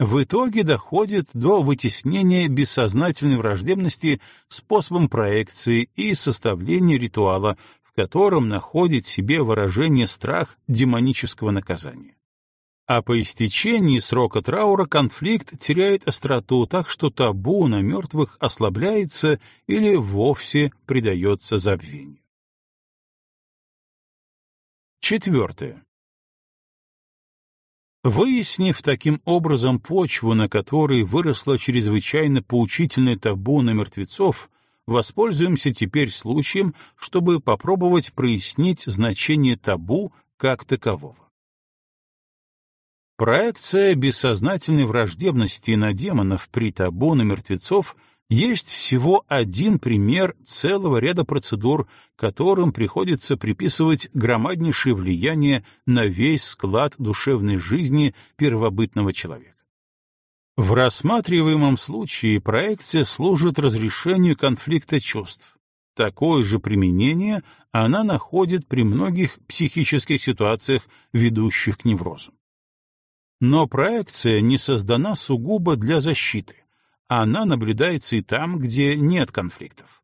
A: В итоге доходит до вытеснения бессознательной враждебности способом проекции и составления ритуала, в котором находит себе выражение страх демонического наказания а по истечении срока траура конфликт теряет остроту так, что табу на мертвых ослабляется или вовсе предается забвению. Четвертое. Выяснив таким образом почву, на которой выросло чрезвычайно поучительное табу на мертвецов, воспользуемся теперь случаем, чтобы попробовать прояснить значение табу как такового. Проекция бессознательной враждебности на демонов при табу на мертвецов есть всего один пример целого ряда процедур, которым приходится приписывать громаднейшее влияние на весь склад душевной жизни первобытного человека. В рассматриваемом случае проекция служит разрешению конфликта чувств. Такое же применение она находит при многих психических ситуациях, ведущих к неврозу. Но проекция не создана сугубо для защиты она наблюдается и там, где нет конфликтов.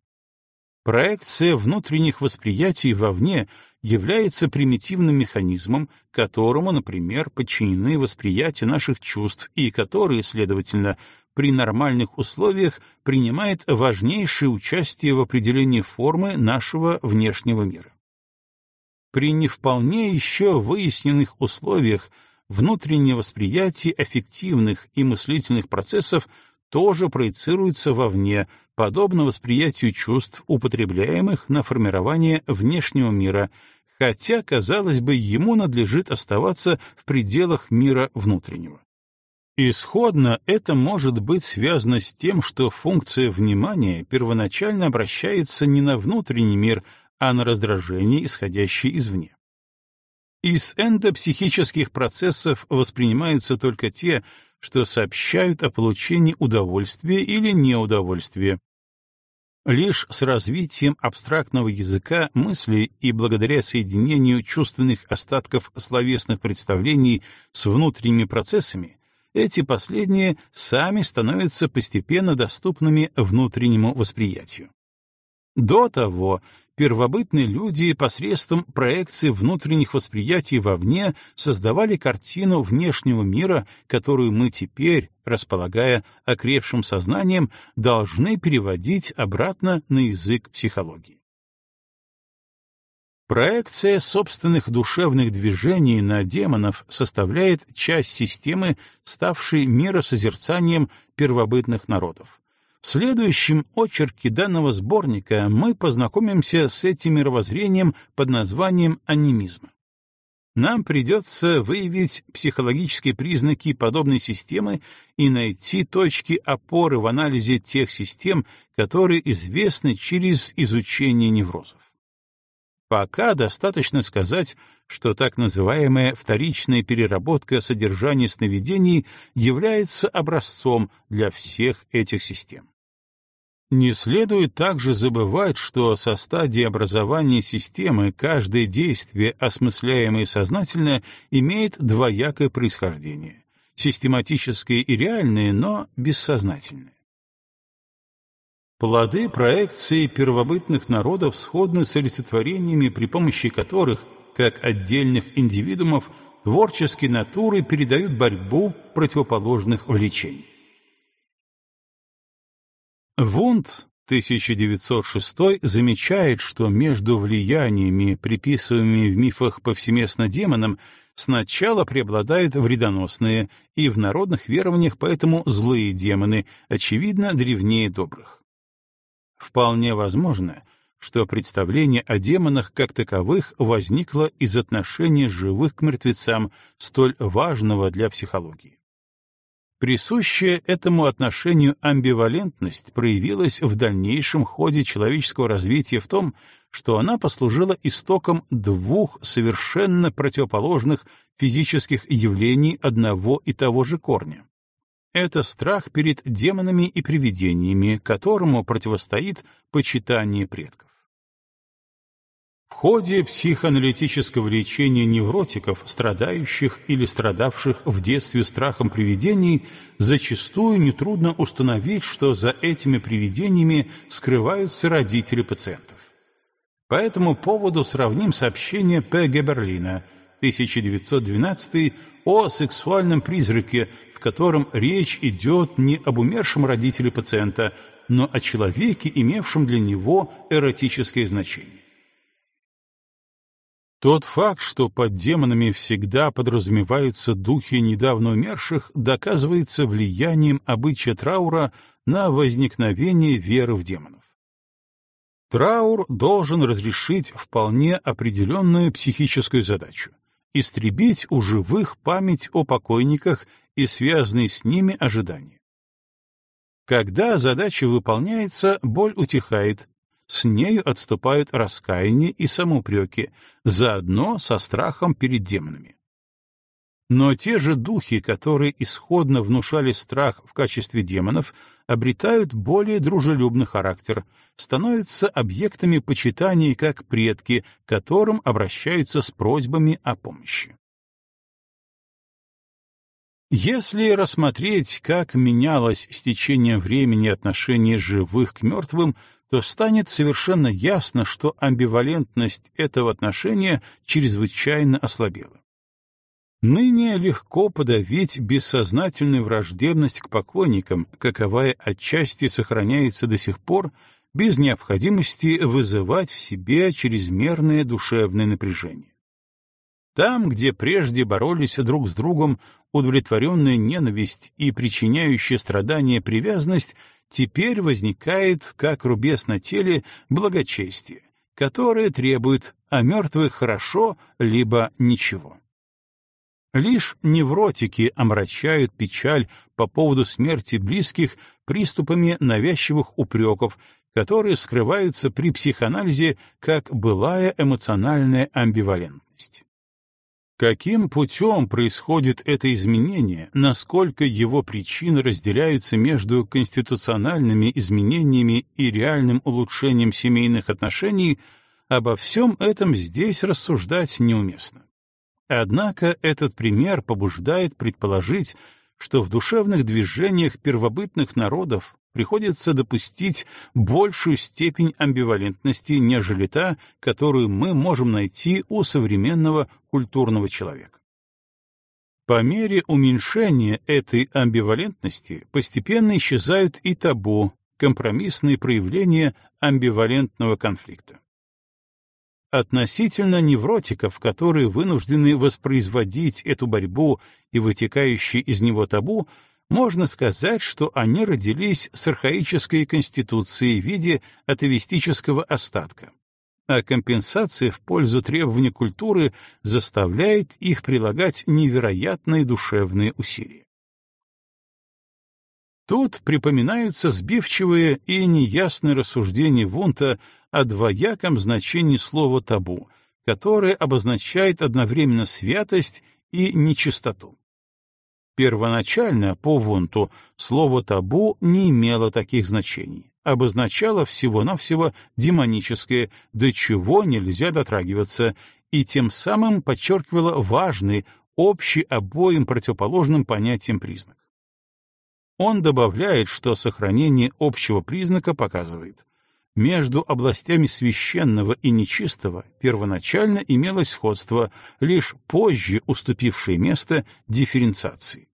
A: Проекция внутренних восприятий вовне является примитивным механизмом, которому, например, подчинены восприятия наших чувств и который, следовательно, при нормальных условиях принимает важнейшее участие в определении формы нашего внешнего мира. При не вполне еще выясненных условиях внутреннее восприятие аффективных и мыслительных процессов тоже проецируется вовне, подобно восприятию чувств, употребляемых на формирование внешнего мира, хотя, казалось бы, ему надлежит оставаться в пределах мира внутреннего. Исходно это может быть связано с тем, что функция внимания первоначально обращается не на внутренний мир, а на раздражение, исходящее извне. Из эндопсихических процессов воспринимаются только те, что сообщают о получении удовольствия или неудовольствия. Лишь с развитием абстрактного языка мысли и благодаря соединению чувственных остатков словесных представлений с внутренними процессами, эти последние сами становятся постепенно доступными внутреннему восприятию. До того первобытные люди посредством проекции внутренних восприятий вовне создавали картину внешнего мира, которую мы теперь, располагая окрепшим сознанием, должны переводить обратно на язык психологии. Проекция собственных душевных движений на демонов составляет часть системы, ставшей миросозерцанием первобытных народов. В следующем очерке данного сборника мы познакомимся с этим мировоззрением под названием анимизма. Нам придется выявить психологические признаки подобной системы и найти точки опоры в анализе тех систем, которые известны через изучение неврозов. Пока достаточно сказать, что так называемая вторичная переработка содержания сновидений является образцом для всех этих систем. Не следует также забывать, что со стадии образования системы каждое действие, осмысляемое сознательно, имеет двоякое происхождение — систематическое и реальное, но бессознательное. Плоды проекции первобытных народов сходны с олицетворениями, при помощи которых, как отдельных индивидуумов, творческие натуры передают борьбу противоположных влечений. Вунд 1906 замечает, что между влияниями, приписываемыми в мифах повсеместно демонам, сначала преобладают вредоносные и в народных верованиях поэтому злые демоны, очевидно, древнее добрых. Вполне возможно, что представление о демонах как таковых возникло из отношения живых к мертвецам, столь важного для психологии. Присущая этому отношению амбивалентность проявилась в дальнейшем ходе человеческого развития в том, что она послужила истоком двух совершенно противоположных физических явлений одного и того же корня. Это страх перед демонами и привидениями, которому противостоит почитание предков. В ходе психоаналитического лечения невротиков, страдающих или страдавших в детстве страхом привидений, зачастую нетрудно установить, что за этими привидениями скрываются родители пациентов. По этому поводу сравним сообщение П. Геберлина, 1912 о сексуальном призраке, в котором речь идет не об умершем родителе пациента, но о человеке, имевшем для него эротическое значение. Тот факт, что под демонами всегда подразумеваются духи недавно умерших, доказывается влиянием обычая траура на возникновение веры в демонов. Траур должен разрешить вполне определенную психическую задачу — истребить у живых память о покойниках и связанные с ними ожидания. Когда задача выполняется, боль утихает, с нею отступают раскаяние и самоупреки, заодно со страхом перед демонами. Но те же духи, которые исходно внушали страх в качестве демонов, обретают более дружелюбный характер, становятся объектами почитания как предки, к которым обращаются с просьбами о помощи. Если рассмотреть, как менялось с течением времени отношение живых к мертвым, то станет совершенно ясно, что амбивалентность этого отношения чрезвычайно ослабела. Ныне легко подавить бессознательную враждебность к покойникам, каковая отчасти сохраняется до сих пор, без необходимости вызывать в себе чрезмерное душевное напряжение. Там, где прежде боролись друг с другом удовлетворенная ненависть и причиняющая страдания привязанность, теперь возникает, как рубец на теле, благочестие, которое требует о мертвых хорошо, либо ничего. Лишь невротики омрачают печаль по поводу смерти близких приступами навязчивых упреков, которые скрываются при психоанализе как былая эмоциональная амбивалентность. Каким путем происходит это изменение, насколько его причины разделяются между конституциональными изменениями и реальным улучшением семейных отношений, обо всем этом здесь рассуждать неуместно. Однако этот пример побуждает предположить, что в душевных движениях первобытных народов приходится допустить большую степень амбивалентности, нежели та, которую мы можем найти у современного культурного человека. По мере уменьшения этой амбивалентности постепенно исчезают и табу, компромиссные проявления амбивалентного конфликта. Относительно невротиков, которые вынуждены воспроизводить эту борьбу и вытекающие из него табу, можно сказать, что они родились с архаической конституцией в виде атовистического остатка, а компенсация в пользу требований культуры заставляет их прилагать невероятные душевные усилия. Тут припоминаются сбивчивые и неясные рассуждения Вунта о двояком значении слова «табу», которое обозначает одновременно святость и нечистоту. Первоначально, по Вунту, слово «табу» не имело таких значений, обозначало всего-навсего демоническое, до чего нельзя дотрагиваться, и тем самым подчеркивало важный, общий обоим противоположным понятиям признак. Он добавляет, что сохранение общего признака показывает, между областями священного и нечистого первоначально имелось сходство, лишь позже уступившее место дифференциации.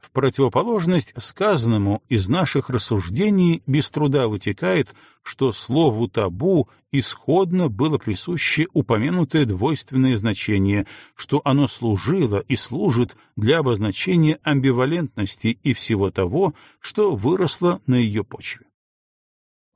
A: В противоположность сказанному из наших рассуждений без труда вытекает, что слову «табу» исходно было присуще упомянутое двойственное значение, что оно служило и служит для обозначения амбивалентности и всего того, что выросло на ее почве.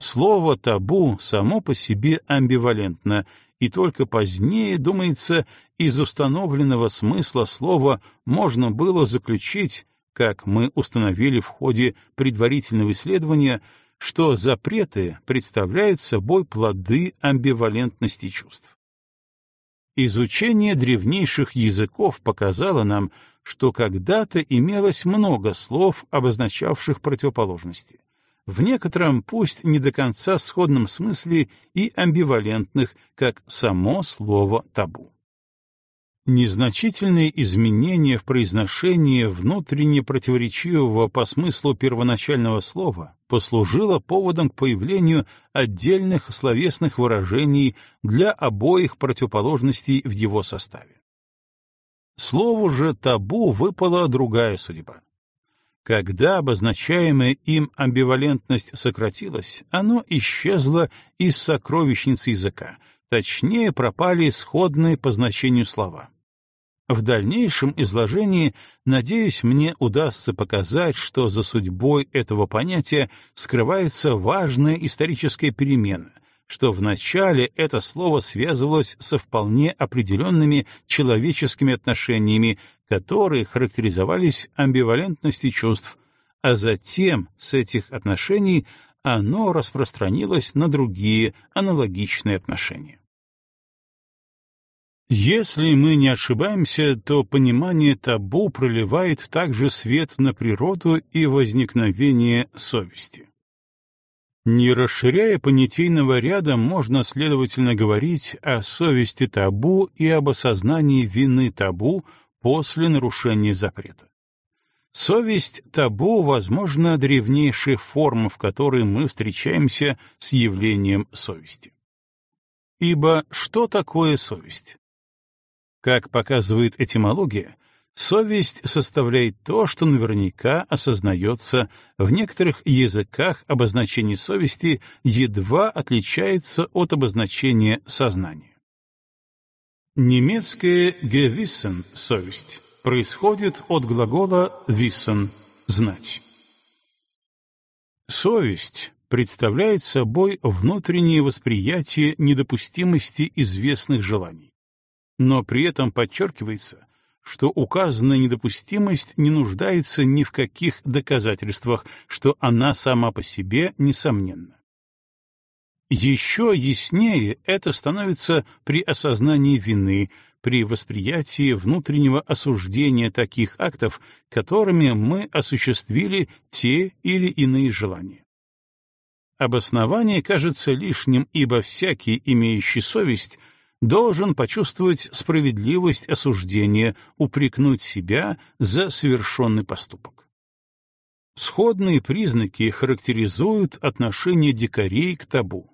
A: Слово «табу» само по себе амбивалентно, и только позднее, думается, из установленного смысла слова можно было заключить, как мы установили в ходе предварительного исследования, что запреты представляют собой плоды амбивалентности чувств. Изучение древнейших языков показало нам, что когда-то имелось много слов, обозначавших противоположности — в некотором, пусть не до конца сходном смысле и амбивалентных, как само слово «табу». Незначительные изменения в произношении внутренне противоречивого по смыслу первоначального слова послужило поводом к появлению отдельных словесных выражений для обоих противоположностей в его составе. Слову же «табу» выпала другая судьба. Когда обозначаемая им амбивалентность сократилась, оно исчезло из сокровищницы языка, точнее пропали сходные по значению слова. В дальнейшем изложении, надеюсь, мне удастся показать, что за судьбой этого понятия скрывается важная историческая перемена, что вначале это слово связывалось со вполне определенными человеческими отношениями, которые характеризовались амбивалентностью чувств, а затем с этих отношений оно распространилось на другие аналогичные отношения. Если мы не ошибаемся, то понимание табу проливает также свет на природу и возникновение совести. Не расширяя понятийного ряда, можно, следовательно, говорить о совести табу и об осознании вины табу после нарушения запрета. Совесть табу, возможно, древнейшая форма, в которой мы встречаемся с явлением совести. Ибо что такое совесть? Как показывает этимология, совесть составляет то, что наверняка осознается в некоторых языках обозначение совести едва отличается от обозначения сознания. Немецкое «gewissen» — совесть происходит от глагола «wissen» — знать. Совесть представляет собой внутреннее восприятие недопустимости известных желаний но при этом подчеркивается, что указанная недопустимость не нуждается ни в каких доказательствах, что она сама по себе несомненна. Еще яснее это становится при осознании вины, при восприятии внутреннего осуждения таких актов, которыми мы осуществили те или иные желания. Обоснование кажется лишним, ибо всякий, имеющий совесть, должен почувствовать справедливость осуждения, упрекнуть себя за совершенный поступок. Сходные признаки характеризуют отношение дикарей к табу.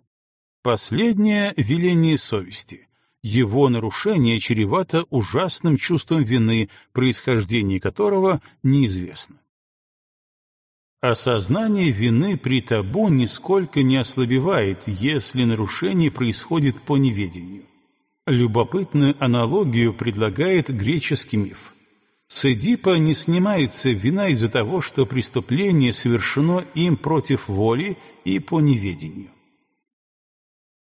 A: Последнее — веление совести. Его нарушение чревато ужасным чувством вины, происхождение которого неизвестно. Осознание вины при табу нисколько не ослабевает, если нарушение происходит по неведению. Любопытную аналогию предлагает греческий миф. С Эдипа не снимается вина из-за того, что преступление совершено им против воли и по неведению.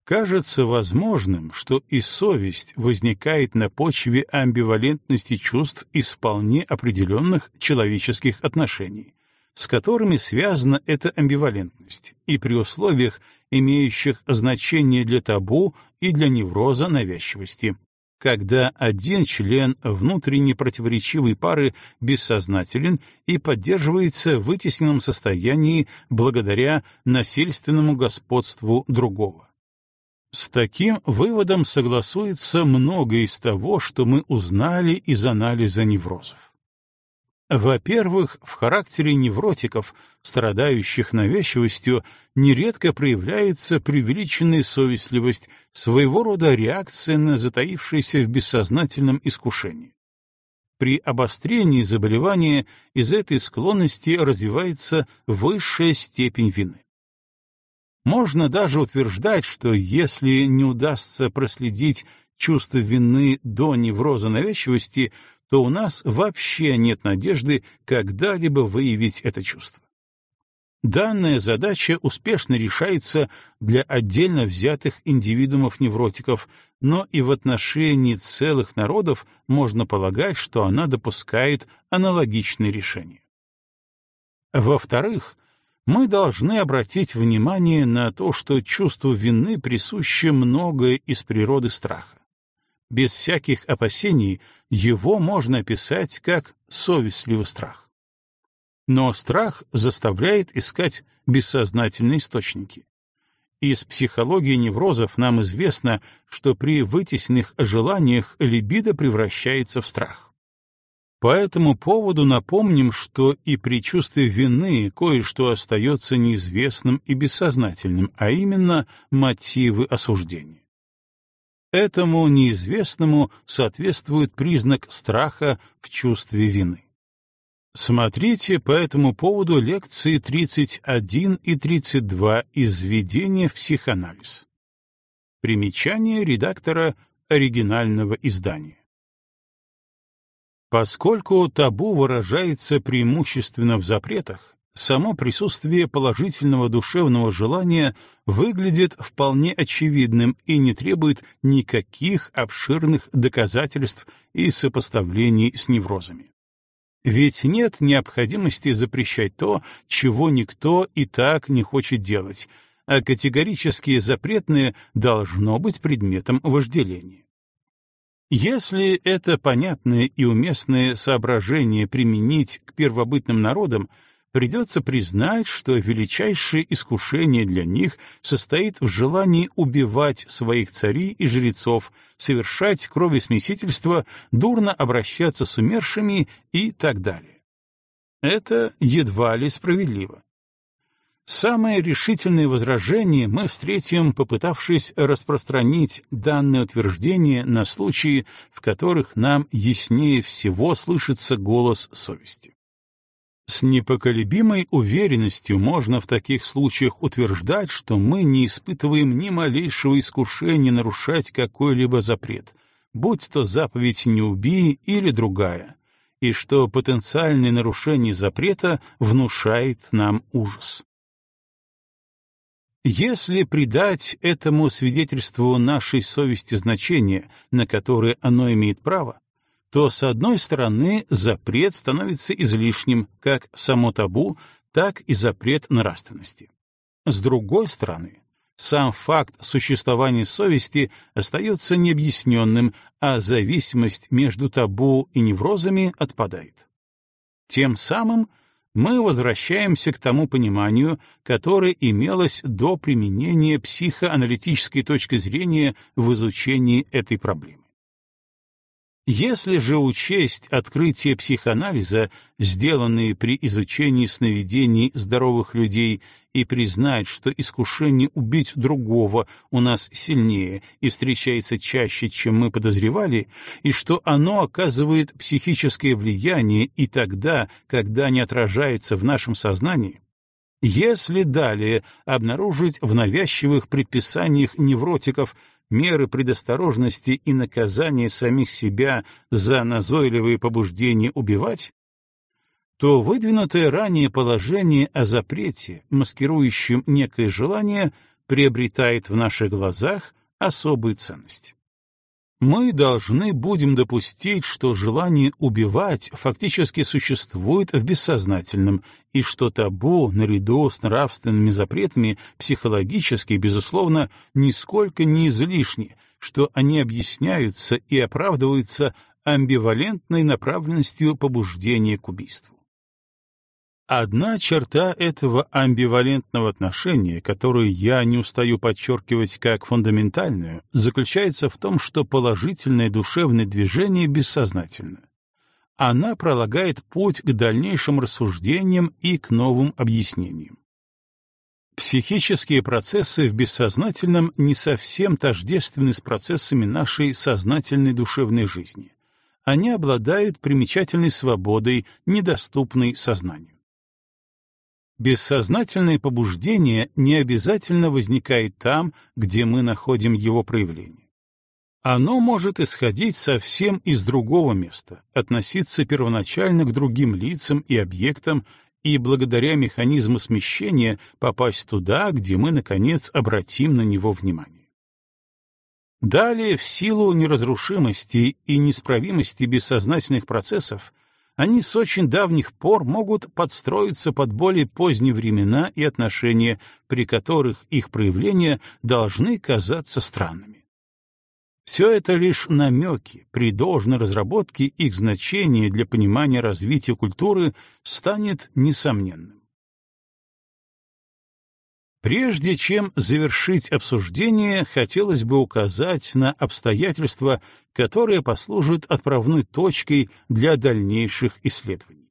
A: Кажется возможным, что и совесть возникает на почве амбивалентности чувств из вполне определенных человеческих отношений, с которыми связана эта амбивалентность, и при условиях, имеющих значение для табу и для невроза навязчивости, когда один член внутренне противоречивой пары бессознателен и поддерживается в вытесненном состоянии благодаря насильственному господству другого. С таким выводом согласуется многое из того, что мы узнали из анализа неврозов. Во-первых, в характере невротиков, страдающих навязчивостью, нередко проявляется преувеличенная совестливость, своего рода реакция на затаившееся в бессознательном искушении. При обострении заболевания из этой склонности развивается высшая степень вины. Можно даже утверждать, что если не удастся проследить чувство вины до невроза навязчивости, то у нас вообще нет надежды когда-либо выявить это чувство. Данная задача успешно решается для отдельно взятых индивидуумов-невротиков, но и в отношении целых народов можно полагать, что она допускает аналогичные решения. Во-вторых, мы должны обратить внимание на то, что чувству вины присуще многое из природы страха без всяких опасений, его можно описать как совестливый страх. Но страх заставляет искать бессознательные источники. Из психологии неврозов нам известно, что при вытесненных желаниях либидо превращается в страх. По этому поводу напомним, что и при чувстве вины кое-что остается неизвестным и бессознательным, а именно мотивы осуждения. Этому неизвестному соответствует признак страха в чувстве вины. Смотрите по этому поводу лекции 31 и 32 из введения в психоанализ. Примечание редактора оригинального издания. Поскольку табу выражается преимущественно в запретах, само присутствие положительного душевного желания выглядит вполне очевидным и не требует никаких обширных доказательств и сопоставлений с неврозами. Ведь нет необходимости запрещать то, чего никто и так не хочет делать, а категорически запретное должно быть предметом вожделения. Если это понятное и уместное соображение применить к первобытным народам, придется признать, что величайшее искушение для них состоит в желании убивать своих царей и жрецов, совершать кровесмесительство, дурно обращаться с умершими и так далее. Это едва ли справедливо. Самое решительное возражение мы встретим, попытавшись распространить данное утверждение на случаи, в которых нам яснее всего слышится голос совести. С непоколебимой уверенностью можно в таких случаях утверждать, что мы не испытываем ни малейшего искушения нарушать какой-либо запрет, будь то заповедь «не убий» или другая, и что потенциальное нарушение запрета внушает нам ужас. Если придать этому свидетельству нашей совести значение, на которое оно имеет право, то, с одной стороны, запрет становится излишним, как само табу, так и запрет нравственности. С другой стороны, сам факт существования совести остается необъясненным, а зависимость между табу и неврозами отпадает. Тем самым мы возвращаемся к тому пониманию, которое имелось до применения психоаналитической точки зрения в изучении этой проблемы. Если же учесть открытия психоанализа, сделанные при изучении сновидений здоровых людей, и признать, что искушение убить другого у нас сильнее и встречается чаще, чем мы подозревали, и что оно оказывает психическое влияние и тогда, когда не отражается в нашем сознании, если далее обнаружить в навязчивых предписаниях невротиков меры предосторожности и наказания самих себя за назойливые побуждения убивать, то выдвинутое ранее положение о запрете, маскирующем некое желание, приобретает в наших глазах особую ценность мы должны будем допустить, что желание убивать фактически существует в бессознательном, и что табу, наряду с нравственными запретами, психологически, безусловно, нисколько не излишни, что они объясняются и оправдываются амбивалентной направленностью побуждения к убийству. Одна черта этого амбивалентного отношения, которую я не устаю подчеркивать как фундаментальную, заключается в том, что положительное душевное движение бессознательно. Она пролагает путь к дальнейшим рассуждениям и к новым объяснениям. Психические процессы в бессознательном не совсем тождественны с процессами нашей сознательной душевной жизни. Они обладают примечательной свободой, недоступной сознанию. Бессознательное побуждение не обязательно возникает там, где мы находим его проявление. Оно может исходить совсем из другого места, относиться первоначально к другим лицам и объектам и благодаря механизму смещения попасть туда, где мы, наконец, обратим на него внимание. Далее, в силу неразрушимости и неисправимости бессознательных процессов, они с очень давних пор могут подстроиться под более поздние времена и отношения, при которых их проявления должны казаться странными. Все это лишь намеки, при должной разработке их значение для понимания развития культуры станет несомненным. Прежде чем завершить обсуждение, хотелось бы указать на обстоятельства, которые послужат отправной точкой для дальнейших исследований.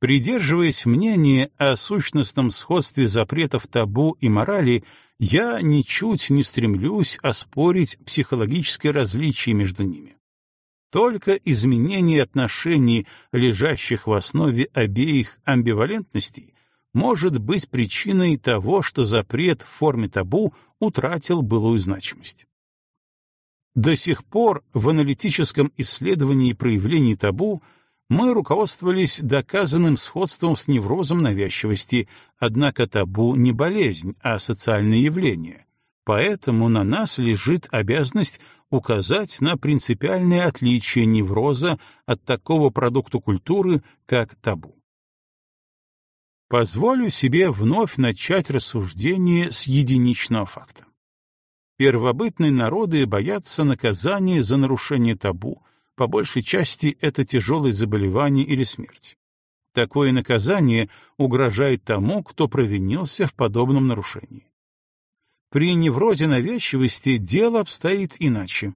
A: Придерживаясь мнения о сущностном сходстве запретов табу и морали, я ничуть не стремлюсь оспорить психологическое различие между ними. Только изменение отношений, лежащих в основе обеих амбивалентностей, может быть причиной того, что запрет в форме табу утратил былую значимость. До сих пор в аналитическом исследовании проявлений табу мы руководствовались доказанным сходством с неврозом навязчивости, однако табу не болезнь, а социальное явление. Поэтому на нас лежит обязанность указать на принципиальное отличие невроза от такого продукта культуры, как табу. Позволю себе вновь начать рассуждение с единичного факта. Первобытные народы боятся наказания за нарушение табу, по большей части это тяжелое заболевание или смерть. Такое наказание угрожает тому, кто провинился в подобном нарушении. При неврозе навязчивости дело обстоит иначе.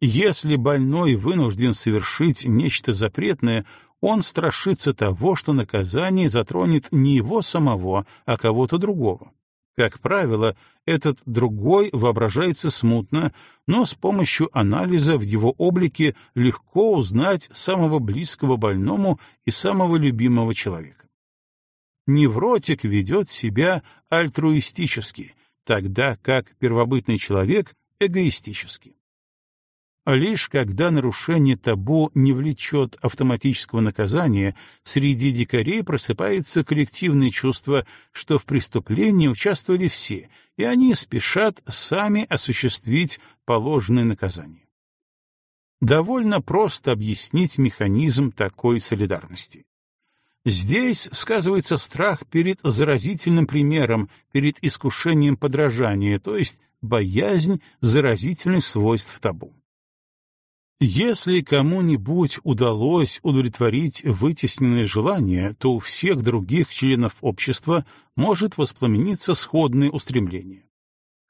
A: Если больной вынужден совершить нечто запретное, он страшится того, что наказание затронет не его самого, а кого-то другого. Как правило, этот другой воображается смутно, но с помощью анализа в его облике легко узнать самого близкого больному и самого любимого человека. Невротик ведет себя альтруистически, тогда как первобытный человек — эгоистически. Лишь когда нарушение табу не влечет автоматического наказания, среди дикарей просыпается коллективное чувство, что в преступлении участвовали все, и они спешат сами осуществить положенное наказание. Довольно просто объяснить механизм такой солидарности. Здесь сказывается страх перед заразительным примером, перед искушением подражания, то есть боязнь заразительных свойств табу. Если кому-нибудь удалось удовлетворить вытесненное желание, то у всех других членов общества может воспламениться сходное устремление.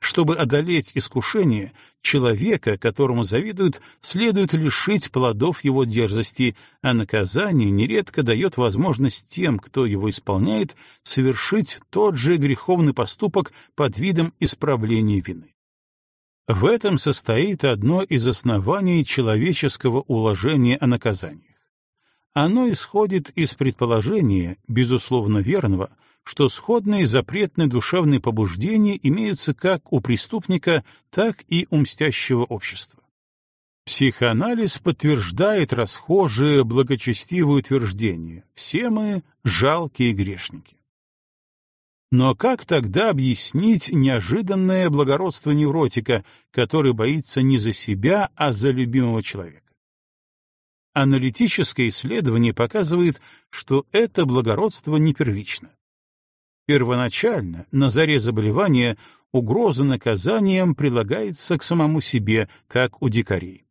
A: Чтобы одолеть искушение, человека, которому завидуют, следует лишить плодов его дерзости, а наказание нередко дает возможность тем, кто его исполняет, совершить тот же греховный поступок под видом исправления вины. В этом состоит одно из оснований человеческого уложения о наказаниях. Оно исходит из предположения, безусловно верного, что сходные запретные душевные побуждения имеются как у преступника, так и у мстящего общества. Психоанализ подтверждает расхожее благочестивое утверждение «все мы жалкие грешники». Но как тогда объяснить неожиданное благородство невротика, который боится не за себя, а за любимого человека? Аналитическое исследование показывает, что это благородство не первично. Первоначально, на заре заболевания, угроза наказанием прилагается к самому себе, как у дикарей.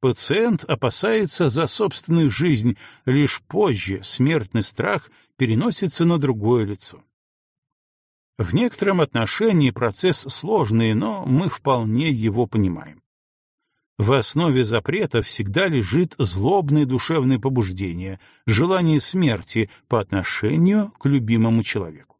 A: Пациент опасается за собственную жизнь, лишь позже смертный страх переносится на другое лицо. В некотором отношении процесс сложный, но мы вполне его понимаем. В основе запрета всегда лежит злобное душевное побуждение, желание смерти по отношению к любимому человеку.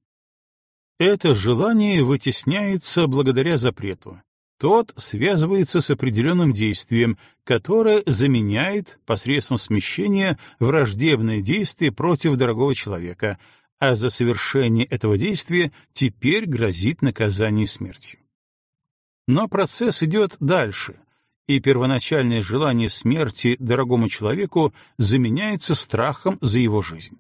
A: Это желание вытесняется благодаря запрету. Тот связывается с определенным действием, которое заменяет посредством смещения враждебное действие против дорогого человека, а за совершение этого действия теперь грозит наказание смертью. Но процесс идет дальше, и первоначальное желание смерти дорогому человеку заменяется страхом за его жизнь.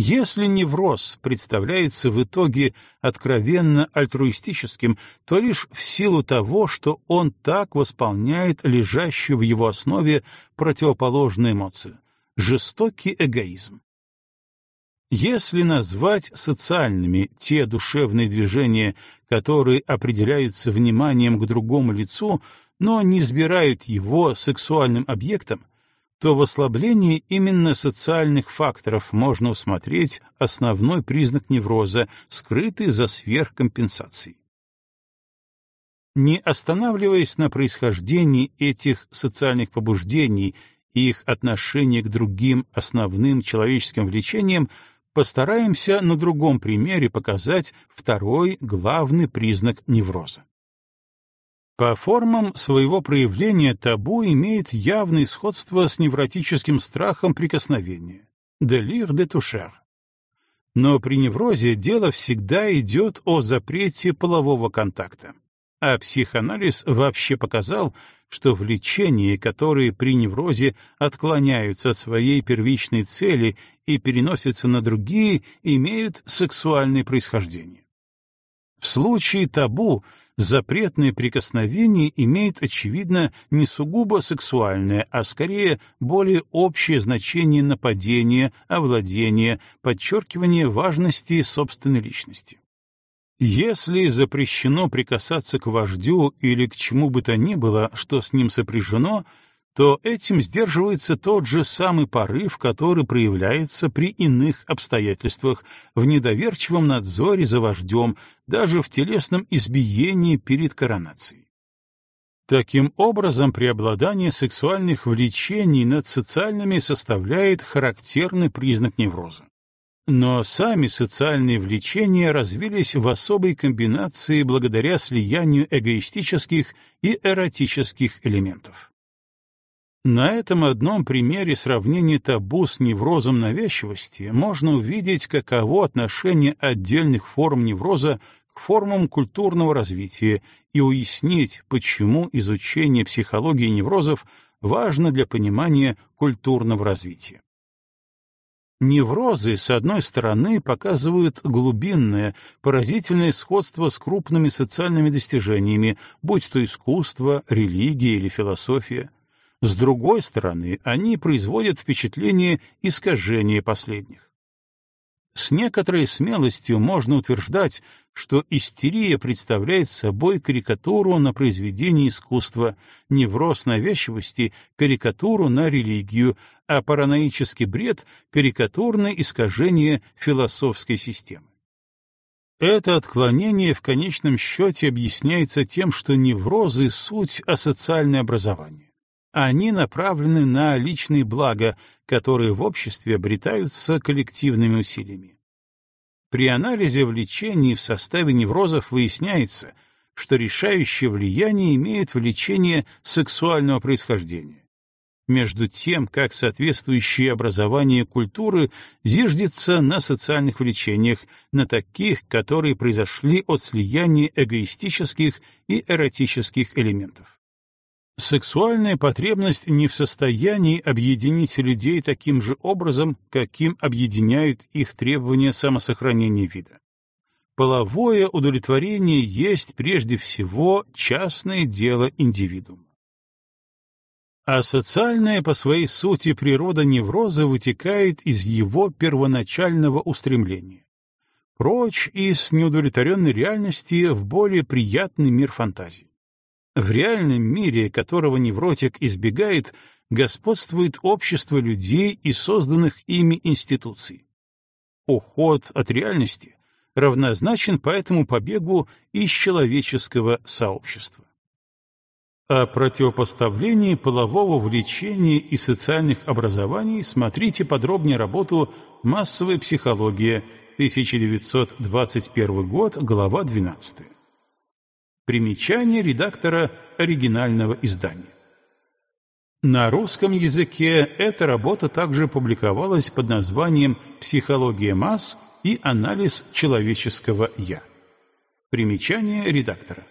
A: Если невроз представляется в итоге откровенно альтруистическим, то лишь в силу того, что он так восполняет лежащую в его основе противоположную эмоцию — жестокий эгоизм. Если назвать социальными те душевные движения, которые определяются вниманием к другому лицу, но не избирают его сексуальным объектом, то в ослаблении именно социальных факторов можно усмотреть основной признак невроза, скрытый за сверхкомпенсацией. Не останавливаясь на происхождении этих социальных побуждений и их отношении к другим основным человеческим влечениям, постараемся на другом примере показать второй главный признак невроза. По формам своего проявления табу имеет явное сходство с невротическим страхом прикосновения — делир де тушер. Но при неврозе дело всегда идет о запрете полового контакта. А психоанализ вообще показал, что влечения, которые при неврозе отклоняются от своей первичной цели и переносятся на другие, имеют сексуальное происхождение. В случае табу запретное прикосновение имеет, очевидно, не сугубо сексуальное, а скорее более общее значение нападения, овладения, подчеркивания важности собственной личности. Если запрещено прикасаться к вождю или к чему бы то ни было, что с ним сопряжено, то этим сдерживается тот же самый порыв, который проявляется при иных обстоятельствах, в недоверчивом надзоре за вождем, даже в телесном избиении перед коронацией. Таким образом, преобладание сексуальных влечений над социальными составляет характерный признак невроза. Но сами социальные влечения развились в особой комбинации благодаря слиянию эгоистических и эротических элементов. На этом одном примере сравнения табу с неврозом навязчивости можно увидеть, каково отношение отдельных форм невроза к формам культурного развития и уяснить, почему изучение психологии неврозов важно для понимания культурного развития. Неврозы, с одной стороны, показывают глубинное, поразительное сходство с крупными социальными достижениями, будь то искусство, религия или философия. С другой стороны, они производят впечатление искажения последних. С некоторой смелостью можно утверждать, что истерия представляет собой карикатуру на произведение искусства, невроз навязчивости — карикатуру на религию, а параноический бред — карикатурное искажение философской системы. Это отклонение в конечном счете объясняется тем, что неврозы — суть асоциальное образование они направлены на личные блага, которые в обществе обретаются коллективными усилиями. При анализе влечений в составе неврозов выясняется, что решающее влияние имеет влечение сексуального происхождения. Между тем, как соответствующее образование культуры зиждется на социальных влечениях, на таких, которые произошли от слияния эгоистических и эротических элементов. Сексуальная потребность не в состоянии объединить людей таким же образом, каким объединяют их требования самосохранения вида. Половое удовлетворение есть прежде всего частное дело индивидуума. А социальная по своей сути природа невроза вытекает из его первоначального устремления. Прочь из неудовлетворенной реальности в более приятный мир фантазии. В реальном мире, которого невротик избегает, господствует общество людей и созданных ими институций. Уход от реальности равнозначен поэтому побегу из человеческого сообщества. О противопоставлении полового влечения и социальных образований смотрите подробнее работу «Массовая психология», 1921 год, глава 12. Примечание редактора оригинального издания. На русском языке эта работа также публиковалась под названием «Психология масс и анализ человеческого «я». Примечание редактора.